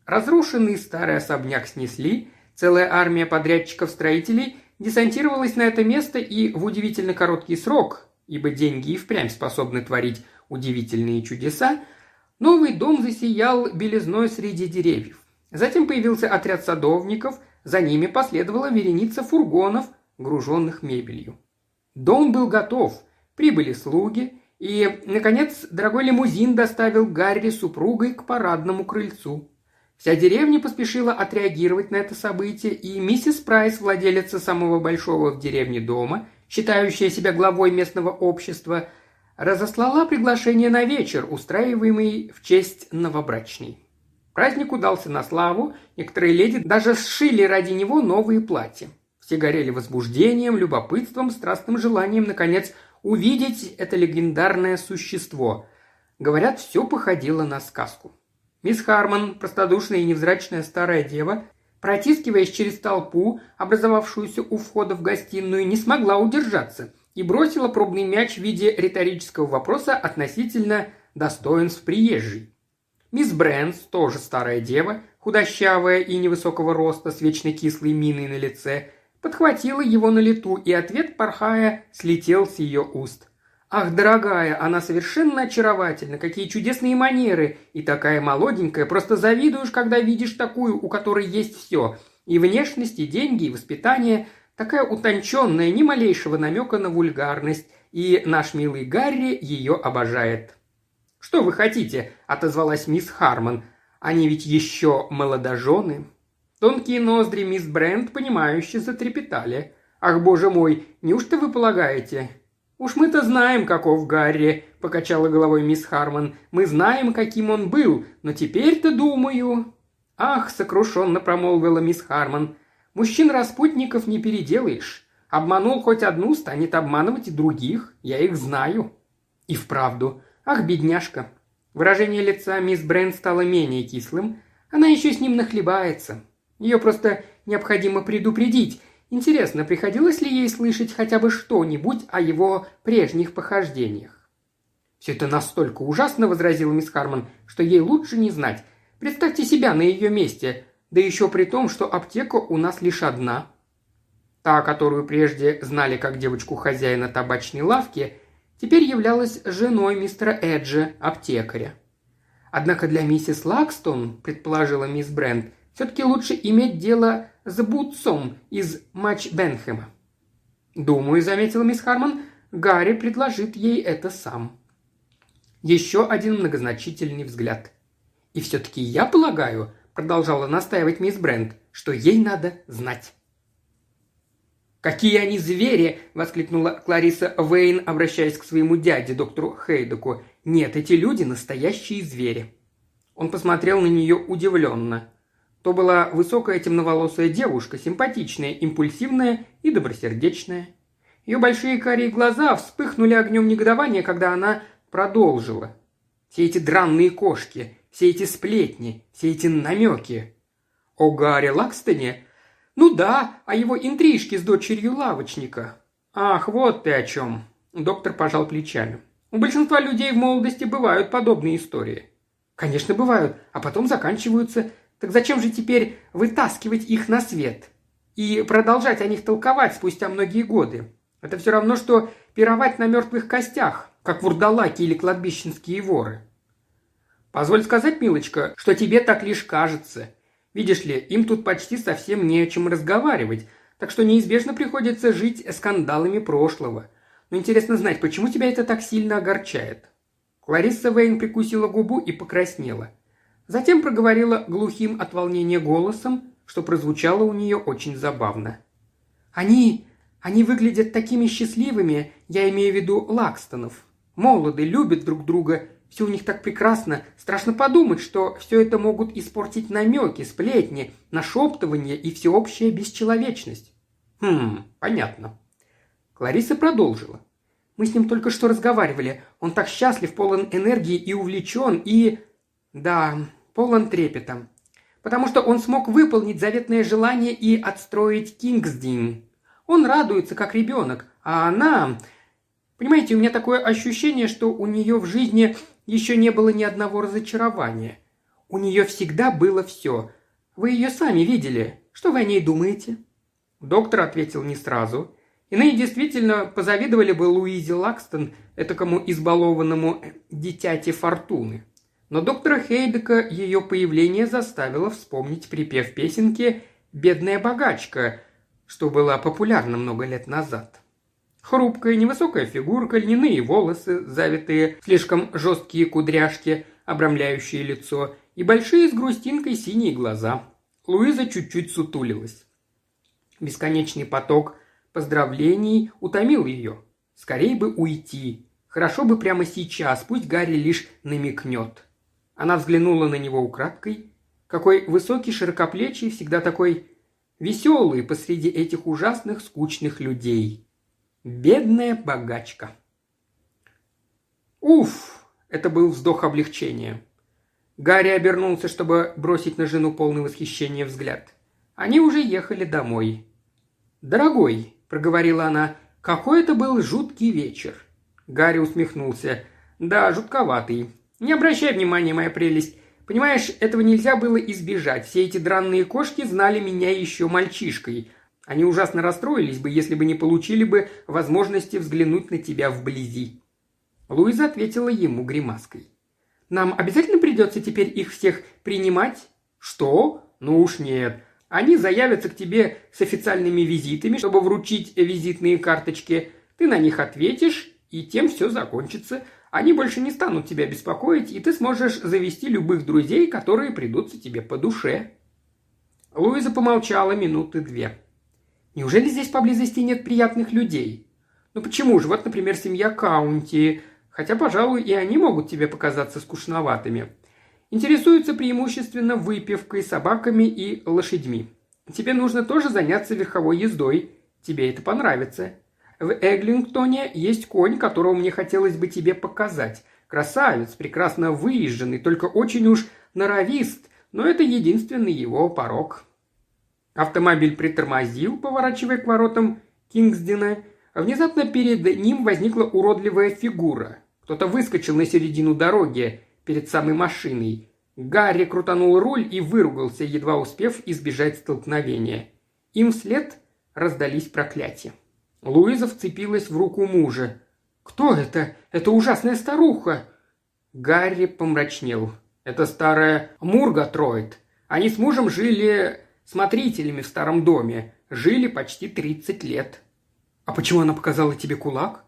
Speaker 1: Разрушенный старый особняк снесли, целая армия подрядчиков-строителей десантировалась на это место и в удивительно короткий срок, ибо деньги и впрямь способны творить удивительные чудеса, новый дом засиял белизной среди деревьев. Затем появился отряд садовников, за ними последовала вереница фургонов, груженных мебелью. Дом был готов, прибыли слуги, и, наконец, дорогой лимузин доставил Гарри супругой к парадному крыльцу. Вся деревня поспешила отреагировать на это событие, и миссис Прайс, владелица самого большого в деревне дома, считающая себя главой местного общества, разослала приглашение на вечер, устраиваемый в честь новобрачной. Праздник удался на славу, некоторые леди даже сшили ради него новые платья. Все горели возбуждением, любопытством, страстным желанием, наконец, увидеть это легендарное существо. Говорят, все походило на сказку. Мисс Хармон, простодушная и невзрачная старая дева, протискиваясь через толпу, образовавшуюся у входа в гостиную, не смогла удержаться и бросила пробный мяч в виде риторического вопроса относительно достоинств приезжей. Мисс Брэнс, тоже старая дева, худощавая и невысокого роста, с вечно кислой миной на лице, подхватила его на лету, и ответ, порхая, слетел с ее уст. «Ах, дорогая, она совершенно очаровательна, какие чудесные манеры, и такая молоденькая, просто завидуешь, когда видишь такую, у которой есть все, и внешность, и деньги, и воспитание, такая утонченная, ни малейшего намека на вульгарность, и наш милый Гарри ее обожает». «Что вы хотите?» – отозвалась мисс Хармон. «Они ведь еще молодожены». Тонкие ноздри мисс Брент, понимающе затрепетали. «Ах, боже мой, неужто вы полагаете?» «Уж мы-то знаем, каков Гарри», – покачала головой мисс Хармон. «Мы знаем, каким он был, но теперь-то думаю...» «Ах», – сокрушенно промолвила мисс Хармон, – «мужчин-распутников не переделаешь. Обманул хоть одну, станет обманывать и других. Я их знаю». И вправду, Ах, бедняжка. Выражение лица мисс Брент стало менее кислым. Она еще с ним нахлебается. Ее просто необходимо предупредить. Интересно, приходилось ли ей слышать хотя бы что-нибудь о его прежних похождениях? «Все это настолько ужасно», — возразила мисс Хармон, — «что ей лучше не знать. Представьте себя на ее месте, да еще при том, что аптека у нас лишь одна». Та, которую прежде знали как девочку хозяина табачной лавки, теперь являлась женой мистера Эджа, аптекаря. Однако для миссис Лакстон, предположила мисс Брент, все-таки лучше иметь дело с Бутсом из Матч Бенхэма. «Думаю», — заметила мисс Хармон, — «Гарри предложит ей это сам». Еще один многозначительный взгляд. «И все-таки я полагаю», — продолжала настаивать мисс Брент, — «что ей надо знать». «Какие они звери!» – воскликнула Клариса Вейн, обращаясь к своему дяде, доктору Хейдеку. «Нет, эти люди – настоящие звери». Он посмотрел на нее удивленно. То была высокая темноволосая девушка, симпатичная, импульсивная и добросердечная. Ее большие карие глаза вспыхнули огнем негодования, когда она продолжила. Все эти дранные кошки, все эти сплетни, все эти намеки. О Гарри Лакстоне «Ну да, а его интрижки с дочерью лавочника». «Ах, вот ты о чем!» Доктор пожал плечами. «У большинства людей в молодости бывают подобные истории». «Конечно, бывают, а потом заканчиваются. Так зачем же теперь вытаскивать их на свет? И продолжать о них толковать спустя многие годы? Это все равно, что пировать на мертвых костях, как вурдалаки или кладбищенские воры». «Позволь сказать, милочка, что тебе так лишь кажется. Видишь ли, им тут почти совсем не о чем разговаривать, так что неизбежно приходится жить скандалами прошлого. Но интересно знать, почему тебя это так сильно огорчает?» Кларисса Вейн прикусила губу и покраснела. Затем проговорила глухим от волнения голосом, что прозвучало у нее очень забавно. «Они... они выглядят такими счастливыми, я имею в виду Лакстонов. Молоды, любят друг друга все у них так прекрасно. Страшно подумать, что все это могут испортить намеки, сплетни, нашептывание и всеобщая бесчеловечность. Хм, понятно. Клариса продолжила. Мы с ним только что разговаривали. Он так счастлив, полон энергии и увлечен, и... Да, полон трепета. Потому что он смог выполнить заветное желание и отстроить Кингсдин. Он радуется, как ребенок, а она... Понимаете, у меня такое ощущение, что у нее в жизни еще не было ни одного разочарования. У нее всегда было все. Вы ее сами видели. Что вы о ней думаете?» Доктор ответил не сразу. Иные действительно позавидовали бы Луизе Лакстон, этакому избалованному дитяти фортуны. Но доктора Хейдека ее появление заставило вспомнить припев песенки «Бедная богачка», что было популярно много лет назад. Хрупкая, невысокая фигурка, льняные волосы, завитые, слишком жесткие кудряшки, обрамляющие лицо, и большие с грустинкой синие глаза. Луиза чуть-чуть сутулилась. Бесконечный поток поздравлений утомил ее. Скорей бы уйти. Хорошо бы прямо сейчас, пусть Гарри лишь намекнет. Она взглянула на него украдкой. Какой высокий, широкоплечий, всегда такой веселый посреди этих ужасных, скучных людей. Бедная богачка. Уф! Это был вздох облегчения. Гарри обернулся, чтобы бросить на жену полный восхищения взгляд. Они уже ехали домой. «Дорогой», – проговорила она, – «какой это был жуткий вечер». Гарри усмехнулся. «Да, жутковатый. Не обращай внимания, моя прелесть. Понимаешь, этого нельзя было избежать. Все эти дранные кошки знали меня еще мальчишкой. Они ужасно расстроились бы, если бы не получили бы возможности взглянуть на тебя вблизи». Луиза ответила ему гримаской. «Нам обязательно придется теперь их всех принимать?» «Что? Ну уж нет. Они заявятся к тебе с официальными визитами, чтобы вручить визитные карточки. Ты на них ответишь, и тем все закончится. Они больше не станут тебя беспокоить, и ты сможешь завести любых друзей, которые придутся тебе по душе». Луиза помолчала минуты две. «Неужели здесь поблизости нет приятных людей? Ну почему же? Вот, например, семья Каунти. Хотя, пожалуй, и они могут тебе показаться скучноватыми. Интересуются преимущественно выпивкой, собаками и лошадьми. Тебе нужно тоже заняться верховой ездой. Тебе это понравится. В Эглингтоне есть конь, которого мне хотелось бы тебе показать. Красавец, прекрасно выезженный, только очень уж норовист, но это единственный его порог. Автомобиль притормозил, поворачивая к воротам Кингсдена. Внезапно перед ним возникла уродливая фигура. Кто-то выскочил на середину дороги перед самой машиной. Гарри крутанул руль и выругался, едва успев избежать столкновения. Им вслед раздались проклятия. Луиза вцепилась в руку мужа. «Кто это? Это ужасная старуха!» Гарри помрачнел. «Это старая Мурга Троид. Они с мужем жили смотрителями в старом доме. Жили почти тридцать лет». «А почему она показала тебе кулак?»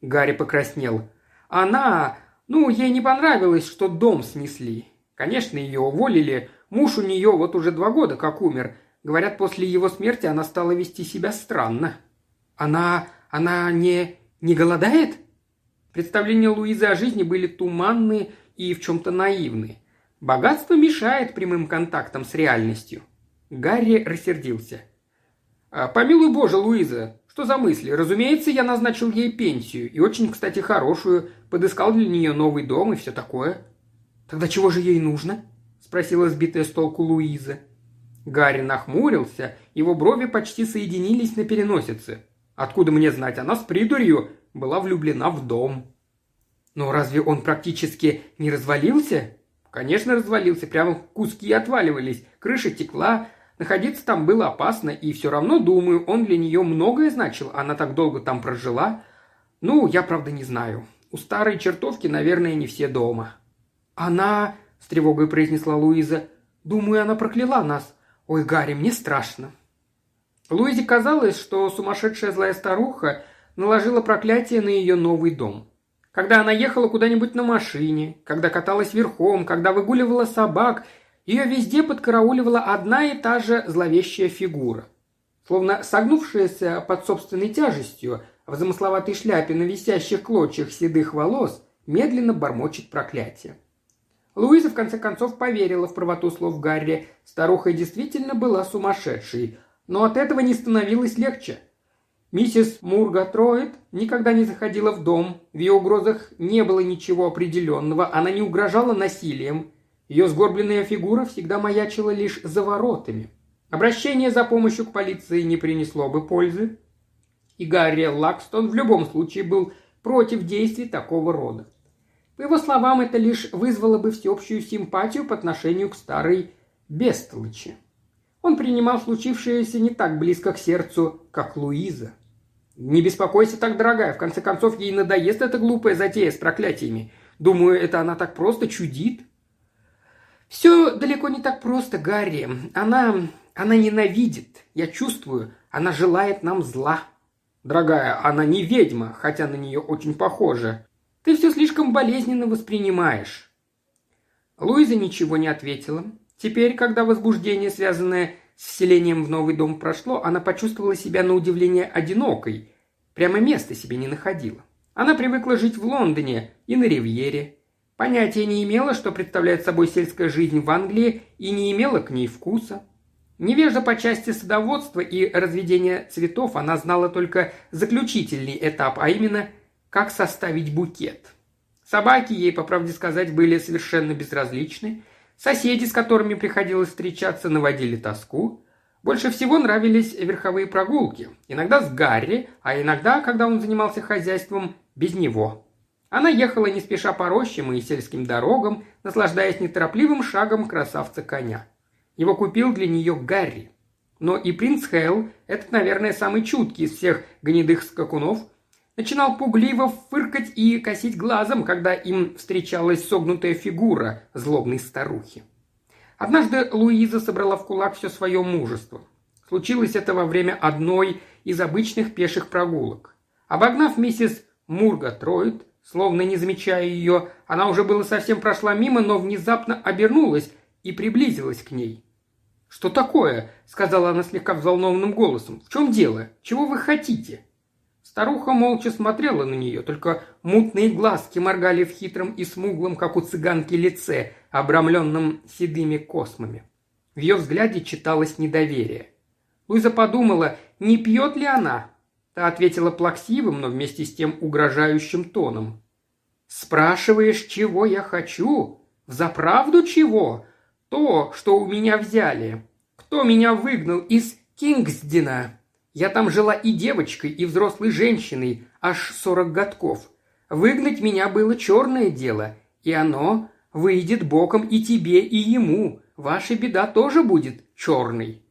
Speaker 1: Гарри покраснел. «Она ну, ей не понравилось, что дом снесли. Конечно, ее уволили. Муж у нее вот уже два года как умер. Говорят, после его смерти она стала вести себя странно. Она... она не... не голодает? Представления Луизы о жизни были туманные и в чем-то наивные. Богатство мешает прямым контактам с реальностью. Гарри рассердился. «А, «Помилуй Боже, Луиза, что за мысли? Разумеется, я назначил ей пенсию, и очень, кстати, хорошую, подыскал для нее новый дом и все такое. Тогда чего же ей нужно? спросила сбитая с толку Луиза. Гарри нахмурился, его брови почти соединились на переносице. Откуда мне знать, она с придурью была влюблена в дом. Но разве он практически не развалился? Конечно, развалился, прямо куски отваливались, крыша текла, Находиться там было опасно, и все равно, думаю, он для нее многое значил. Она так долго там прожила. Ну, я, правда, не знаю. У старой чертовки, наверное, не все дома». «Она...» – с тревогой произнесла Луиза. «Думаю, она прокляла нас. Ой, Гарри, мне страшно». Луизе казалось, что сумасшедшая злая старуха наложила проклятие на ее новый дом. Когда она ехала куда-нибудь на машине, когда каталась верхом, когда выгуливала собак – ее везде подкарауливала одна и та же зловещая фигура. Словно согнувшаяся под собственной тяжестью, в замысловатой шляпе на висящих клочьях седых волос, медленно бормочет проклятие. Луиза в конце концов поверила в правоту слов Гарри. Старуха действительно была сумасшедшей, но от этого не становилось легче. Миссис Мурга Троид никогда не заходила в дом, в ее угрозах не было ничего определенного, она не угрожала насилием, ее сгорбленная фигура всегда маячила лишь за воротами. Обращение за помощью к полиции не принесло бы пользы. И Гарри Лакстон в любом случае был против действий такого рода. По его словам, это лишь вызвало бы всеобщую симпатию по отношению к старой бестолочи. Он принимал случившееся не так близко к сердцу, как Луиза. «Не беспокойся так, дорогая, в конце концов ей надоест эта глупая затея с проклятиями. Думаю, это она так просто чудит». «Все далеко не так просто, Гарри. Она... она ненавидит. Я чувствую, она желает нам зла». «Дорогая, она не ведьма, хотя на нее очень похожа. Ты все слишком болезненно воспринимаешь». Луиза ничего не ответила. Теперь, когда возбуждение, связанное с вселением в новый дом прошло, она почувствовала себя на удивление одинокой. Прямо места себе не находила. Она привыкла жить в Лондоне и на Ривьере. Понятия не имела, что представляет собой сельская жизнь в Англии, и не имела к ней вкуса. Невежда по части садоводства и разведения цветов, она знала только заключительный этап, а именно – как составить букет. Собаки ей, по правде сказать, были совершенно безразличны. Соседи, с которыми приходилось встречаться, наводили тоску. Больше всего нравились верховые прогулки. Иногда с Гарри, а иногда, когда он занимался хозяйством, без него. Она ехала не спеша по рощам и сельским дорогам, наслаждаясь неторопливым шагом красавца коня. Его купил для нее Гарри. Но и принц Хейл, этот, наверное, самый чуткий из всех гнедых скакунов, начинал пугливо фыркать и косить глазом, когда им встречалась согнутая фигура злобной старухи. Однажды Луиза собрала в кулак все свое мужество. Случилось это во время одной из обычных пеших прогулок. Обогнав миссис Мурга Троид, словно не замечая ее, она уже было совсем прошла мимо, но внезапно обернулась и приблизилась к ней. «Что такое?» – сказала она слегка взволнованным голосом. «В чем дело? Чего вы хотите?» Старуха молча смотрела на нее, только мутные глазки моргали в хитром и смуглом, как у цыганки, лице, обрамленном седыми космами. В ее взгляде читалось недоверие. Луиза подумала, не пьет ли она. Та ответила плаксивым, но вместе с тем угрожающим тоном. «Спрашиваешь, чего я хочу? Взаправду чего? То, что у меня взяли. Кто меня выгнал из Кингсдена?» Я там жила и девочкой, и взрослой женщиной, аж сорок годков. Выгнать меня было черное дело, и оно выйдет боком и тебе, и ему. Ваша беда тоже будет черной».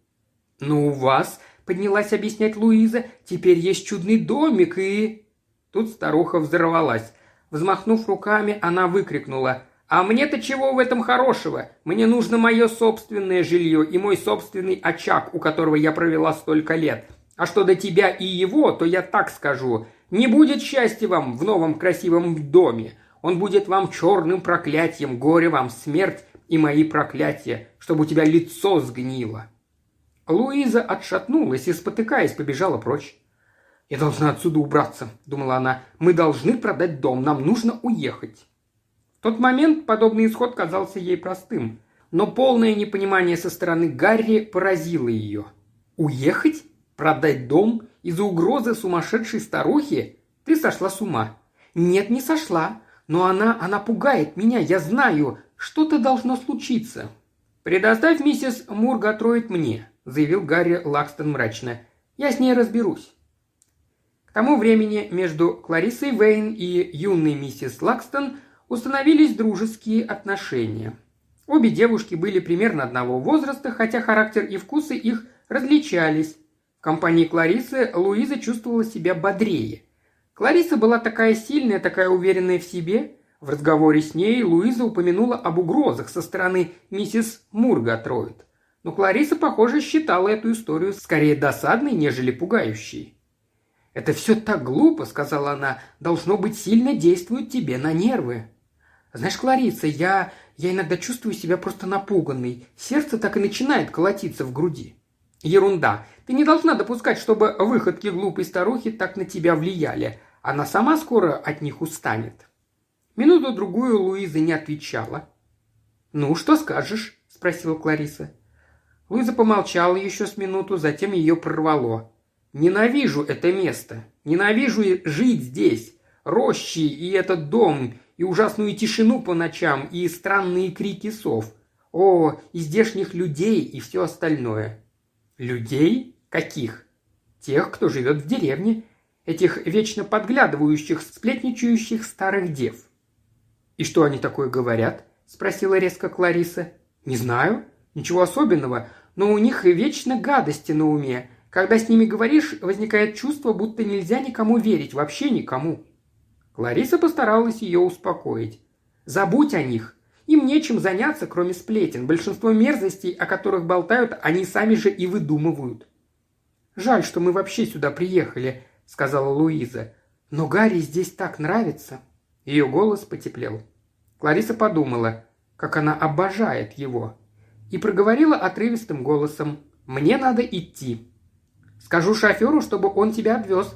Speaker 1: «Ну, у вас», — поднялась объяснять Луиза, — «теперь есть чудный домик и...» Тут старуха взорвалась. Взмахнув руками, она выкрикнула. «А мне-то чего в этом хорошего? Мне нужно мое собственное жилье и мой собственный очаг, у которого я провела столько лет. А что до тебя и его, то я так скажу. Не будет счастья вам в новом красивом доме. Он будет вам черным проклятием, горе вам, смерть и мои проклятия, чтобы у тебя лицо сгнило». Луиза отшатнулась и, спотыкаясь, побежала прочь. «Я должна отсюда убраться», — думала она. «Мы должны продать дом, нам нужно уехать». В тот момент подобный исход казался ей простым, но полное непонимание со стороны Гарри поразило ее. «Уехать? Продать дом из-за угрозы сумасшедшей старухи? Ты сошла с ума. Нет, не сошла. Но она, она пугает меня, я знаю. Что-то должно случиться. Предоставь миссис Мургатроид мне, заявил Гарри Лакстон мрачно. Я с ней разберусь. К тому времени между Клариссой Вейн и юной миссис Лакстон установились дружеские отношения. Обе девушки были примерно одного возраста, хотя характер и вкусы их различались. В компании Кларисы Луиза чувствовала себя бодрее. Клариса была такая сильная, такая уверенная в себе. В разговоре с ней Луиза упомянула об угрозах со стороны миссис Мургатроид. Но Клариса, похоже, считала эту историю скорее досадной, нежели пугающей. «Это все так глупо», — сказала она, — «должно быть, сильно действует тебе на нервы». «Знаешь, Клариса, я, я иногда чувствую себя просто напуганной. Сердце так и начинает колотиться в груди». «Ерунда. Ты не должна допускать, чтобы выходки глупой старухи так на тебя влияли. Она сама скоро от них устанет». Минуту-другую Луиза не отвечала. «Ну, что скажешь?» – спросила Клариса. Луиза помолчала еще с минуту, затем ее прорвало. «Ненавижу это место. Ненавижу жить здесь. Рощи и этот дом, и ужасную тишину по ночам, и странные крики сов. О, и здешних людей, и все остальное. «Людей? Каких?» «Тех, кто живет в деревне. Этих вечно подглядывающих, сплетничающих старых дев. «И что они такое говорят?» – спросила резко Клариса. «Не знаю. Ничего особенного. Но у них вечно гадости на уме. Когда с ними говоришь, возникает чувство, будто нельзя никому верить, вообще никому». Клариса постаралась ее успокоить. «Забудь о них. Им нечем заняться, кроме сплетен. Большинство мерзостей, о которых болтают, они сами же и выдумывают. «Жаль, что мы вообще сюда приехали», — сказала Луиза. «Но Гарри здесь так нравится». Ее голос потеплел. Клариса подумала, как она обожает его, и проговорила отрывистым голосом. «Мне надо идти. Скажу шоферу, чтобы он тебя отвез.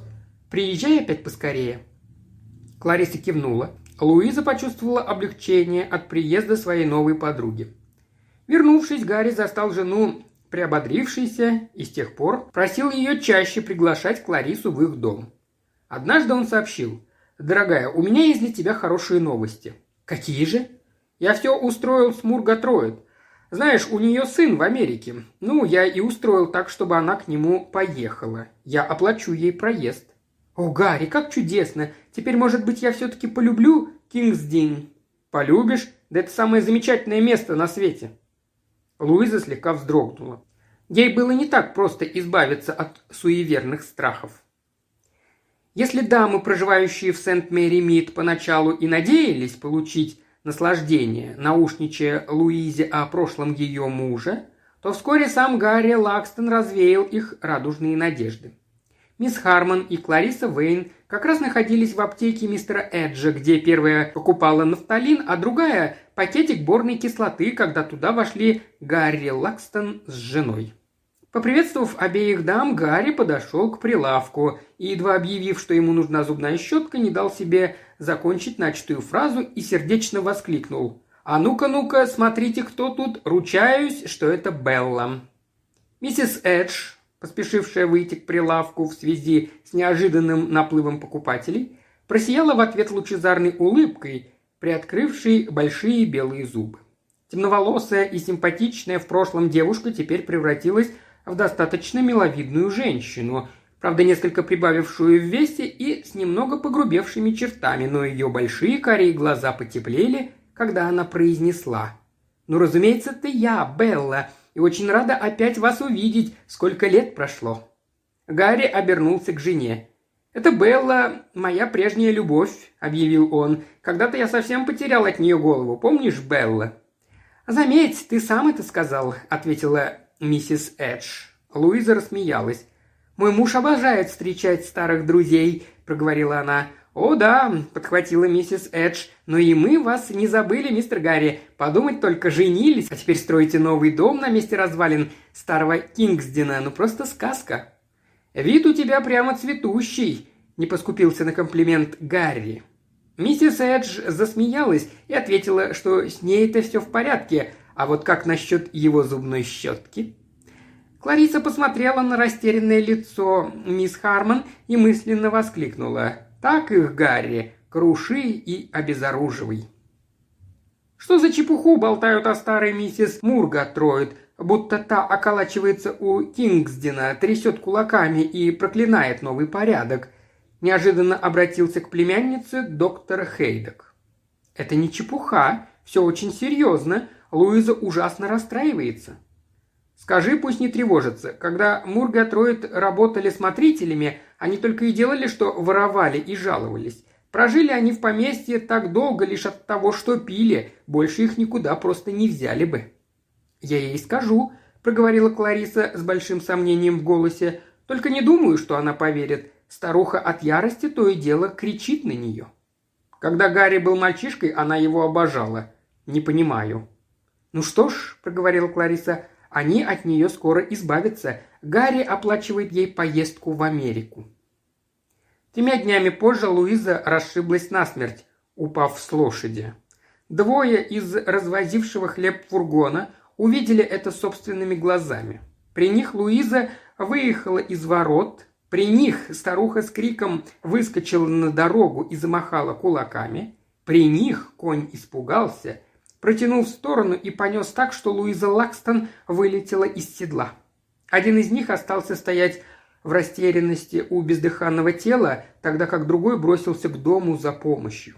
Speaker 1: Приезжай опять поскорее». Клариса кивнула. Луиза почувствовала облегчение от приезда своей новой подруги. Вернувшись, Гарри застал жену приободрившейся и с тех пор просил ее чаще приглашать Кларису в их дом. Однажды он сообщил, «Дорогая, у меня есть для тебя хорошие новости». «Какие же?» «Я все устроил с Мургатроид. Знаешь, у нее сын в Америке. Ну, я и устроил так, чтобы она к нему поехала. Я оплачу ей проезд». «О, Гарри, как чудесно! Теперь, может быть, я все-таки полюблю Кингсдин?» «Полюбишь? Да это самое замечательное место на свете!» Луиза слегка вздрогнула. Ей было не так просто избавиться от суеверных страхов. Если дамы, проживающие в Сент-Мэри-Мид, поначалу и надеялись получить наслаждение, наушничая Луизе о прошлом ее мужа, то вскоре сам Гарри Лакстон развеял их радужные надежды. Мисс Хармон и Клариса Вейн как раз находились в аптеке мистера Эджа, где первая покупала нафталин, а другая – пакетик борной кислоты, когда туда вошли Гарри Лакстон с женой. Поприветствовав обеих дам, Гарри подошел к прилавку и, едва объявив, что ему нужна зубная щетка, не дал себе закончить начатую фразу и сердечно воскликнул. «А ну-ка, ну-ка, смотрите, кто тут, ручаюсь, что это Белла». Миссис Эдж, поспешившая выйти к прилавку в связи с неожиданным наплывом покупателей, просияла в ответ лучезарной улыбкой, приоткрывшей большие белые зубы. Темноволосая и симпатичная в прошлом девушка теперь превратилась в достаточно миловидную женщину, правда, несколько прибавившую в весе и с немного погрубевшими чертами, но ее большие карие глаза потеплели, когда она произнесла. «Ну, разумеется, это я, Белла, и очень рада опять вас увидеть. Сколько лет прошло?» Гарри обернулся к жене. «Это Белла, моя прежняя любовь», — объявил он. «Когда-то я совсем потерял от нее голову. Помнишь, Белла?» «Заметь, ты сам это сказал», — ответила миссис Эдж. Луиза рассмеялась. «Мой муж обожает встречать старых друзей», — проговорила она. «О, да», – подхватила миссис Эдж, – «но и мы вас не забыли, мистер Гарри. Подумать только, женились, а теперь строите новый дом на месте развалин старого Кингсдена. Ну, просто сказка». «Вид у тебя прямо цветущий», – не поскупился на комплимент Гарри. Миссис Эдж засмеялась и ответила, что с ней это все в порядке, а вот как насчет его зубной щетки? Клариса посмотрела на растерянное лицо мисс Хармон и мысленно воскликнула. Так их, Гарри, круши и обезоруживай. Что за чепуху болтают о старой миссис Мургатроид, будто та околачивается у Кингсдена, трясет кулаками и проклинает новый порядок? Неожиданно обратился к племяннице доктор Хейдек. Это не чепуха, все очень серьезно. Луиза ужасно расстраивается. Скажи, пусть не тревожится. Когда Мургатроид работали смотрителями, они только и делали, что воровали и жаловались. Прожили они в поместье так долго лишь от того, что пили, больше их никуда просто не взяли бы. «Я ей скажу», – проговорила Клариса с большим сомнением в голосе, – «только не думаю, что она поверит. Старуха от ярости то и дело кричит на нее». Когда Гарри был мальчишкой, она его обожала. «Не понимаю». «Ну что ж», – проговорила Клариса, – «они от нее скоро избавятся. Гарри оплачивает ей поездку в Америку». Тремя днями позже Луиза расшиблась насмерть, упав с лошади. Двое из развозившего хлеб фургона увидели это собственными глазами. При них Луиза выехала из ворот, при них старуха с криком выскочила на дорогу и замахала кулаками, при них конь испугался, протянул в сторону и понес так, что Луиза Лакстон вылетела из седла. Один из них остался стоять в растерянности у бездыханного тела, тогда как другой бросился к дому за помощью.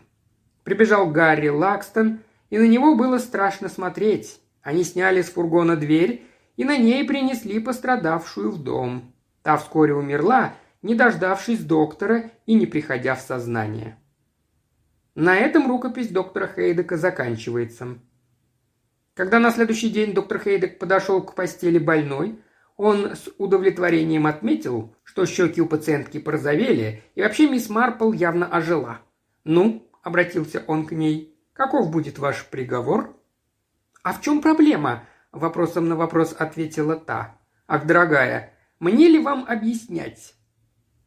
Speaker 1: Прибежал Гарри Лакстон, и на него было страшно смотреть. Они сняли с фургона дверь и на ней принесли пострадавшую в дом. Та вскоре умерла, не дождавшись доктора и не приходя в сознание. На этом рукопись доктора Хейдека заканчивается. Когда на следующий день доктор Хейдек подошел к постели больной, он с удовлетворением отметил, что щеки у пациентки порозовели, и вообще мисс Марпл явно ожила. «Ну», — обратился он к ней, — «каков будет ваш приговор?» «А в чем проблема?» – вопросом на вопрос ответила та. «Ах, дорогая, мне ли вам объяснять?»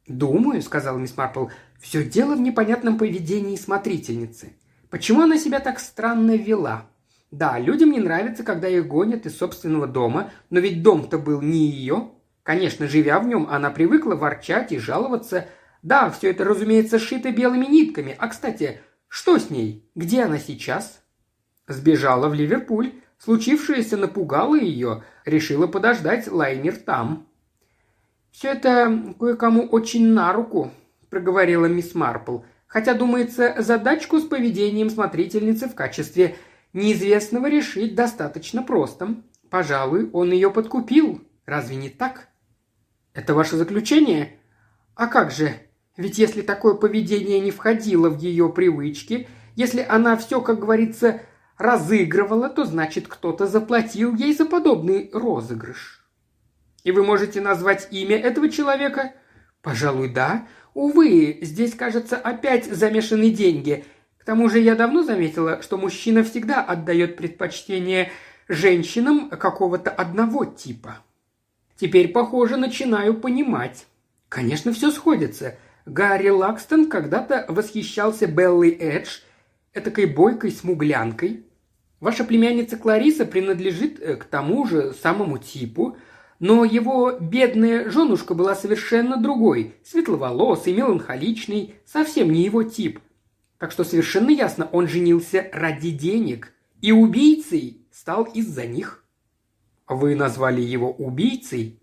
Speaker 1: «Думаю», – сказал мисс Марпл, – «все дело в непонятном поведении смотрительницы. Почему она себя так странно вела? Да, людям не нравится, когда их гонят из собственного дома, но ведь дом-то был не ее. Конечно, живя в нем, она привыкла ворчать и жаловаться. Да, все это, разумеется, сшито белыми нитками. А, кстати, что с ней? Где она сейчас?» Сбежала в Ливерпуль. Случившееся напугало ее, решила подождать лайнер там. «Все это кое-кому очень на руку», – проговорила мисс Марпл. «Хотя, думается, задачку с поведением смотрительницы в качестве неизвестного решить достаточно просто. Пожалуй, он ее подкупил. Разве не так?» «Это ваше заключение?» «А как же? Ведь если такое поведение не входило в ее привычки, если она все, как говорится, разыгрывала, то значит кто-то заплатил ей за подобный розыгрыш. И вы можете назвать имя этого человека? Пожалуй, да. Увы, здесь, кажется, опять замешаны деньги. К тому же я давно заметила, что мужчина всегда отдает предпочтение женщинам какого-то одного типа. Теперь, похоже, начинаю понимать. Конечно, все сходится. Гарри Лакстон когда-то восхищался Беллой Эдж, этакой бойкой смуглянкой, Ваша племянница Клариса принадлежит э, к тому же самому типу, но его бедная женушка была совершенно другой, светловолосый, меланхоличный, совсем не его тип. Так что совершенно ясно, он женился ради денег, и убийцей стал из-за них. Вы назвали его убийцей,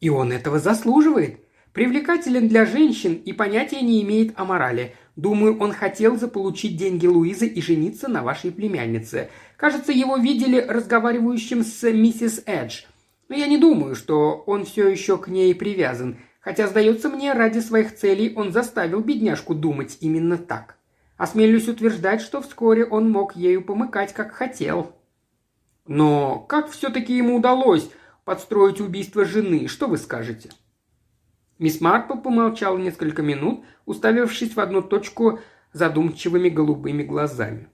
Speaker 1: и он этого заслуживает. Привлекателен для женщин и понятия не имеет о морали. Думаю, он хотел заполучить деньги Луизы и жениться на вашей племяннице. Кажется, его видели разговаривающим с миссис Эдж. Но я не думаю, что он все еще к ней привязан. Хотя, сдается мне, ради своих целей он заставил бедняжку думать именно так. Осмелюсь утверждать, что вскоре он мог ею помыкать, как хотел. Но как все-таки ему удалось подстроить убийство жены, что вы скажете?» Мисс Марпл помолчала несколько минут, уставившись в одну точку задумчивыми голубыми глазами.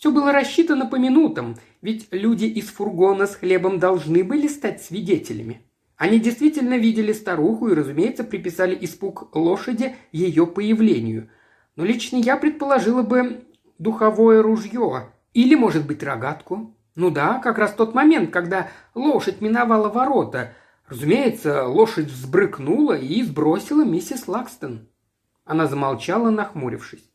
Speaker 1: Все было рассчитано по минутам, ведь люди из фургона с хлебом должны были стать свидетелями. Они действительно видели старуху и, разумеется, приписали испуг лошади ее появлению. Но лично я предположила бы духовое ружье или, может быть, рогатку. Ну да, как раз тот момент, когда лошадь миновала ворота – Разумеется, лошадь взбрыкнула и сбросила миссис Лакстон. Она замолчала, нахмурившись.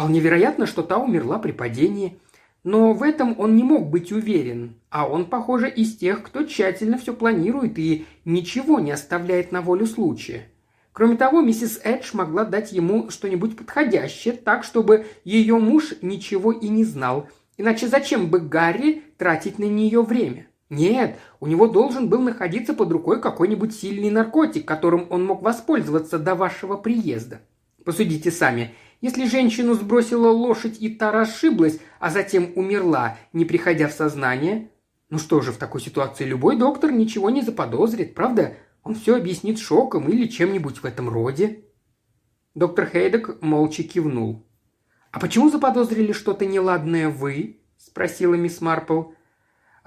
Speaker 1: Вполне вероятно, что та умерла при падении. Но в этом он не мог быть уверен, а он, похоже, из тех, кто тщательно все планирует и ничего не оставляет на волю случая. Кроме того, миссис Эдж могла дать ему что-нибудь подходящее, так, чтобы ее муж ничего и не знал. Иначе зачем бы Гарри тратить на нее время? Нет, у него должен был находиться под рукой какой-нибудь сильный наркотик, которым он мог воспользоваться до вашего приезда. Посудите сами. Если женщину сбросила лошадь и та расшиблась, а затем умерла, не приходя в сознание, ну что же, в такой ситуации любой доктор ничего не заподозрит, правда? Он все объяснит шоком или чем-нибудь в этом роде. Доктор Хейдек молча кивнул. «А почему заподозрили что-то неладное вы?» – спросила мисс Марпл.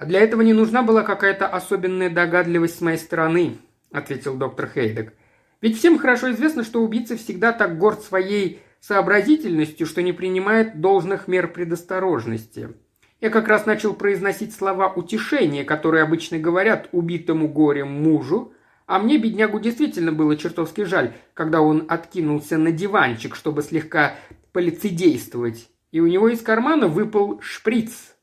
Speaker 1: Для этого не нужна была какая-то особенная догадливость с моей стороны», – ответил доктор Хейдек. «Ведь всем хорошо известно, что убийца всегда так горд своей сообразительностью, что не принимает должных мер предосторожности. Я как раз начал произносить слова утешения, которые обычно говорят убитому горем мужу, а мне, беднягу, действительно было чертовски жаль, когда он откинулся на диванчик, чтобы слегка полицействовать, и у него из кармана выпал шприц –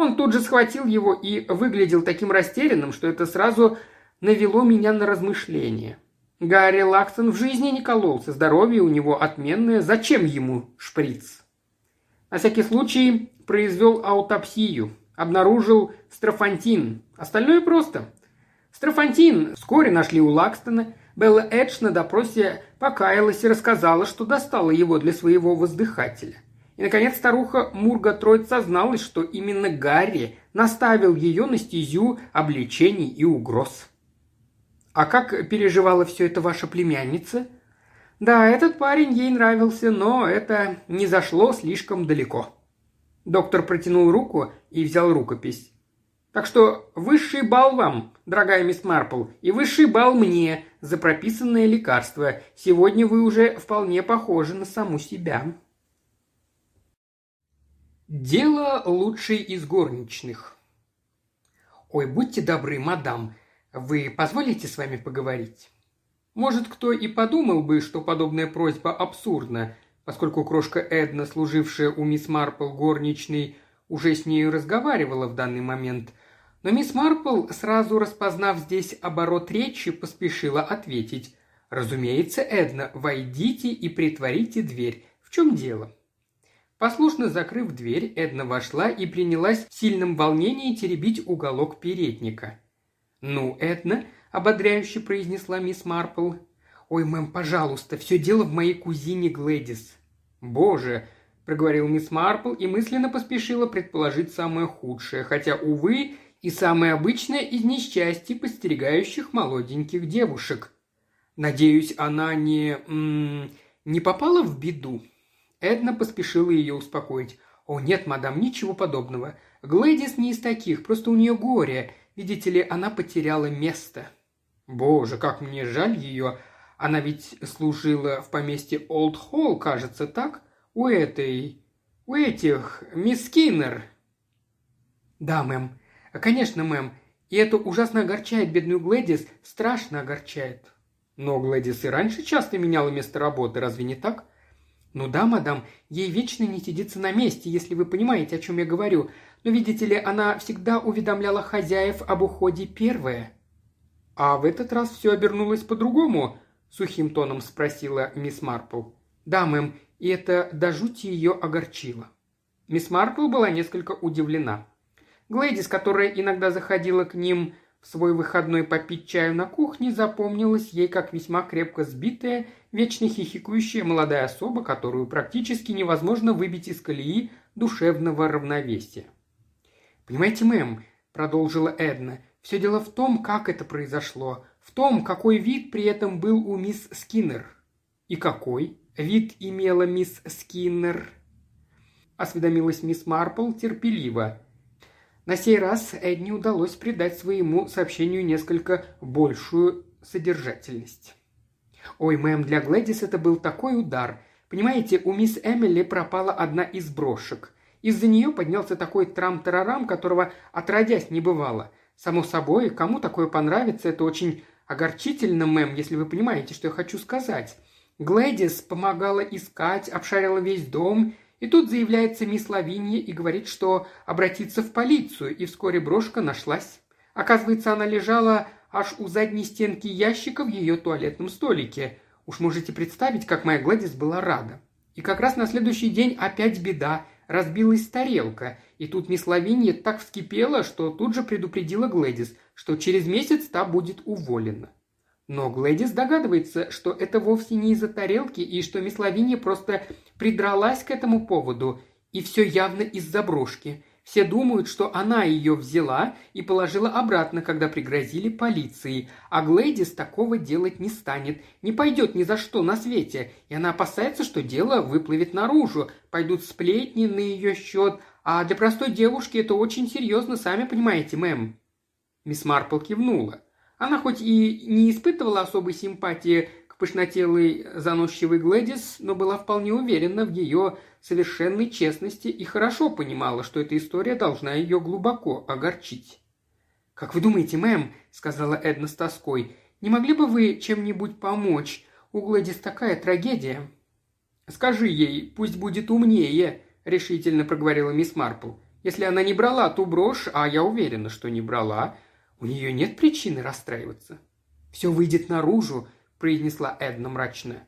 Speaker 1: он тут же схватил его и выглядел таким растерянным, что это сразу навело меня на размышления. Гарри Лаксон в жизни не кололся, здоровье у него отменное, зачем ему шприц? На всякий случай произвел аутопсию, обнаружил строфантин. Остальное просто. Строфантин вскоре нашли у Лакстона. Белла Эдж на допросе покаялась и рассказала, что достала его для своего воздыхателя. И, наконец, старуха Мурга Троид созналась, что именно Гарри наставил ее на стезю обличений и угроз. «А как переживала все это ваша племянница?» «Да, этот парень ей нравился, но это не зашло слишком далеко». Доктор протянул руку и взял рукопись. Так что высший балл вам, дорогая мисс Марпл, и высший балл мне за прописанное лекарство. Сегодня вы уже вполне похожи на саму себя. Дело лучшей из горничных. Ой, будьте добры, мадам, вы позволите с вами поговорить? Может, кто и подумал бы, что подобная просьба абсурдна, поскольку крошка Эдна, служившая у мисс Марпл горничной, уже с нею разговаривала в данный момент. Но мисс Марпл, сразу распознав здесь оборот речи, поспешила ответить. «Разумеется, Эдна, войдите и притворите дверь. В чем дело?» Послушно закрыв дверь, Эдна вошла и принялась в сильном волнении теребить уголок передника. «Ну, Эдна», — ободряюще произнесла мисс Марпл. «Ой, мэм, пожалуйста, все дело в моей кузине Глэдис». «Боже», — проговорил мисс Марпл и мысленно поспешила предположить самое худшее, хотя, увы, и самое обычное из несчастий, постерегающих молоденьких девушек. Надеюсь, она не... М не попала в беду?» Эдна поспешила ее успокоить. «О, нет, мадам, ничего подобного. Глэдис не из таких, просто у нее горе. Видите ли, она потеряла место». «Боже, как мне жаль ее. Она ведь служила в поместье Олд Холл, кажется, так? У этой... у этих... мисс Киннер». «Да, мэм. Конечно, мэм. И это ужасно огорчает бедную Глэдис, страшно огорчает». «Но Глэдис и раньше часто меняла место работы, разве не так?» «Ну да, мадам, ей вечно не сидится на месте, если вы понимаете, о чем я говорю. Но, видите ли, она всегда уведомляла хозяев об уходе первая». «А в этот раз все обернулось по-другому?» – сухим тоном спросила мисс Марпл. «Да, мэм, и это до жути ее огорчило». Мисс Марпл была несколько удивлена. Глэдис, которая иногда заходила к ним в свой выходной попить чаю на кухне, запомнилась ей как весьма крепко сбитая, вечно хихикающая молодая особа, которую практически невозможно выбить из колеи душевного равновесия. «Понимаете, мэм», – продолжила Эдна, – «все дело в том, как это произошло, в том, какой вид при этом был у мисс Скиннер». «И какой вид имела мисс Скиннер?» – осведомилась мисс Марпл терпеливо – на сей раз Эдни удалось придать своему сообщению несколько большую содержательность. «Ой, мэм, для Глэдис это был такой удар. Понимаете, у мисс Эмили пропала одна из брошек. Из-за нее поднялся такой трам-тарарам, которого отродясь не бывало. Само собой, кому такое понравится, это очень огорчительно, мэм, если вы понимаете, что я хочу сказать. Глэдис помогала искать, обшарила весь дом и тут заявляется мисс Лавинья и говорит, что обратиться в полицию, и вскоре брошка нашлась. Оказывается, она лежала аж у задней стенки ящика в ее туалетном столике. Уж можете представить, как моя Гладис была рада. И как раз на следующий день опять беда. Разбилась тарелка. И тут мисс Лавинья так вскипела, что тут же предупредила Глэдис, что через месяц та будет уволена. Но Глэдис догадывается, что это вовсе не из-за тарелки и что мисс Лавинья просто придралась к этому поводу, и все явно из-за брошки. Все думают, что она ее взяла и положила обратно, когда пригрозили полиции, а Глэдис такого делать не станет, не пойдет ни за что на свете, и она опасается, что дело выплывет наружу, пойдут сплетни на ее счет, а для простой девушки это очень серьезно, сами понимаете, мэм». Мисс Марпл кивнула – она хоть и не испытывала особой симпатии к пышнотелой заносчивой Глэдис, но была вполне уверена в ее совершенной честности и хорошо понимала, что эта история должна ее глубоко огорчить. «Как вы думаете, мэм», — сказала Эдна с тоской, — «не могли бы вы чем-нибудь помочь? У Глэдис такая трагедия». «Скажи ей, пусть будет умнее», — решительно проговорила мисс Марпл. «Если она не брала ту брошь, а я уверена, что не брала, У нее нет причины расстраиваться. «Все выйдет наружу», – произнесла Эдна мрачно.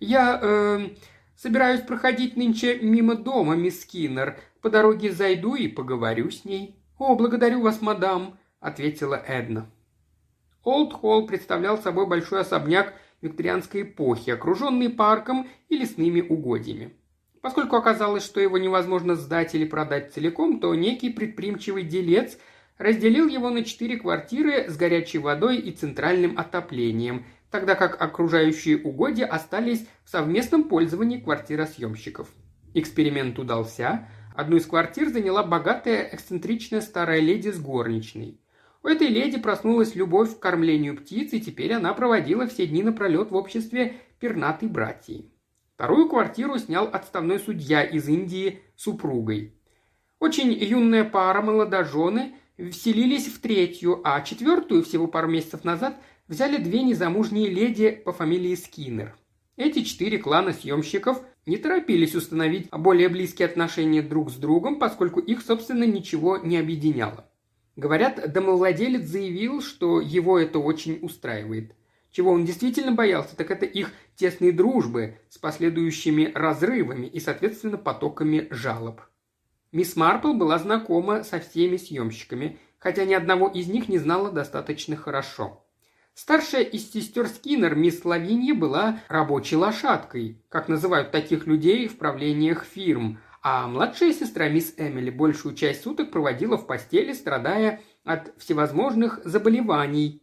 Speaker 1: «Я э, собираюсь проходить нынче мимо дома, мисс Киннер. По дороге зайду и поговорю с ней». «О, благодарю вас, мадам», – ответила Эдна. Олд Холл представлял собой большой особняк викторианской эпохи, окруженный парком и лесными угодьями. Поскольку оказалось, что его невозможно сдать или продать целиком, то некий предприимчивый делец разделил его на четыре квартиры с горячей водой и центральным отоплением, тогда как окружающие угодья остались в совместном пользовании квартиросъемщиков. Эксперимент удался. Одну из квартир заняла богатая эксцентричная старая леди с горничной. У этой леди проснулась любовь к кормлению птиц, и теперь она проводила все дни напролет в обществе пернатой братьи. Вторую квартиру снял отставной судья из Индии супругой. Очень юная пара, молодожены, вселились в третью, а четвертую всего пару месяцев назад взяли две незамужние леди по фамилии Скиннер. Эти четыре клана съемщиков не торопились установить более близкие отношения друг с другом, поскольку их, собственно, ничего не объединяло. Говорят, домовладелец заявил, что его это очень устраивает. Чего он действительно боялся, так это их тесной дружбы с последующими разрывами и, соответственно, потоками жалоб. Мисс Марпл была знакома со всеми съемщиками, хотя ни одного из них не знала достаточно хорошо. Старшая из сестер Скиннер, мисс Лавинья, была рабочей лошадкой, как называют таких людей в правлениях фирм, а младшая сестра мисс Эмили большую часть суток проводила в постели, страдая от всевозможных заболеваний,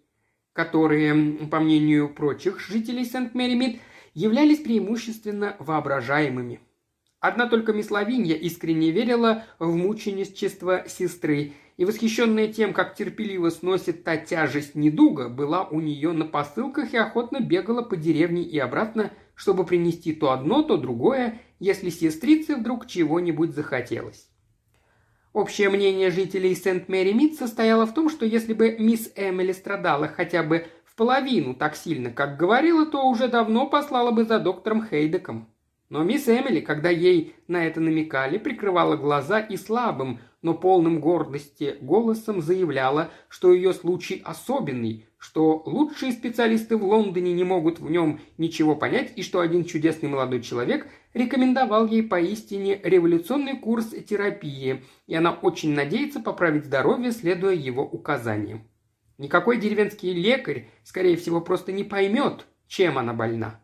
Speaker 1: которые, по мнению прочих жителей Сент-Мэри-Мид, являлись преимущественно воображаемыми. Одна только мисс Лавинья искренне верила в мученичество сестры, и восхищенная тем, как терпеливо сносит та тяжесть недуга, была у нее на посылках и охотно бегала по деревне и обратно, чтобы принести то одно, то другое, если сестрице вдруг чего-нибудь захотелось. Общее мнение жителей Сент-Мэри-Мид состояло в том, что если бы мисс Эмили страдала хотя бы в половину так сильно, как говорила, то уже давно послала бы за доктором Хейдеком. Но мисс Эмили, когда ей на это намекали, прикрывала глаза и слабым, но полным гордости голосом заявляла, что ее случай особенный, что лучшие специалисты в Лондоне не могут в нем ничего понять и что один чудесный молодой человек рекомендовал ей поистине революционный курс терапии, и она очень надеется поправить здоровье, следуя его указаниям. Никакой деревенский лекарь, скорее всего, просто не поймет, чем она больна.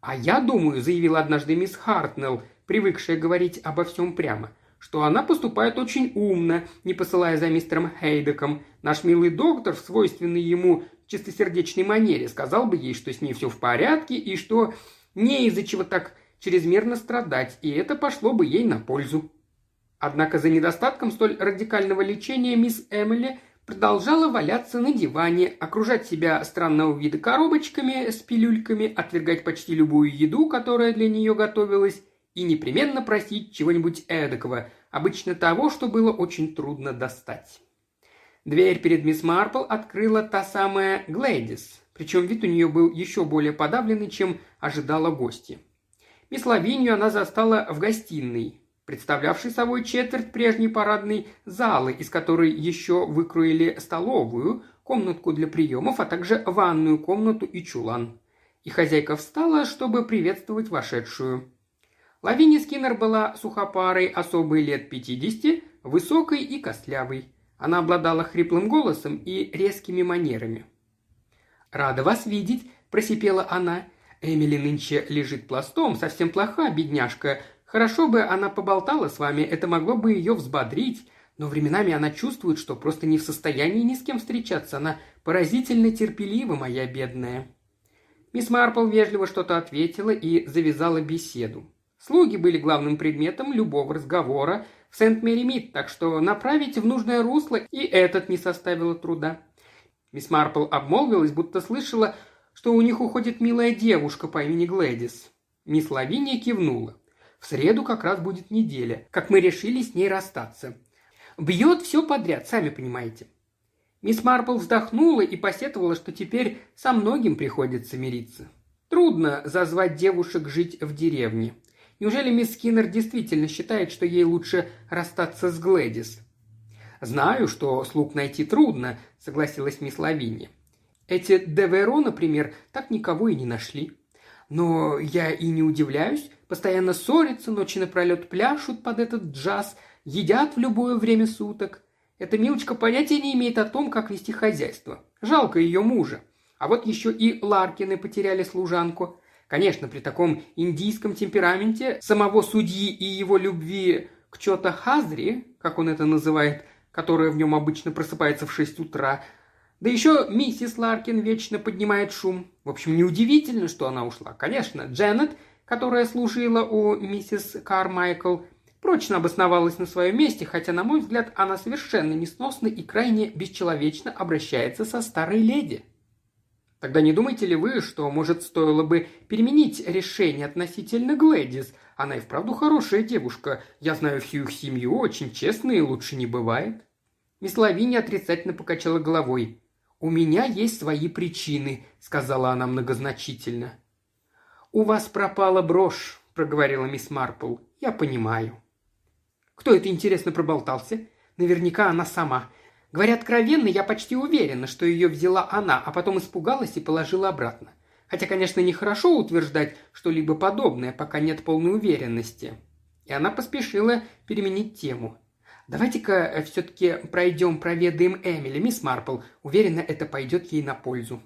Speaker 1: «А я думаю», — заявила однажды мисс Хартнелл, привыкшая говорить обо всем прямо, что она поступает очень умно, не посылая за мистером Хейдеком. Наш милый доктор в свойственной ему чистосердечной манере сказал бы ей, что с ней все в порядке и что не из-за чего так чрезмерно страдать, и это пошло бы ей на пользу. Однако за недостатком столь радикального лечения мисс Эмили продолжала валяться на диване, окружать себя странного вида коробочками с пилюльками, отвергать почти любую еду, которая для нее готовилась, и непременно просить чего-нибудь эдакого, обычно того, что было очень трудно достать. Дверь перед мисс Марпл открыла та самая Глэдис, причем вид у нее был еще более подавленный, чем ожидала гостья. Мисс Лавинью она застала в гостиной, представлявшей собой четверть прежней парадной залы, из которой еще выкроили столовую, комнатку для приемов, а также ванную комнату и чулан. И хозяйка встала, чтобы приветствовать вошедшую. Лавиния Скиннер была сухопарой особой лет 50, высокой и костлявой. Она обладала хриплым голосом и резкими манерами. «Рада вас видеть», – просипела она. Эмили нынче лежит пластом, совсем плоха, бедняжка. Хорошо бы она поболтала с вами, это могло бы ее взбодрить. Но временами она чувствует, что просто не в состоянии ни с кем встречаться. Она поразительно терпелива, моя бедная». Мисс Марпл вежливо что-то ответила и завязала беседу. Слуги были главным предметом любого разговора в Сент-Мэри-Мид, так что направить в нужное русло и этот не составило труда. Мисс Марпл обмолвилась, будто слышала, что у них уходит милая девушка по имени Глэдис. Мисс Лавиния кивнула. В среду как раз будет неделя, как мы решили с ней расстаться. Бьет все подряд, сами понимаете. Мисс Марпл вздохнула и посетовала, что теперь со многим приходится мириться. Трудно зазвать девушек жить в деревне. Неужели мисс Скиннер действительно считает, что ей лучше расстаться с Глэдис? «Знаю, что слуг найти трудно», — согласилась мисс Лавинья. «Эти Деверо, например, так никого и не нашли». «Но я и не удивляюсь. Постоянно ссорятся, ночи напролет пляшут под этот джаз, едят в любое время суток. Эта Милочка понятия не имеет о том, как вести хозяйство. Жалко ее мужа. А вот еще и Ларкины потеряли служанку. Конечно, при таком индийском темпераменте самого судьи и его любви к Чота Хазри, как он это называет, которая в нем обычно просыпается в шесть утра, да еще миссис Ларкин вечно поднимает шум. В общем, неудивительно, что она ушла. Конечно, Дженнет, которая служила у миссис Кармайкл, прочно обосновалась на своем месте, хотя, на мой взгляд, она совершенно несносно и крайне бесчеловечно обращается со старой леди. Тогда не думаете ли вы, что, может, стоило бы переменить решение относительно Глэдис? Она и вправду хорошая девушка. Я знаю всю их семью, очень честная и лучше не бывает». Мисс Лавини отрицательно покачала головой. «У меня есть свои причины», — сказала она многозначительно. «У вас пропала брошь», — проговорила мисс Марпл. «Я понимаю». «Кто это, интересно, проболтался?» «Наверняка она сама. Говоря откровенно, я почти уверена, что ее взяла она, а потом испугалась и положила обратно. Хотя, конечно, нехорошо утверждать что-либо подобное, пока нет полной уверенности. И она поспешила переменить тему. «Давайте-ка э, все-таки пройдем, проведаем Эмили, мисс Марпл. Уверена, это пойдет ей на пользу».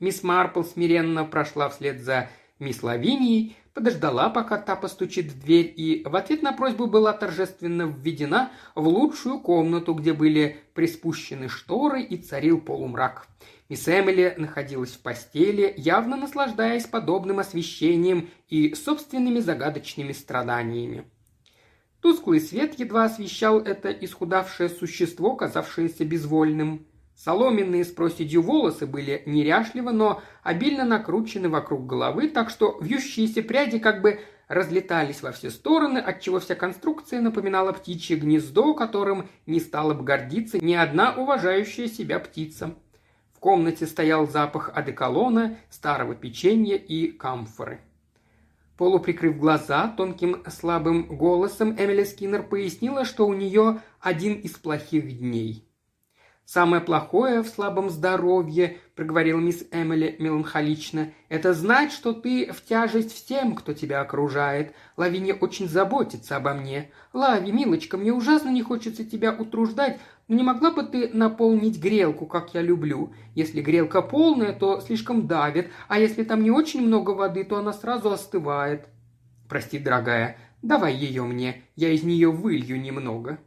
Speaker 1: Мисс Марпл смиренно прошла вслед за мисс Лавинией, подождала, пока та постучит в дверь, и в ответ на просьбу была торжественно введена в лучшую комнату, где были приспущены шторы и царил полумрак. Мисс Эмили находилась в постели, явно наслаждаясь подобным освещением и собственными загадочными страданиями. Тусклый свет едва освещал это исхудавшее существо, казавшееся безвольным. Соломенные с проседью волосы были неряшливо, но обильно накручены вокруг головы, так что вьющиеся пряди как бы разлетались во все стороны, отчего вся конструкция напоминала птичье гнездо, которым не стала бы гордиться ни одна уважающая себя птица. В комнате стоял запах одеколона, старого печенья и камфоры. Полуприкрыв глаза, тонким слабым голосом Эмили Скиннер пояснила, что у нее один из плохих дней – «Самое плохое в слабом здоровье», – проговорила мисс Эмили меланхолично, – «это знать, что ты в тяжесть всем, кто тебя окружает. Лавиния очень заботится обо мне. Лави, милочка, мне ужасно не хочется тебя утруждать, но не могла бы ты наполнить грелку, как я люблю? Если грелка полная, то слишком давит, а если там не очень много воды, то она сразу остывает». «Прости, дорогая, давай ее мне, я из нее вылью немного»,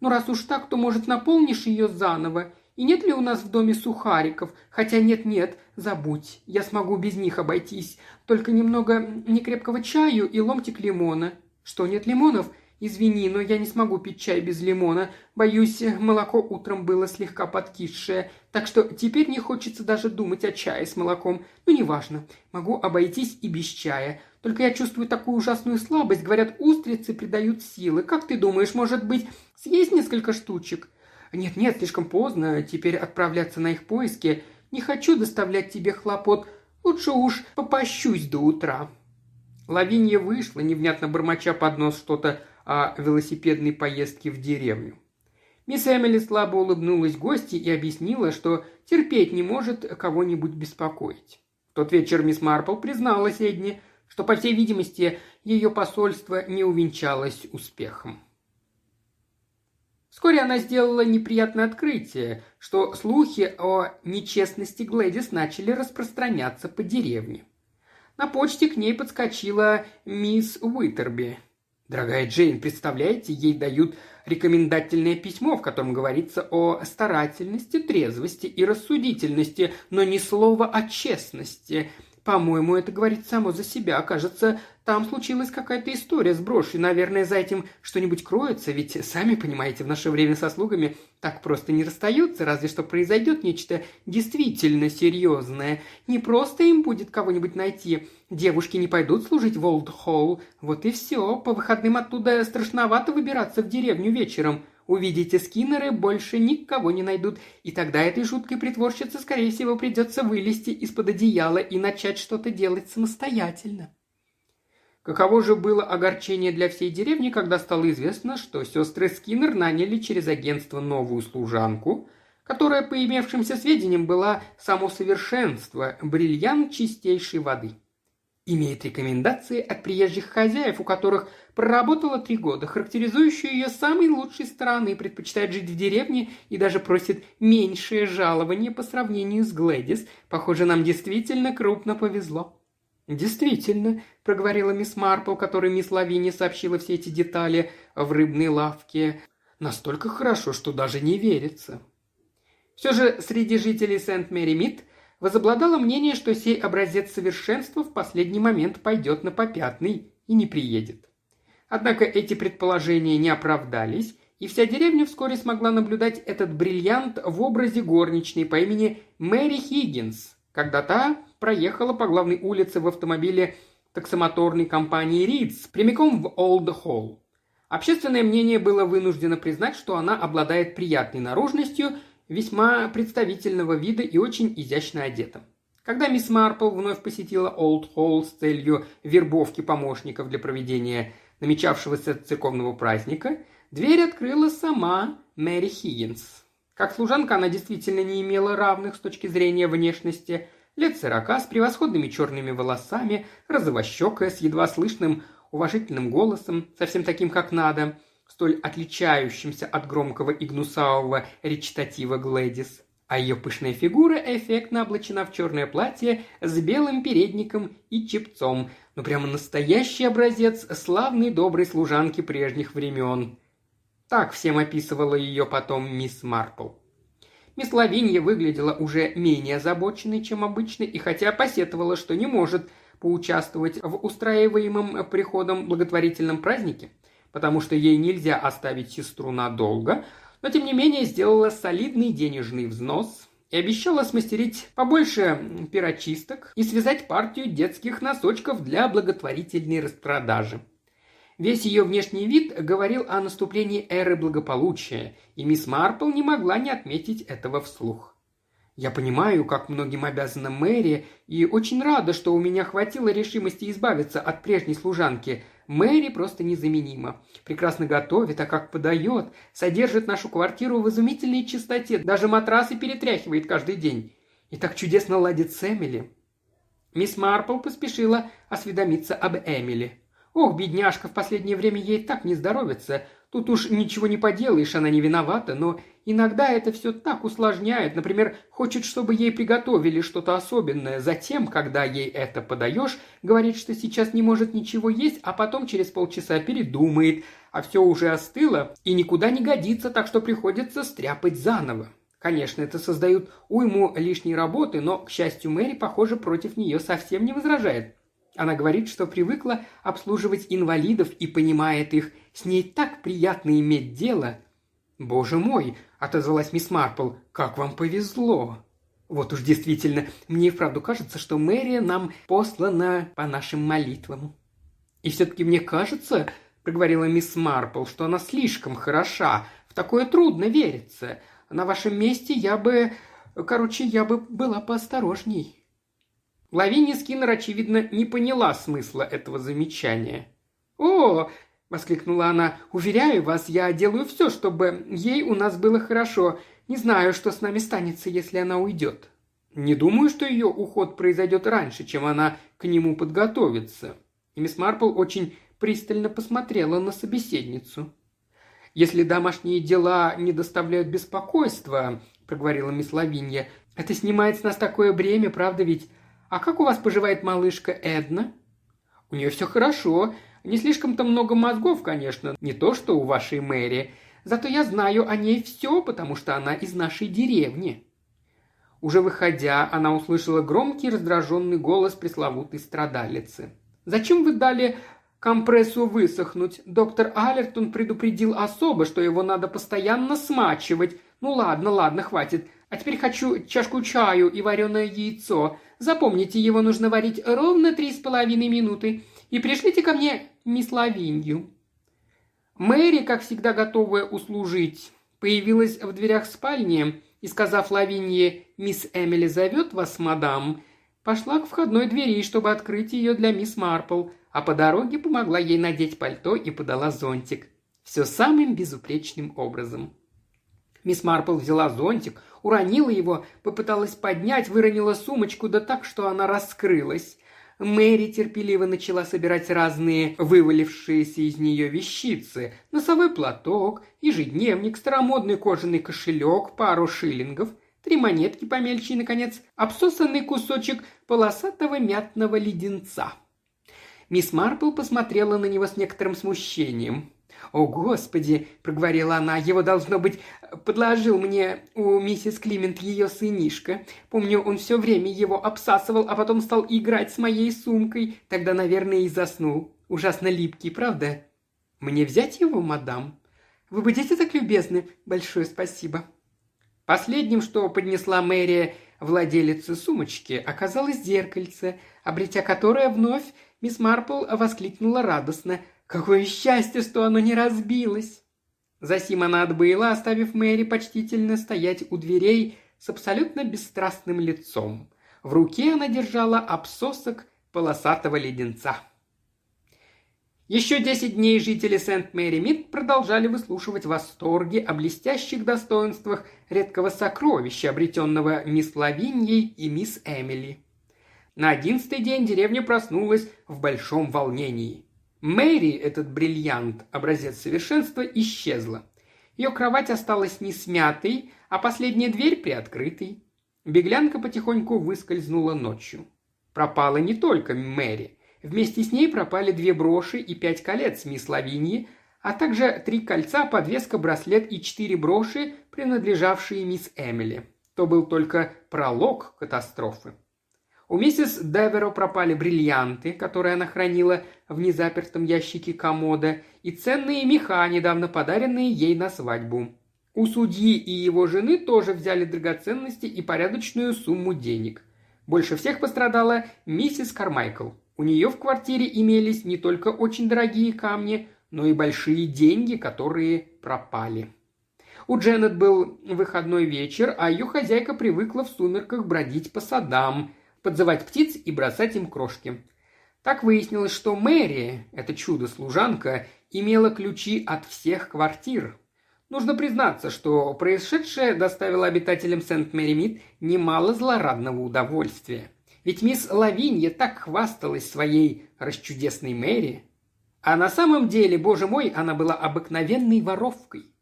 Speaker 1: ну, раз уж так, то, может, наполнишь ее заново? И нет ли у нас в доме сухариков? Хотя нет-нет, забудь, я смогу без них обойтись. Только немного некрепкого чаю и ломтик лимона. Что, нет лимонов? Извини, но я не смогу пить чай без лимона. Боюсь, молоко утром было слегка подкисшее. Так что теперь не хочется даже думать о чае с молоком. Ну, неважно. Могу обойтись и без чая. Только я чувствую такую ужасную слабость. Говорят, устрицы придают силы. Как ты думаешь, может быть, съесть несколько штучек? Нет-нет, слишком поздно. Теперь отправляться на их поиски. Не хочу доставлять тебе хлопот. Лучше уж попощусь до утра. Лавинья вышла, невнятно бормоча под нос что-то о велосипедной поездке в деревню. Мисс Эмили слабо улыбнулась гости и объяснила, что терпеть не может кого-нибудь беспокоить. В тот вечер мисс Марпл призналась Эдни, что, по всей видимости, ее посольство не увенчалось успехом. Вскоре она сделала неприятное открытие, что слухи о нечестности Глэдис начали распространяться по деревне. На почте к ней подскочила мисс Уитерби. Дорогая Джейн, представляете, ей дают рекомендательное письмо, в котором говорится о старательности, трезвости и рассудительности, но ни слова о честности. По-моему, это говорит само за себя. Кажется, там случилась какая-то история с брошью. Наверное, за этим что-нибудь кроется, ведь, сами понимаете, в наше время со слугами так просто не расстаются, разве что произойдет нечто действительно серьезное. Не просто им будет кого-нибудь найти. Девушки не пойдут служить в Олд-Холл. Вот и все. По выходным оттуда страшновато выбираться в деревню вечером. Увидите Скиннеры, больше никого не найдут, и тогда этой жуткой притворщице, скорее всего, придется вылезти из-под одеяла и начать что-то делать самостоятельно. Каково же было огорчение для всей деревни, когда стало известно, что сестры Скиннер наняли через агентство новую служанку, которая, по имевшимся сведениям, была само совершенство, бриллиант чистейшей воды. Имеет рекомендации от приезжих хозяев, у которых проработала три года, характеризующую ее самой лучшей стороны, предпочитает жить в деревне и даже просит меньшее жалование по сравнению с Глэдис. Похоже, нам действительно крупно повезло. «Действительно», – проговорила мисс Марпл, которой мисс Лавини сообщила все эти детали в рыбной лавке. «Настолько хорошо, что даже не верится». Все же среди жителей Сент-Мэри-Мид возобладало мнение, что сей образец совершенства в последний момент пойдет на попятный и не приедет. Однако эти предположения не оправдались, и вся деревня вскоре смогла наблюдать этот бриллиант в образе горничной по имени Мэри Хиггинс, когда та проехала по главной улице в автомобиле таксомоторной компании Ридс прямиком в Олд Холл. Общественное мнение было вынуждено признать, что она обладает приятной наружностью весьма представительного вида и очень изящно одета. Когда мисс Марпл вновь посетила Олд Холл с целью вербовки помощников для проведения намечавшегося церковного праздника, дверь открыла сама Мэри Хиггинс. Как служанка она действительно не имела равных с точки зрения внешности. Лет сорока, с превосходными черными волосами, розовощекая, с едва слышным уважительным голосом, совсем таким, как надо – столь отличающимся от громкого и гнусавого речитатива Глэдис. А ее пышная фигура эффектно облачена в черное платье с белым передником и чепцом. Ну прямо настоящий образец славной доброй служанки прежних времен. Так всем описывала ее потом мисс Марпл. Мисс Лавинья выглядела уже менее озабоченной, чем обычно, и хотя посетовала, что не может поучаствовать в устраиваемом приходом благотворительном празднике, потому что ей нельзя оставить сестру надолго, но тем не менее сделала солидный денежный взнос и обещала смастерить побольше пирочисток и связать партию детских носочков для благотворительной распродажи. Весь ее внешний вид говорил о наступлении эры благополучия, и мисс Марпл не могла не отметить этого вслух. Я понимаю, как многим обязана Мэри, и очень рада, что у меня хватило решимости избавиться от прежней служанки – Мэри просто незаменима. Прекрасно готовит, а как подает. Содержит нашу квартиру в изумительной чистоте. Даже матрасы перетряхивает каждый день. И так чудесно ладит с Эмили. Мисс Марпл поспешила осведомиться об Эмили. Ох, бедняжка, в последнее время ей так не здоровится. Тут уж ничего не поделаешь, она не виновата, но иногда это все так усложняет. Например, хочет, чтобы ей приготовили что-то особенное. Затем, когда ей это подаешь, говорит, что сейчас не может ничего есть, а потом через полчаса передумает, а все уже остыло и никуда не годится, так что приходится стряпать заново. Конечно, это создает уйму лишней работы, но, к счастью, Мэри, похоже, против нее совсем не возражает. Она говорит, что привыкла обслуживать инвалидов и понимает их. С ней так приятно иметь дело. «Боже мой!» – отозвалась мисс Марпл. «Как вам повезло!» Вот уж действительно, мне и вправду кажется, что Мэри нам послана по нашим молитвам. И все-таки мне кажется, проговорила мисс Марпл, что она слишком хороша. В такое трудно верится. На вашем месте я бы... Короче, я бы была поосторожней. Лавиния Скиннер, очевидно, не поняла смысла этого замечания. «О!» – воскликнула она. «Уверяю вас, я делаю все, чтобы ей у нас было хорошо. Не знаю, что с нами станется, если она уйдет». «Не думаю, что ее уход произойдет раньше, чем она к нему подготовится». И мисс Марпл очень пристально посмотрела на собеседницу. «Если домашние дела не доставляют беспокойства», – проговорила мисс Лавинья, – «это снимает с нас такое бремя, правда ведь? «А как у вас поживает малышка Эдна?» «У нее все хорошо. Не слишком-то много мозгов, конечно, не то что у вашей Мэри. Зато я знаю о ней все, потому что она из нашей деревни». Уже выходя, она услышала громкий раздраженный голос пресловутой страдалицы. «Зачем вы дали компрессу высохнуть? Доктор Аллертон предупредил особо, что его надо постоянно смачивать. Ну ладно, ладно, хватит. А теперь хочу чашку чаю и вареное яйцо. Запомните, его нужно варить ровно три с половиной минуты. И пришлите ко мне мисс Лавинью». Мэри, как всегда готовая услужить, появилась в дверях спальни и, сказав Лавинье «Мисс Эмили зовет вас, мадам», пошла к входной двери, чтобы открыть ее для мисс Марпл, а по дороге помогла ей надеть пальто и подала зонтик. Все самым безупречным образом. Мисс Марпл взяла зонтик, уронила его, попыталась поднять, выронила сумочку, да так, что она раскрылась. Мэри терпеливо начала собирать разные вывалившиеся из нее вещицы. Носовой платок, ежедневник, старомодный кожаный кошелек, пару шиллингов, три монетки помельче и, наконец, обсосанный кусочек полосатого мятного леденца. Мисс Марпл посмотрела на него с некоторым смущением. «О, Господи!» – проговорила она. «Его, должно быть, подложил мне у миссис Климент ее сынишка. Помню, он все время его обсасывал, а потом стал играть с моей сумкой. Тогда, наверное, и заснул. Ужасно липкий, правда?» «Мне взять его, мадам?» «Вы будете так любезны? Большое спасибо». Последним, что поднесла Мэри владелице сумочки, оказалось зеркальце, обретя которое вновь мисс Марпл воскликнула радостно – Какое счастье, что оно не разбилось!» Засим она отбыла, оставив Мэри почтительно стоять у дверей с абсолютно бесстрастным лицом. В руке она держала обсосок полосатого леденца. Еще десять дней жители Сент-Мэри-Мид продолжали выслушивать восторги о блестящих достоинствах редкого сокровища, обретенного мисс Лавиньей и мисс Эмили. На одиннадцатый день деревня проснулась в большом волнении. Мэри, этот бриллиант, образец совершенства, исчезла. Ее кровать осталась не смятой, а последняя дверь приоткрытой. Беглянка потихоньку выскользнула ночью. Пропала не только Мэри. Вместе с ней пропали две броши и пять колец мисс Лавиньи, а также три кольца, подвеска, браслет и четыре броши, принадлежавшие мисс Эмили. То был только пролог катастрофы. У миссис Деверо пропали бриллианты, которые она хранила в незапертом ящике комода, и ценные меха, недавно подаренные ей на свадьбу. У судьи и его жены тоже взяли драгоценности и порядочную сумму денег. Больше всех пострадала миссис Кармайкл. У нее в квартире имелись не только очень дорогие камни, но и большие деньги, которые пропали. У Дженнет был выходной вечер, а ее хозяйка привыкла в сумерках бродить по садам – подзывать птиц и бросать им крошки. Так выяснилось, что Мэри, это чудо-служанка, имела ключи от всех квартир. Нужно признаться, что происшедшее доставило обитателям Сент-Мэри-Мид немало злорадного удовольствия. Ведь мисс Лавинья так хвасталась своей расчудесной Мэри. А на самом деле, боже мой, она была обыкновенной воровкой.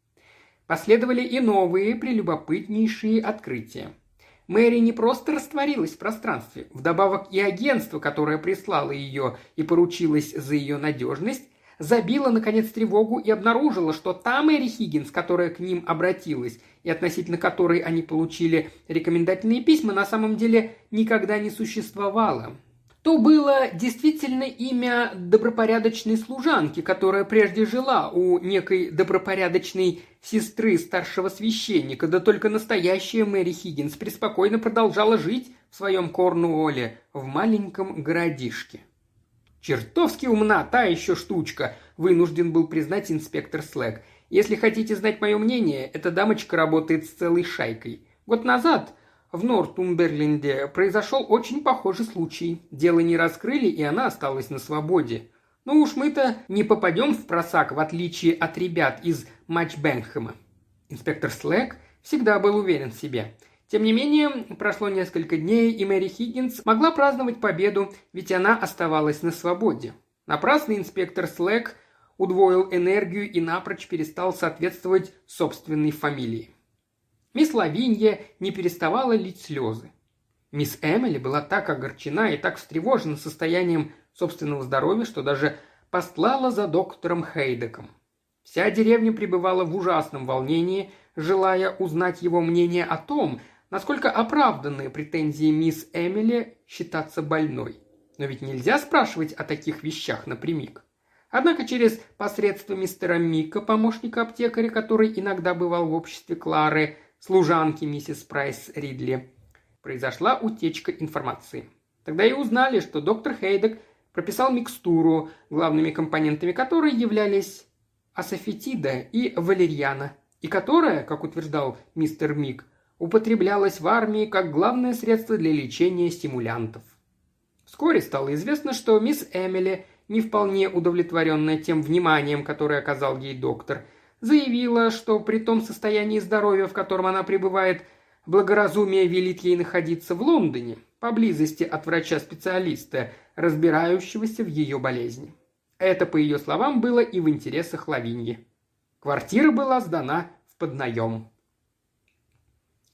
Speaker 1: Последовали и новые прелюбопытнейшие открытия – Мэри не просто растворилась в пространстве, вдобавок и агентство, которое прислало ее и поручилось за ее надежность, забило, наконец, тревогу и обнаружило, что та Мэри Хиггинс, которая к ним обратилась и относительно которой они получили рекомендательные письма, на самом деле никогда не существовала то было действительно имя добропорядочной служанки, которая прежде жила у некой добропорядочной сестры старшего священника, да только настоящая Мэри Хиггинс преспокойно продолжала жить в своем Корнуолле, в маленьком городишке. «Чертовски умна, та еще штучка», – вынужден был признать инспектор Слэг. «Если хотите знать мое мнение, эта дамочка работает с целой шайкой. Год назад в Нортумберленде произошел очень похожий случай. Дело не раскрыли, и она осталась на свободе. Ну уж мы-то не попадем в просак, в отличие от ребят из Матчбенхэма. Инспектор Слэк всегда был уверен в себе. Тем не менее, прошло несколько дней, и Мэри Хиггинс могла праздновать победу, ведь она оставалась на свободе. Напрасно инспектор Слэк удвоил энергию и напрочь перестал соответствовать собственной фамилии. Мисс Лавинья не переставала лить слезы. Мисс Эмили была так огорчена и так встревожена состоянием собственного здоровья, что даже послала за доктором Хейдеком. Вся деревня пребывала в ужасном волнении, желая узнать его мнение о том, насколько оправданные претензии мисс Эмили считаться больной. Но ведь нельзя спрашивать о таких вещах напрямик. Однако через посредство мистера Мика, помощника аптекаря, который иногда бывал в обществе Клары, служанки миссис Прайс Ридли, произошла утечка информации. Тогда и узнали, что доктор Хейдек прописал микстуру, главными компонентами которой являлись асофетида и валерьяна, и которая, как утверждал мистер Мик, употреблялась в армии как главное средство для лечения стимулянтов. Вскоре стало известно, что мисс Эмили не вполне удовлетворенная тем вниманием, которое оказал ей доктор, заявила, что при том состоянии здоровья, в котором она пребывает, благоразумие велит ей находиться в Лондоне, поблизости от врача-специалиста, разбирающегося в ее болезни. Это, по ее словам, было и в интересах Лавиньи. Квартира была сдана в поднаем.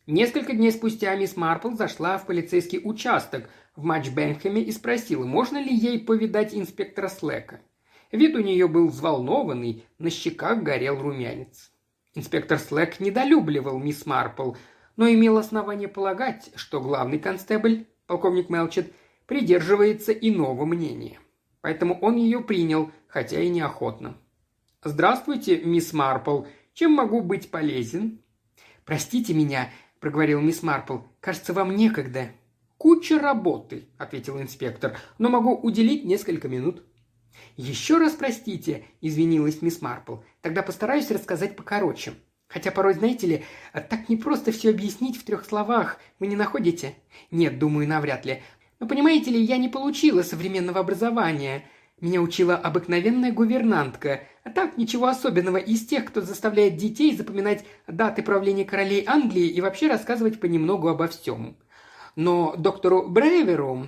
Speaker 1: Несколько дней спустя мисс Марпл зашла в полицейский участок в Матчбенхэме и спросила, можно ли ей повидать инспектора Слэка. Вид у нее был взволнованный, на щеках горел румянец. Инспектор Слэк недолюбливал мисс Марпл, но имел основание полагать, что главный констебль, полковник Мелчет, придерживается иного мнения. Поэтому он ее принял, хотя и неохотно. «Здравствуйте, мисс Марпл. Чем могу быть полезен?» «Простите меня», — проговорил мисс Марпл. «Кажется, вам некогда». «Куча работы», — ответил инспектор, — «но могу уделить несколько минут». «Еще раз простите», — извинилась мисс Марпл. «Тогда постараюсь рассказать покороче. Хотя порой, знаете ли, так непросто все объяснить в трех словах. Вы не находите?» «Нет, думаю, навряд ли. Но понимаете ли, я не получила современного образования. Меня учила обыкновенная гувернантка. А так, ничего особенного из тех, кто заставляет детей запоминать даты правления королей Англии и вообще рассказывать понемногу обо всем. Но доктору Брейверу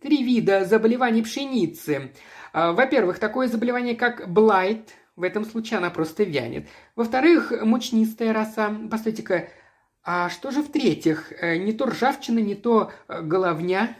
Speaker 1: три вида заболеваний пшеницы. А, во-первых, такое заболевание, как блайт, в этом случае она просто вянет. Во-вторых, мучнистая роса. Постойте-ка, а что же в-третьих? Э, не то ржавчина, не то э, головня.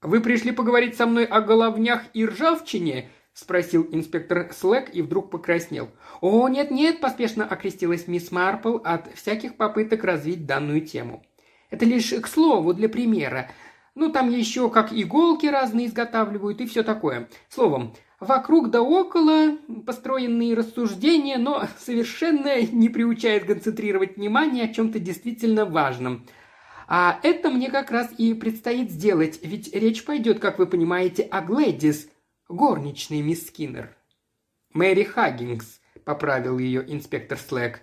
Speaker 1: «Вы пришли поговорить со мной о головнях и ржавчине?» – спросил инспектор Слэк и вдруг покраснел. «О, нет-нет», – поспешно окрестилась мисс Марпл от всяких попыток развить данную тему. «Это лишь к слову, для примера. Ну, там еще как иголки разные изготавливают и все такое. Словом, вокруг да около построенные рассуждения, но [laughs] совершенно не приучает концентрировать внимание о чем-то действительно важном – а это мне как раз и предстоит сделать, ведь речь пойдет, как вы понимаете, о Глэдис, горничной мисс Скиннер». «Мэри Хаггингс», — поправил ее инспектор Слэк.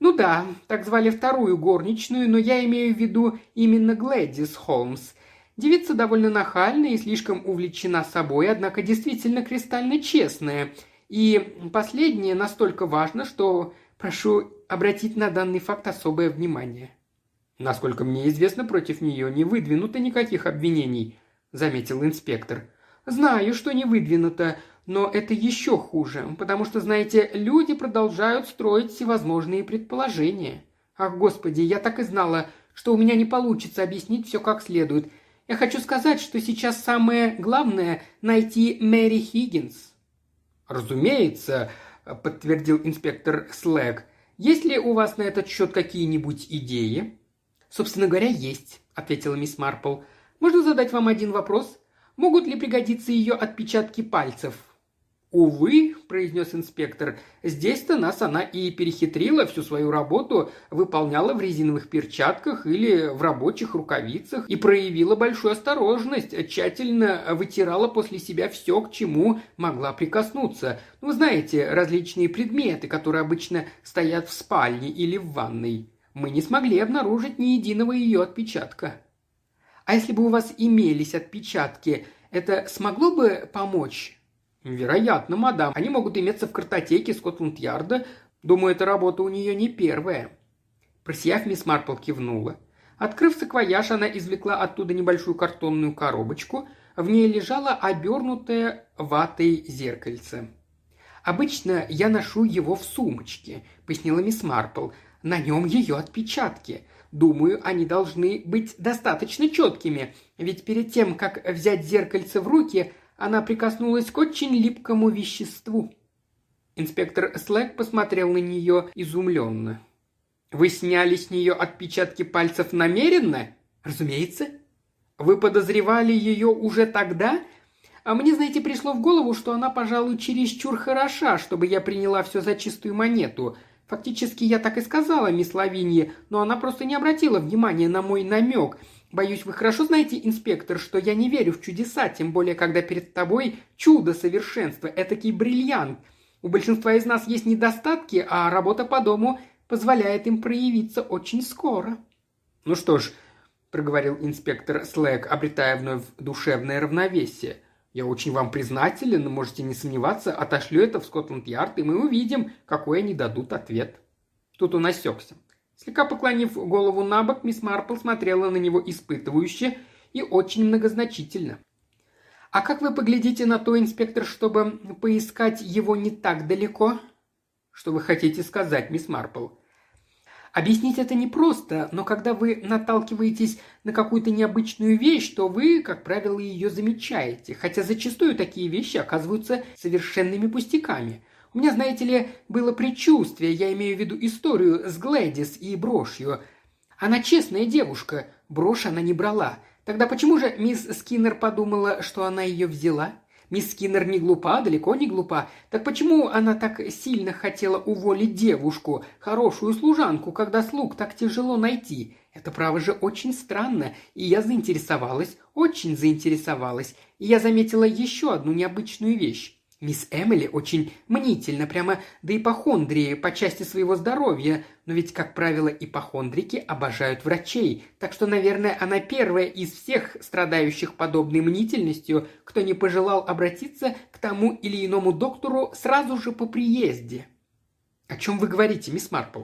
Speaker 1: «Ну да, так звали вторую горничную, но я имею в виду именно Глэдис Холмс. Девица довольно нахальная и слишком увлечена собой, однако действительно кристально честная. И последнее настолько важно, что прошу обратить на данный факт особое внимание». «Насколько мне известно, против нее не выдвинуто никаких обвинений», – заметил инспектор. «Знаю, что не выдвинуто, но это еще хуже, потому что, знаете, люди продолжают строить всевозможные предположения. Ах, господи, я так и знала, что у меня не получится объяснить все как следует. Я хочу сказать, что сейчас самое главное – найти Мэри Хиггинс». «Разумеется», – подтвердил инспектор Слэг. «Есть ли у вас на этот счет какие-нибудь идеи?» «Собственно говоря, есть», – ответила мисс Марпл. «Можно задать вам один вопрос? Могут ли пригодиться ее отпечатки пальцев?» «Увы», – произнес инспектор, – «здесь-то нас она и перехитрила, всю свою работу выполняла в резиновых перчатках или в рабочих рукавицах и проявила большую осторожность, тщательно вытирала после себя все, к чему могла прикоснуться. Вы знаете, различные предметы, которые обычно стоят в спальне или в ванной мы не смогли обнаружить ни единого ее отпечатка. А если бы у вас имелись отпечатки, это смогло бы помочь? Вероятно, мадам. Они могут иметься в картотеке Скотланд-Ярда. Думаю, эта работа у нее не первая. Просияв, мисс Марпл кивнула. Открыв саквояж, она извлекла оттуда небольшую картонную коробочку. В ней лежало обернутое ватой зеркальце. «Обычно я ношу его в сумочке», — пояснила мисс Марпл. На нем ее отпечатки. Думаю, они должны быть достаточно четкими, ведь перед тем, как взять зеркальце в руки, она прикоснулась к очень липкому веществу. Инспектор Слэк посмотрел на нее изумленно. «Вы сняли с нее отпечатки пальцев намеренно?» «Разумеется». «Вы подозревали ее уже тогда?» А мне, знаете, пришло в голову, что она, пожалуй, чересчур хороша, чтобы я приняла все за чистую монету. Фактически я так и сказала мисс Лавинье, но она просто не обратила внимания на мой намек. Боюсь, вы хорошо знаете, инспектор, что я не верю в чудеса, тем более, когда перед тобой чудо совершенства, этакий бриллиант. У большинства из нас есть недостатки, а работа по дому позволяет им проявиться очень скоро. Ну что ж, проговорил инспектор Слэк, обретая вновь душевное равновесие. Я очень вам признателен, можете не сомневаться, отошлю это в Скотланд-Ярд, и мы увидим, какой они дадут ответ. Тут он осекся. Слегка поклонив голову на бок, мисс Марпл смотрела на него испытывающе и очень многозначительно. «А как вы поглядите на то, инспектор, чтобы поискать его не так далеко?» «Что вы хотите сказать, мисс Марпл?» Объяснить это непросто, но когда вы наталкиваетесь на какую-то необычную вещь, то вы, как правило, ее замечаете, хотя зачастую такие вещи оказываются совершенными пустяками. Меня, знаете ли, было предчувствие, я имею в виду историю с Глэдис и брошью. Она честная девушка, брошь она не брала. Тогда почему же мисс Скиннер подумала, что она ее взяла? Мисс Скиннер не глупа, далеко не глупа. Так почему она так сильно хотела уволить девушку, хорошую служанку, когда слуг так тяжело найти? Это, право же, очень странно, и я заинтересовалась, очень заинтересовалась, и я заметила еще одну необычную вещь. Мисс Эмили очень мнительна, прямо до ипохондрии по части своего здоровья, но ведь, как правило, ипохондрики обожают врачей, так что, наверное, она первая из всех страдающих подобной мнительностью, кто не пожелал обратиться к тому или иному доктору сразу же по приезде. «О чем вы говорите, мисс Марпл?»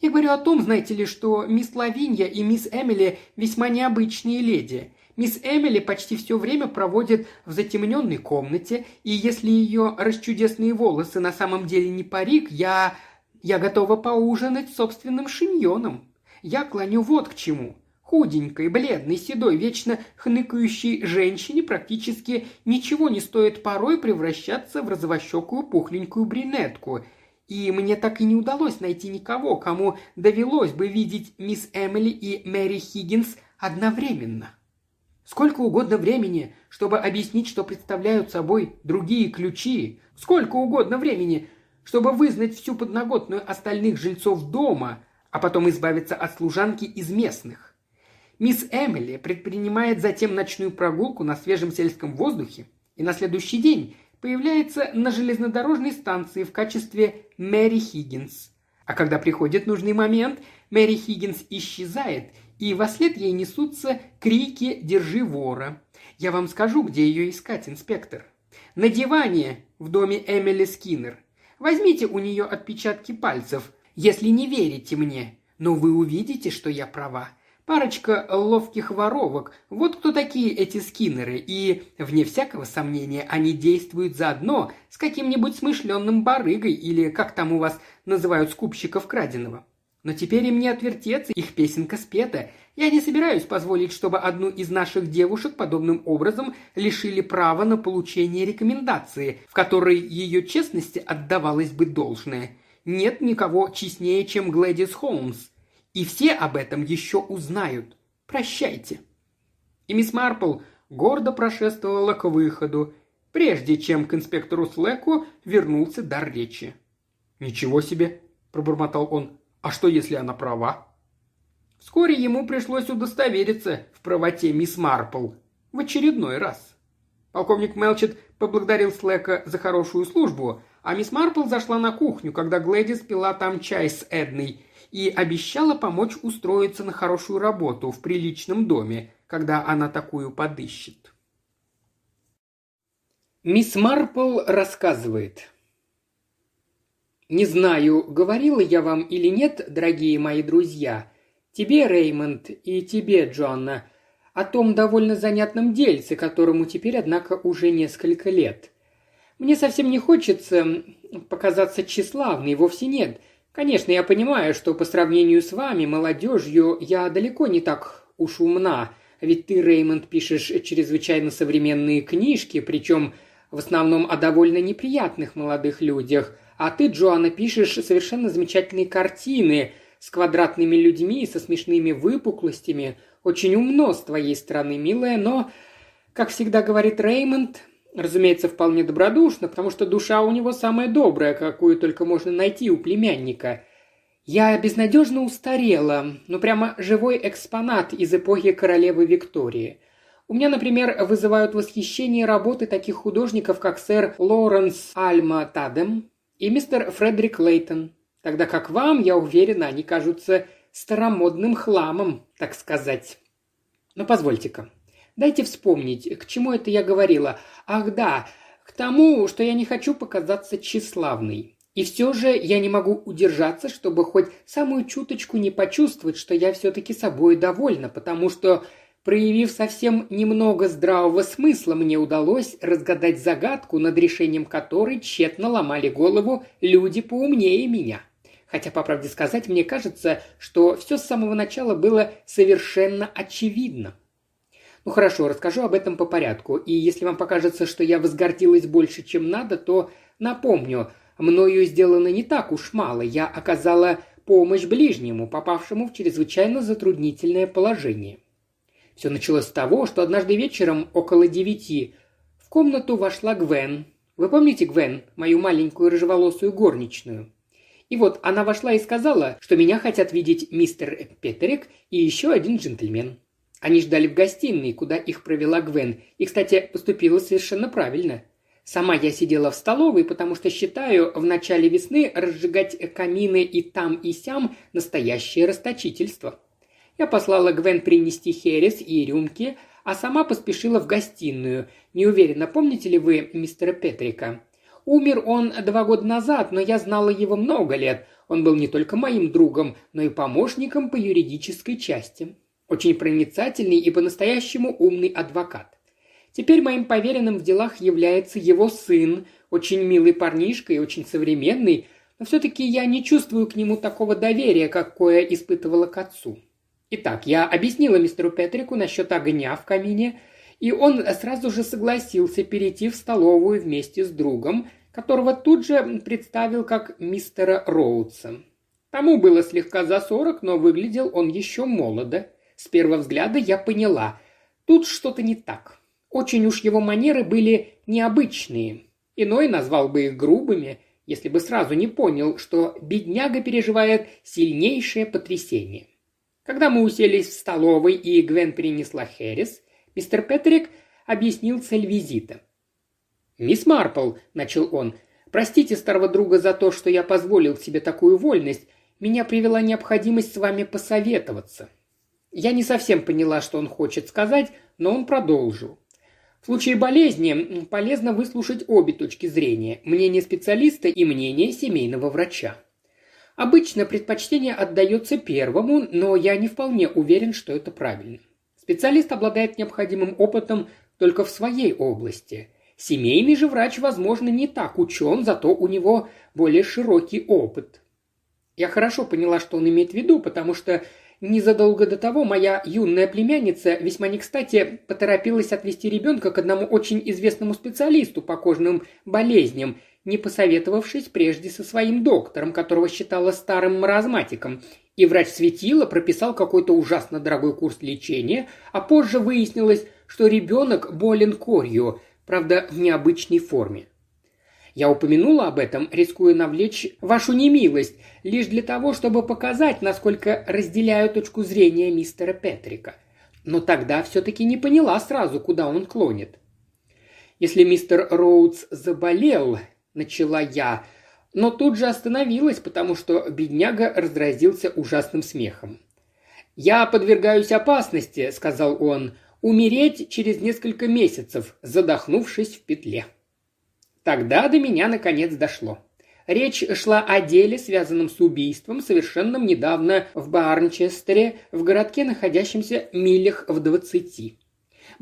Speaker 1: «Я говорю о том, знаете ли, что мисс Лавинья и мисс Эмили весьма необычные леди. Мисс Эмили почти все время проводит в затемненной комнате, и если ее расчудесные волосы на самом деле не парик, я... я готова поужинать собственным шиньоном. Я клоню вот к чему. Худенькой, бледной, седой, вечно хныкающей женщине практически ничего не стоит порой превращаться в розовощекую пухленькую брюнетку. И мне так и не удалось найти никого, кому довелось бы видеть мисс Эмили и Мэри Хиггинс одновременно. Сколько угодно времени, чтобы объяснить, что представляют собой другие ключи. Сколько угодно времени, чтобы вызнать всю подноготную остальных жильцов дома, а потом избавиться от служанки из местных. Мисс Эмили предпринимает затем ночную прогулку на свежем сельском воздухе и на следующий день появляется на железнодорожной станции в качестве Мэри Хиггинс. А когда приходит нужный момент, Мэри Хиггинс исчезает, и во след ей несутся крики «Держи вора!». Я вам скажу, где ее искать, инспектор. На диване в доме Эмили Скиннер. Возьмите у нее отпечатки пальцев, если не верите мне. Но вы увидите, что я права. Парочка ловких воровок. Вот кто такие эти скиннеры. И, вне всякого сомнения, они действуют заодно с каким-нибудь смышленным барыгой или, как там у вас называют скупщиков краденого. Но теперь им не отвертеться, их песенка спета. Я не собираюсь позволить, чтобы одну из наших девушек подобным образом лишили права на получение рекомендации, в которой ее честности отдавалось бы должное. Нет никого честнее, чем Глэдис Холмс. И все об этом еще узнают. Прощайте. И мисс Марпл гордо прошествовала к выходу, прежде чем к инспектору Слэку вернулся дар речи. «Ничего себе!» – пробормотал он. А что, если она права? Вскоре ему пришлось удостовериться в правоте мисс Марпл. В очередной раз. Полковник Мелчет поблагодарил Слэка за хорошую службу, а мисс Марпл зашла на кухню, когда Глэдис пила там чай с Эдной и обещала помочь устроиться на хорошую работу в приличном доме, когда она такую подыщет. Мисс Марпл рассказывает. Не знаю, говорила я вам или нет, дорогие мои друзья, тебе, Реймонд, и тебе, Джоанна, о том довольно занятном дельце, которому теперь, однако, уже несколько лет. Мне совсем не хочется показаться тщеславной, вовсе нет. Конечно, я понимаю, что по сравнению с вами, молодежью, я далеко не так уж умна, ведь ты, Реймонд, пишешь чрезвычайно современные книжки, причем в основном о довольно неприятных молодых людях – а ты, Джоанна, пишешь совершенно замечательные картины с квадратными людьми и со смешными выпуклостями. Очень умно с твоей стороны, милая, но, как всегда говорит Реймонд, разумеется, вполне добродушно, потому что душа у него самая добрая, какую только можно найти у племянника. Я безнадежно устарела, ну прямо живой экспонат из эпохи королевы Виктории. У меня, например, вызывают восхищение работы таких художников, как сэр Лоуренс Альма Тадем, и мистер Фредерик Лейтон, тогда как вам, я уверена, они кажутся старомодным хламом, так сказать. Но позвольте-ка. Дайте вспомнить, к чему это я говорила. Ах да, к тому, что я не хочу показаться тщеславной. И все же я не могу удержаться, чтобы хоть самую чуточку не почувствовать, что я все-таки собой довольна, потому что, проявив совсем немного здравого смысла, мне удалось разгадать загадку, над решением которой тщетно ломали голову люди поумнее меня. Хотя, по правде сказать, мне кажется, что все с самого начала было совершенно очевидно. Ну хорошо, расскажу об этом по порядку. И если вам покажется, что я возгордилась больше, чем надо, то напомню, мною сделано не так уж мало. Я оказала помощь ближнему, попавшему в чрезвычайно затруднительное положение. Все началось с того, что однажды вечером около девяти в комнату вошла Гвен. Вы помните Гвен, мою маленькую рыжеволосую горничную? И вот она вошла и сказала, что меня хотят видеть мистер Петерик и еще один джентльмен. Они ждали в гостиной, куда их провела Гвен, и, кстати, поступила совершенно правильно. Сама я сидела в столовой, потому что считаю в начале весны разжигать камины и там и сям настоящее расточительство. Я послала Гвен принести херес и рюмки, а сама поспешила в гостиную. Не уверена, помните ли вы мистера Петрика? Умер он два года назад, но я знала его много лет. Он был не только моим другом, но и помощником по юридической части. Очень проницательный и по-настоящему умный адвокат. Теперь моим поверенным в делах является его сын, очень милый парнишка и очень современный, но все-таки я не чувствую к нему такого доверия, какое испытывала к отцу. Итак, я объяснила мистеру Петрику насчет огня в камине – и он сразу же согласился перейти в столовую вместе с другом, которого тут же представил как мистера Роудса. Тому было слегка за сорок, но выглядел он еще молодо. С первого взгляда я поняла, тут что-то не так. Очень уж его манеры были необычные. Иной назвал бы их грубыми, если бы сразу не понял, что бедняга переживает сильнейшее потрясение. Когда мы уселись в столовой и Гвен принесла Хэрис, Мистер Петрик объяснил цель визита. «Мисс Марпл», — начал он, — «простите старого друга за то, что я позволил себе такую вольность. Меня привела необходимость с вами посоветоваться». Я не совсем поняла, что он хочет сказать, но он продолжил. В случае болезни полезно выслушать обе точки зрения – мнение специалиста и мнение семейного врача. Обычно предпочтение отдается первому, но я не вполне уверен, что это правильно. Специалист обладает необходимым опытом только в своей области. Семейный же врач, возможно, не так учен, зато у него более широкий опыт. Я хорошо поняла, что он имеет в виду, потому что незадолго до того моя юная племянница весьма не кстати поторопилась отвести ребенка к одному очень известному специалисту по кожным болезням, не посоветовавшись прежде со своим доктором, которого считала старым маразматиком, и врач светила прописал какой-то ужасно дорогой курс лечения, а позже выяснилось, что ребенок болен корью, правда, в необычной форме. Я упомянула об этом, рискуя навлечь вашу немилость, лишь для того, чтобы показать, насколько разделяю точку зрения мистера Петрика. Но тогда все-таки не поняла сразу, куда он клонит. Если мистер Роудс заболел, начала я, но тут же остановилась, потому что бедняга разразился ужасным смехом. «Я подвергаюсь опасности», — сказал он, — «умереть через несколько месяцев, задохнувшись в петле». Тогда до меня наконец дошло. Речь шла о деле, связанном с убийством, совершенном недавно в Барнчестере, в городке, находящемся милях в двадцати.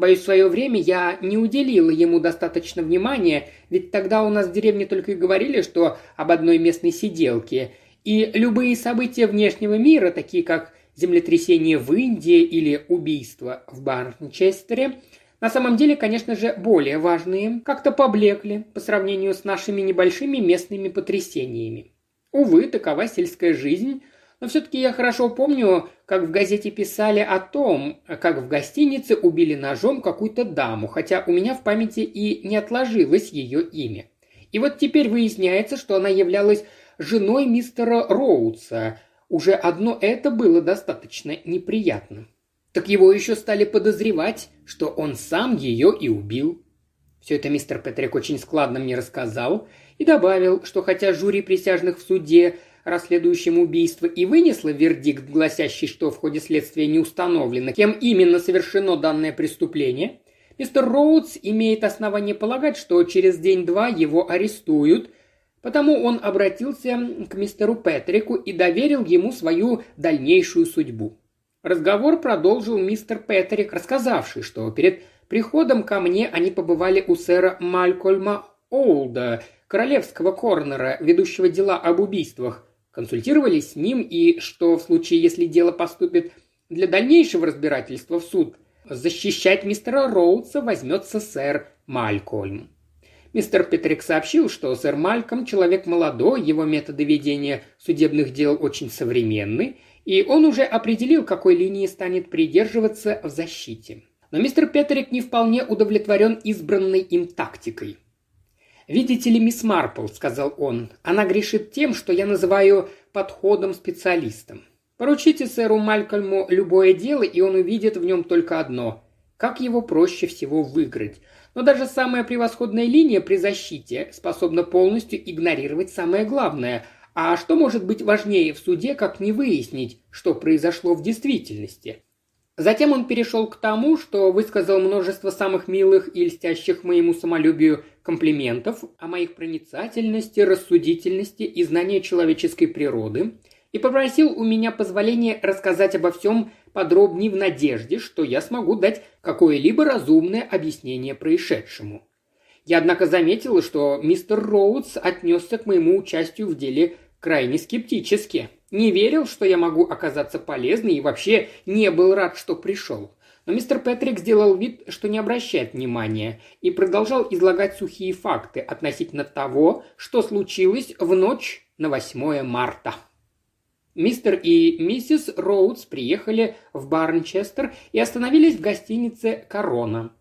Speaker 1: Боюсь, в свое время я не уделила ему достаточно внимания, ведь тогда у нас в деревне только и говорили, что об одной местной сиделке. И любые события внешнего мира, такие как землетрясение в Индии или убийство в Барнчестере, на самом деле, конечно же, более важные, как-то поблекли по сравнению с нашими небольшими местными потрясениями. Увы, такова сельская жизнь, но все-таки я хорошо помню, как в газете писали о том, как в гостинице убили ножом какую-то даму, хотя у меня в памяти и не отложилось ее имя. И вот теперь выясняется, что она являлась женой мистера Роудса. Уже одно это было достаточно неприятно. Так его еще стали подозревать, что он сам ее и убил. Все это мистер Петрик очень складно мне рассказал и добавил, что хотя жюри присяжных в суде расследующим убийство, и вынесла вердикт, гласящий, что в ходе следствия не установлено, кем именно совершено данное преступление, мистер Роудс имеет основание полагать, что через день-два его арестуют, потому он обратился к мистеру Петрику и доверил ему свою дальнейшую судьбу. Разговор продолжил мистер Петрик, рассказавший, что перед приходом ко мне они побывали у сэра Малькольма Олда, королевского корнера, ведущего дела об убийствах, консультировались с ним и что в случае, если дело поступит для дальнейшего разбирательства в суд, защищать мистера Роудса возьмется сэр Малькольм. Мистер Петрик сообщил, что сэр Мальком человек молодой, его методы ведения судебных дел очень современны, и он уже определил, какой линии станет придерживаться в защите. Но мистер Петрик не вполне удовлетворен избранной им тактикой – «Видите ли, мисс Марпл», — сказал он, — «она грешит тем, что я называю подходом специалистом. Поручите сэру Малькольму любое дело, и он увидит в нем только одно – как его проще всего выиграть. Но даже самая превосходная линия при защите способна полностью игнорировать самое главное. А что может быть важнее в суде, как не выяснить, что произошло в действительности? Затем он перешел к тому, что высказал множество самых милых и льстящих моему самолюбию комплиментов о моих проницательности, рассудительности и знании человеческой природы и попросил у меня позволения рассказать обо всем подробнее в надежде, что я смогу дать какое-либо разумное объяснение происшедшему. Я, однако, заметила, что мистер Роудс отнесся к моему участию в деле крайне скептически – не верил, что я могу оказаться полезной и вообще не был рад, что пришел. Но мистер Петрик сделал вид, что не обращает внимания, и продолжал излагать сухие факты относительно того, что случилось в ночь на 8 марта. Мистер и миссис Роудс приехали в Барнчестер и остановились в гостинице «Корона».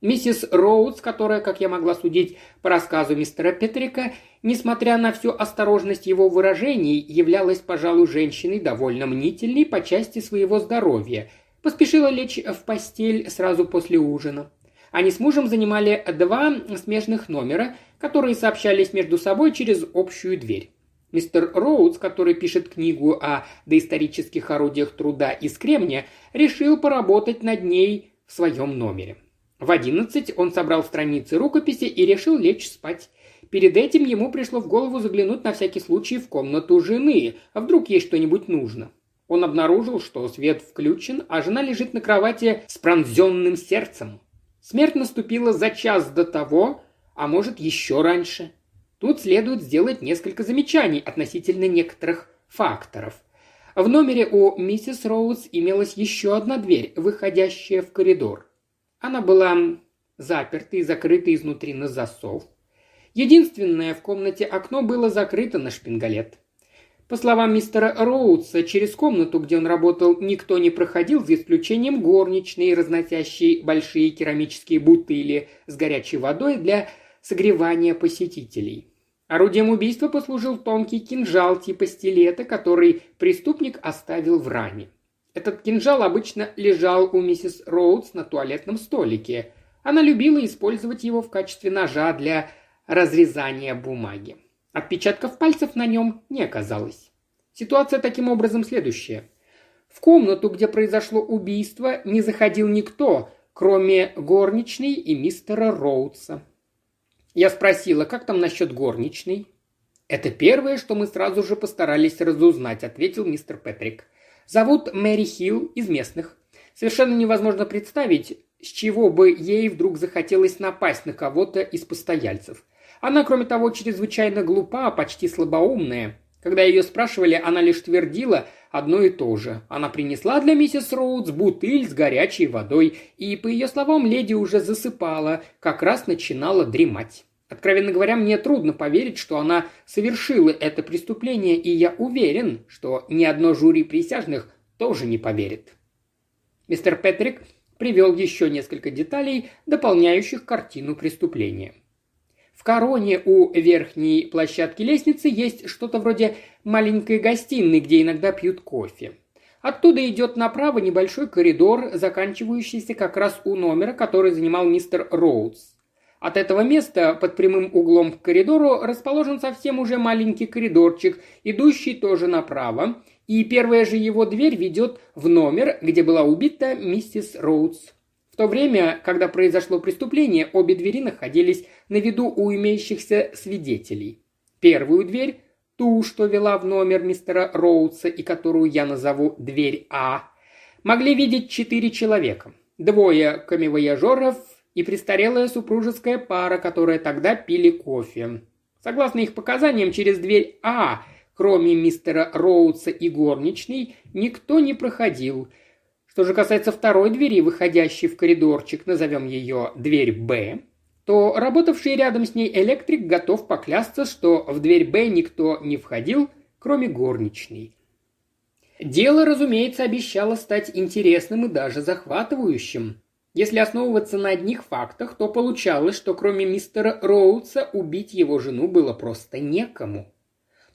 Speaker 1: Миссис Роудс, которая, как я могла судить по рассказу мистера Петрика, несмотря на всю осторожность его выражений, являлась, пожалуй, женщиной довольно мнительной по части своего здоровья, поспешила лечь в постель сразу после ужина. Они с мужем занимали два смежных номера, которые сообщались между собой через общую дверь. Мистер Роудс, который пишет книгу о доисторических орудиях труда из кремня, решил поработать над ней в своем номере – в одиннадцать он собрал страницы рукописи и решил лечь спать. Перед этим ему пришло в голову заглянуть на всякий случай в комнату жены, а вдруг ей что-нибудь нужно. Он обнаружил, что свет включен, а жена лежит на кровати с пронзенным сердцем. Смерть наступила за час до того, а может еще раньше. Тут следует сделать несколько замечаний относительно некоторых факторов. В номере у миссис Роуз имелась еще одна дверь, выходящая в коридор. Она была заперта и закрыта изнутри на засов. Единственное в комнате окно было закрыто на шпингалет. По словам мистера Роудса, через комнату, где он работал, никто не проходил, за исключением горничной, разносящей большие керамические бутыли с горячей водой для согревания посетителей. Орудием убийства послужил тонкий кинжал типа стилета, который преступник оставил в ране. Этот кинжал обычно лежал у миссис Роудс на туалетном столике. Она любила использовать его в качестве ножа для разрезания бумаги. Отпечатков пальцев на нем не оказалось. Ситуация таким образом следующая. В комнату, где произошло убийство, не заходил никто, кроме горничной и мистера Роудса. Я спросила, как там насчет горничной? «Это первое, что мы сразу же постарались разузнать», — ответил мистер Петрик. Зовут Мэри Хилл из местных. Совершенно невозможно представить, с чего бы ей вдруг захотелось напасть на кого-то из постояльцев. Она, кроме того, чрезвычайно глупа, почти слабоумная. Когда ее спрашивали, она лишь твердила одно и то же. Она принесла для миссис Роудс бутыль с горячей водой, и, по ее словам, леди уже засыпала, как раз начинала дремать. Откровенно говоря, мне трудно поверить, что она совершила это преступление, и я уверен, что ни одно жюри присяжных тоже не поверит. Мистер Петрик привел еще несколько деталей, дополняющих картину преступления. В короне у верхней площадки лестницы есть что-то вроде маленькой гостиной, где иногда пьют кофе. Оттуда идет направо небольшой коридор, заканчивающийся как раз у номера, который занимал мистер Роудс. От этого места под прямым углом к коридору расположен совсем уже маленький коридорчик, идущий тоже направо, и первая же его дверь ведет в номер, где была убита миссис Роудс. В то время, когда произошло преступление, обе двери находились на виду у имеющихся свидетелей. Первую дверь, ту, что вела в номер мистера Роудса и которую я назову «дверь А», могли видеть четыре человека. Двое камевояжеров и престарелая супружеская пара, которая тогда пили кофе. Согласно их показаниям, через дверь А, кроме мистера Роудса и горничной, никто не проходил. Что же касается второй двери, выходящей в коридорчик, назовем ее дверь Б, то работавший рядом с ней электрик готов поклясться, что в дверь Б никто не входил, кроме горничной. Дело, разумеется, обещало стать интересным и даже захватывающим. Если основываться на одних фактах, то получалось, что кроме мистера Роудса убить его жену было просто некому.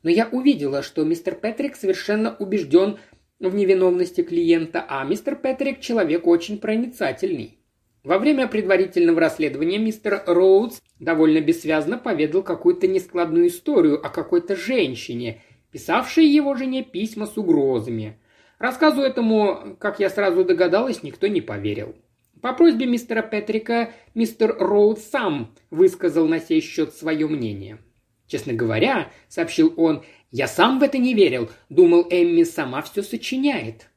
Speaker 1: Но я увидела, что мистер Петрик совершенно убежден в невиновности клиента, а мистер Петрик человек очень проницательный. Во время предварительного расследования мистер Роудс довольно бессвязно поведал какую-то нескладную историю о какой-то женщине, писавшей его жене письма с угрозами. Рассказу этому, как я сразу догадалась, никто не поверил. По просьбе мистера Петрика мистер Роуд сам высказал на сей счет свое мнение. «Честно говоря», — сообщил он, — «я сам в это не верил, думал, Эмми сама все сочиняет».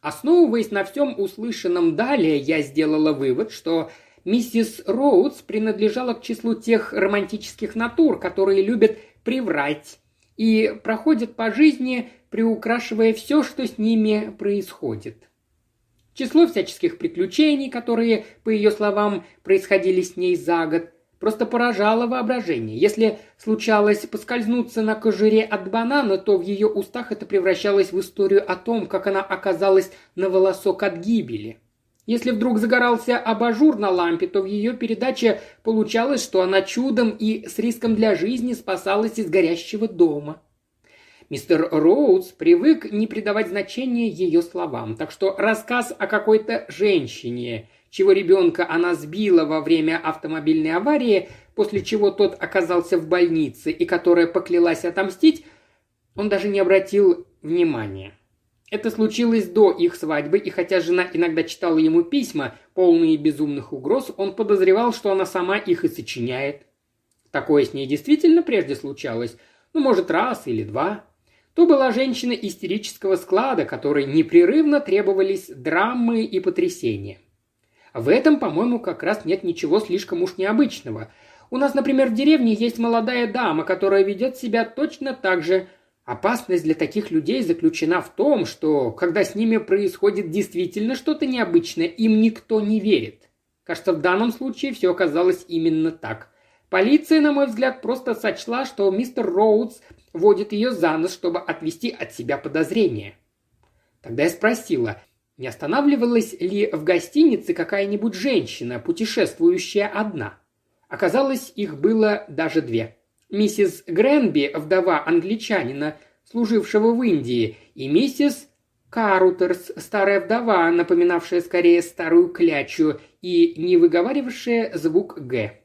Speaker 1: Основываясь на всем услышанном далее, я сделала вывод, что миссис Роудс принадлежала к числу тех романтических натур, которые любят приврать и проходят по жизни, приукрашивая все, что с ними происходит. Число всяческих приключений, которые, по ее словам, происходили с ней за год, просто поражало воображение. Если случалось поскользнуться на кожуре от банана, то в ее устах это превращалось в историю о том, как она оказалась на волосок от гибели. Если вдруг загорался абажур на лампе, то в ее передаче получалось, что она чудом и с риском для жизни спасалась из горящего дома – Мистер Роудс привык не придавать значения ее словам, так что рассказ о какой-то женщине, чего ребенка она сбила во время автомобильной аварии, после чего тот оказался в больнице и которая поклялась отомстить, он даже не обратил внимания. Это случилось до их свадьбы, и хотя жена иногда читала ему письма, полные безумных угроз, он подозревал, что она сама их и сочиняет. Такое с ней действительно прежде случалось, ну, может, раз или два. То была женщина истерического склада, которой непрерывно требовались драмы и потрясения. В этом, по-моему, как раз нет ничего слишком уж необычного. У нас, например, в деревне есть молодая дама, которая ведет себя точно так же. Опасность для таких людей заключена в том, что, когда с ними происходит действительно что-то необычное, им никто не верит. Кажется, в данном случае все оказалось именно так. Полиция, на мой взгляд, просто сочла, что мистер Роудс водит ее за нос, чтобы отвести от себя подозрения. Тогда я спросила, не останавливалась ли в гостинице какая-нибудь женщина, путешествующая одна. Оказалось, их было даже две. Миссис Гренби, вдова англичанина, служившего в Индии, и миссис Карутерс, старая вдова, напоминавшая скорее старую клячу и не выговаривавшая звук «г».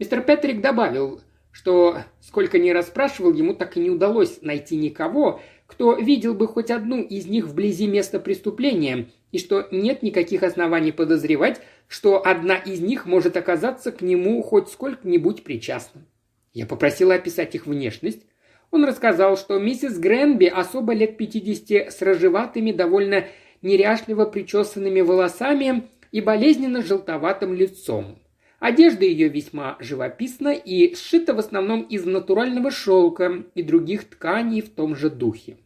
Speaker 1: Мистер Петрик добавил, что сколько ни расспрашивал, ему так и не удалось найти никого, кто видел бы хоть одну из них вблизи места преступления, и что нет никаких оснований подозревать, что одна из них может оказаться к нему хоть сколько-нибудь причастна. Я попросила описать их внешность. Он рассказал, что миссис Гренби особо лет 50 с рыжеватыми, довольно неряшливо причесанными волосами и болезненно желтоватым лицом. Одежда ее весьма живописна и сшита в основном из натурального шелка и других тканей в том же духе.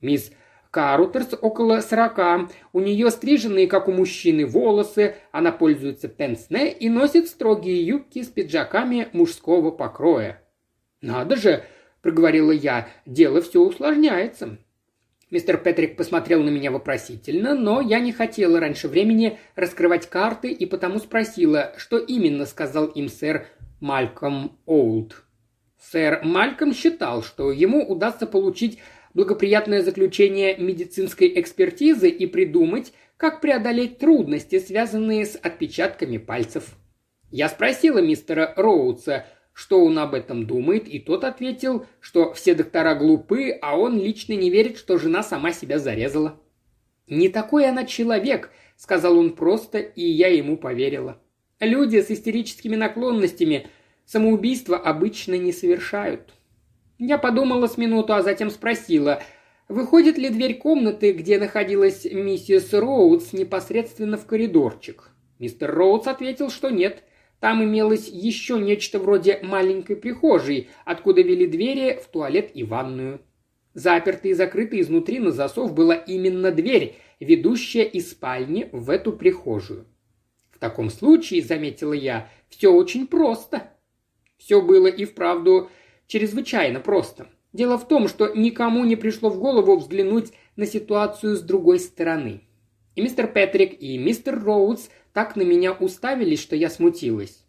Speaker 1: Мисс Карутерс около сорока, у нее стриженные, как у мужчины, волосы, она пользуется пенсне и носит строгие юбки с пиджаками мужского покроя. «Надо же!» – проговорила я, – «дело все усложняется». Мистер Петрик посмотрел на меня вопросительно, но я не хотела раньше времени раскрывать карты и потому спросила, что именно сказал им сэр Мальком Олд. Сэр Мальком считал, что ему удастся получить благоприятное заключение медицинской экспертизы и придумать, как преодолеть трудности, связанные с отпечатками пальцев. Я спросила мистера Роудса, что он об этом думает, и тот ответил, что все доктора глупы, а он лично не верит, что жена сама себя зарезала. «Не такой она человек», — сказал он просто, и я ему поверила. Люди с истерическими наклонностями самоубийство обычно не совершают. Я подумала с минуту, а затем спросила, выходит ли дверь комнаты, где находилась миссис Роудс, непосредственно в коридорчик. Мистер Роудс ответил, что нет. Там имелось еще нечто вроде маленькой прихожей, откуда вели двери в туалет и ванную. Запертой и закрытой изнутри на засов была именно дверь, ведущая из спальни в эту прихожую. В таком случае, заметила я, все очень просто. Все было и вправду чрезвычайно просто. Дело в том, что никому не пришло в голову взглянуть на ситуацию с другой стороны. И мистер Петрик, и мистер Роудс так на меня уставились, что я смутилась.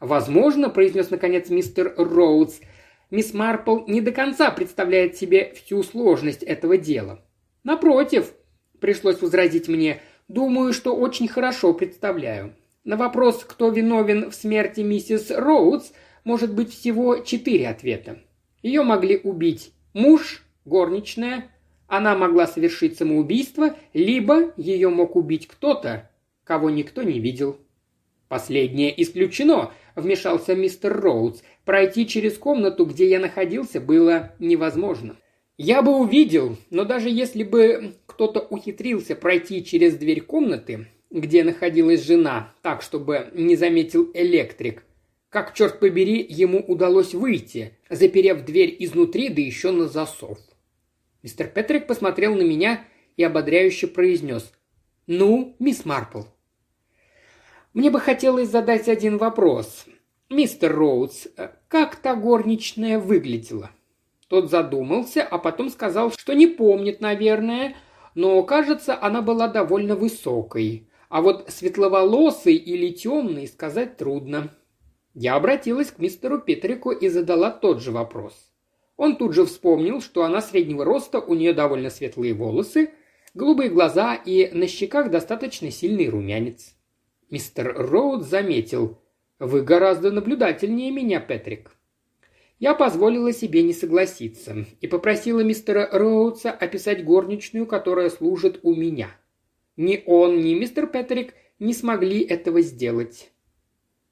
Speaker 1: «Возможно», – произнес наконец мистер Роудс, – «мисс Марпл не до конца представляет себе всю сложность этого дела». «Напротив», – пришлось возразить мне, – «думаю, что очень хорошо представляю. На вопрос, кто виновен в смерти миссис Роудс, может быть всего четыре ответа. Ее могли убить муж, горничная, она могла совершить самоубийство, либо ее мог убить кто-то, кого никто не видел. Последнее исключено, вмешался мистер Роудс. Пройти через комнату, где я находился, было невозможно. Я бы увидел, но даже если бы кто-то ухитрился пройти через дверь комнаты, где находилась жена, так, чтобы не заметил электрик, как, черт побери, ему удалось выйти, заперев дверь изнутри, да еще на засов. Мистер Петрик посмотрел на меня и ободряюще произнес. «Ну, мисс Марпл». «Мне бы хотелось задать один вопрос. Мистер Роудс, как та горничная выглядела?» Тот задумался, а потом сказал, что не помнит, наверное, но, кажется, она была довольно высокой. А вот светловолосый или темный сказать трудно. Я обратилась к мистеру Петрику и задала тот же вопрос. Он тут же вспомнил, что она среднего роста, у нее довольно светлые волосы, голубые глаза и на щеках достаточно сильный румянец. Мистер Роуд заметил, «Вы гораздо наблюдательнее меня, Петрик». Я позволила себе не согласиться и попросила мистера Роудса описать горничную, которая служит у меня. Ни он, ни мистер Петрик не смогли этого сделать.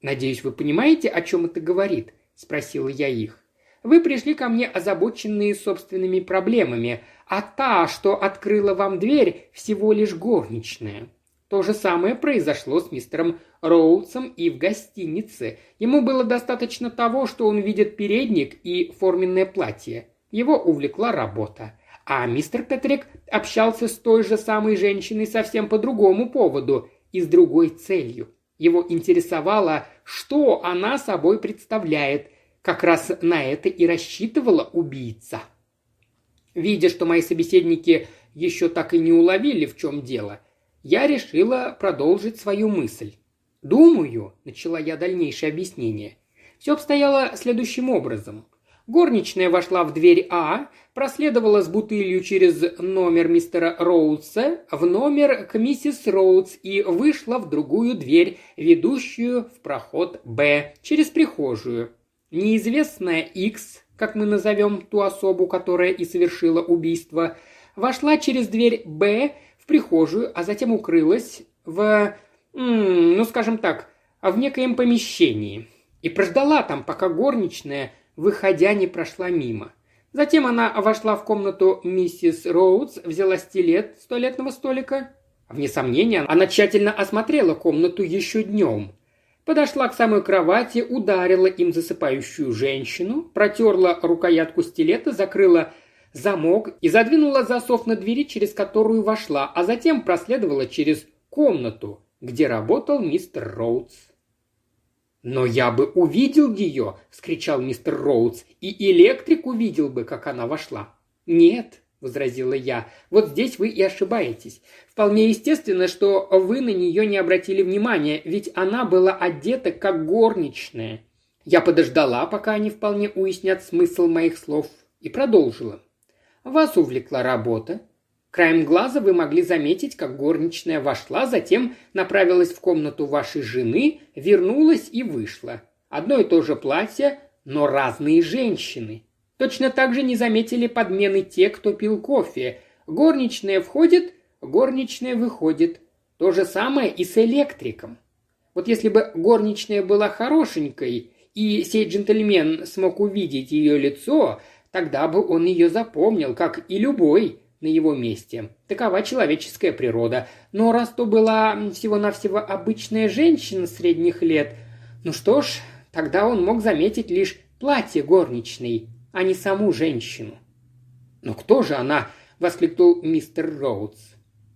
Speaker 1: «Надеюсь, вы понимаете, о чем это говорит?» – спросила я их. «Вы пришли ко мне озабоченные собственными проблемами, а та, что открыла вам дверь, всего лишь горничная. То же самое произошло с мистером Роудсом и в гостинице. Ему было достаточно того, что он видит передник и форменное платье. Его увлекла работа. А мистер Петрик общался с той же самой женщиной совсем по другому поводу и с другой целью – его интересовало, что она собой представляет. Как раз на это и рассчитывала убийца. Видя, что мои собеседники еще так и не уловили, в чем дело, я решила продолжить свою мысль. «Думаю», – начала я дальнейшее объяснение, – «все обстояло следующим образом. Горничная вошла в дверь А, проследовала с бутылью через номер мистера Роудса в номер к миссис Роудс и вышла в другую дверь, ведущую в проход Б, через прихожую. Неизвестная X, как мы назовем ту особу, которая и совершила убийство, вошла через дверь Б прихожую, а затем укрылась в, ну скажем так, в некоем помещении. И прождала там, пока горничная – выходя, не прошла мимо. Затем она вошла в комнату миссис Роудс, взяла стилет с туалетного столика. Вне сомнения, она тщательно осмотрела комнату еще днем. Подошла к самой кровати, ударила им засыпающую женщину, протерла рукоятку стилета, закрыла замок и задвинула засов на двери, через которую вошла, а затем проследовала через комнату, где работал мистер Роудс. «Но я бы увидел ее!» – вскричал мистер Роудс. «И электрик увидел бы, как она вошла». «Нет», – возразила я, – «вот здесь вы и ошибаетесь. Вполне естественно, что вы на нее не обратили внимания, ведь она была одета как горничная». Я подождала, пока они вполне уяснят смысл моих слов, и продолжила. «Вас увлекла работа. Краем глаза вы могли заметить, как горничная вошла, затем направилась в комнату вашей жены, вернулась и вышла. Одно и то же платье, но разные женщины. Точно так же не заметили подмены те, кто пил кофе. Горничная входит, горничная выходит. То же самое и с электриком. Вот если бы горничная была хорошенькой, и сей джентльмен смог увидеть ее лицо, тогда бы он ее запомнил, как и любой, на его месте. Такова человеческая природа. Но раз то была всего-навсего обычная женщина средних лет, ну что ж, тогда он мог заметить лишь платье горничной, а не саму женщину. «Но кто же она?» – воскликнул мистер Роудс.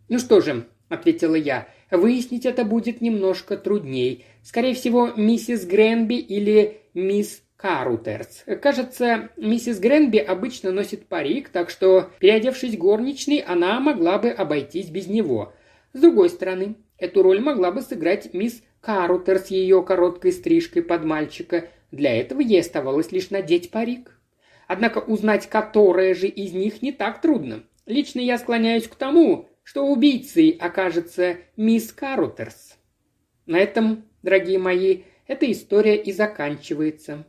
Speaker 1: «Ну что же», – ответила я, – «выяснить это будет немножко трудней. Скорее всего, миссис Гренби или мисс Карутерс. Кажется, миссис Гренби обычно носит парик, так что, переодевшись горничной, она могла бы обойтись без него. С другой стороны, эту роль могла бы сыграть мисс Карутер с ее короткой стрижкой под мальчика. Для этого ей оставалось лишь надеть парик. Однако узнать, которая же из них, не так трудно. Лично я склоняюсь к тому, что убийцей окажется мисс Карутерс. На этом, дорогие мои, эта история и заканчивается.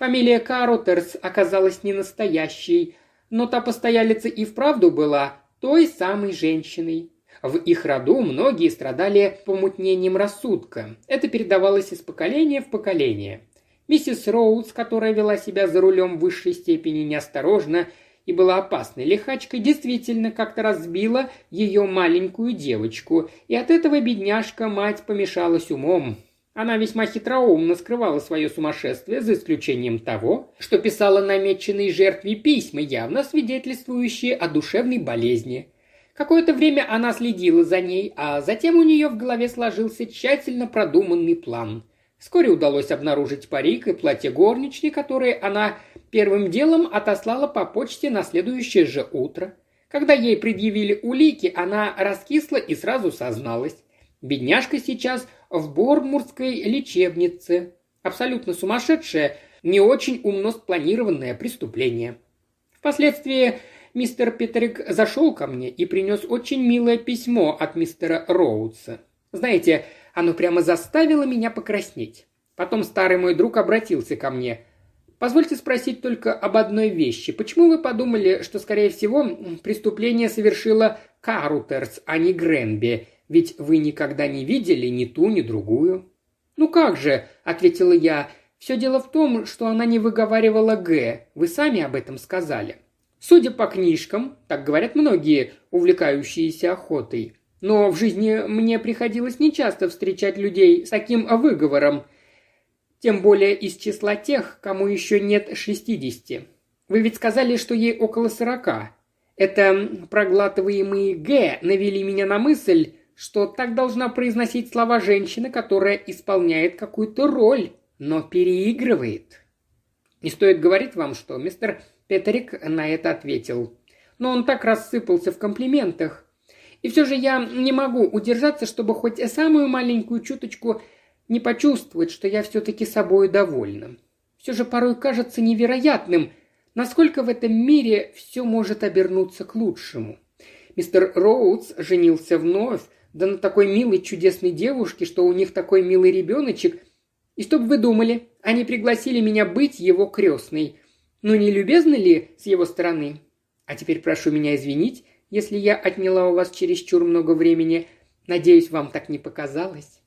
Speaker 1: Фамилия Карутерс оказалась не настоящей, но та постоялица и вправду была той самой женщиной. В их роду многие страдали помутнением рассудка. Это передавалось из поколения в поколение. Миссис Роуз, которая вела себя за рулем в высшей степени неосторожно и была опасной лихачкой, действительно как-то разбила ее маленькую девочку, и от этого бедняжка мать помешалась умом. Она весьма хитроумно скрывала свое сумасшествие, за исключением того, что писала намеченной жертве письма, явно свидетельствующие о душевной болезни. Какое-то время она следила за ней, а затем у нее в голове сложился тщательно продуманный план. Вскоре удалось обнаружить парик и платье горничной, которые она первым делом отослала по почте на следующее же утро. Когда ей предъявили улики, она раскисла и сразу созналась. Бедняжка сейчас в Бормурской лечебнице. Абсолютно сумасшедшее, не очень умно спланированное преступление. Впоследствии мистер Петерик зашел ко мне и принес очень милое письмо от мистера Роудса. Знаете, оно прямо заставило меня покраснеть. Потом старый мой друг обратился ко мне. Позвольте спросить только об одной вещи. Почему вы подумали, что, скорее всего, преступление совершила Карутерс, а не Гренби? Ведь вы никогда не видели ни ту, ни другую». «Ну как же», — ответила я, — «все дело в том, что она не выговаривала «г». Вы сами об этом сказали». Судя по книжкам, так говорят многие, увлекающиеся охотой. Но в жизни мне приходилось нечасто встречать людей с таким выговором, тем более из числа тех, кому еще нет шестидесяти. Вы ведь сказали, что ей около сорока. Это проглатываемые «г» навели меня на мысль, что так должна произносить слова женщина, которая исполняет какую-то роль, но переигрывает. Не стоит говорить вам, что мистер Петерик на это ответил. Но он так рассыпался в комплиментах. И все же я не могу удержаться, чтобы хоть самую маленькую чуточку не почувствовать, что я все-таки собой довольна. Все же порой кажется невероятным, насколько в этом мире все может обернуться к лучшему. Мистер Роудс женился вновь, да на такой милой, чудесной девушке, что у них такой милый ребеночек. И чтоб вы думали, они пригласили меня быть его крестной. Ну не любезно ли с его стороны? А теперь прошу меня извинить, если я отняла у вас чересчур много времени. Надеюсь, вам так не показалось.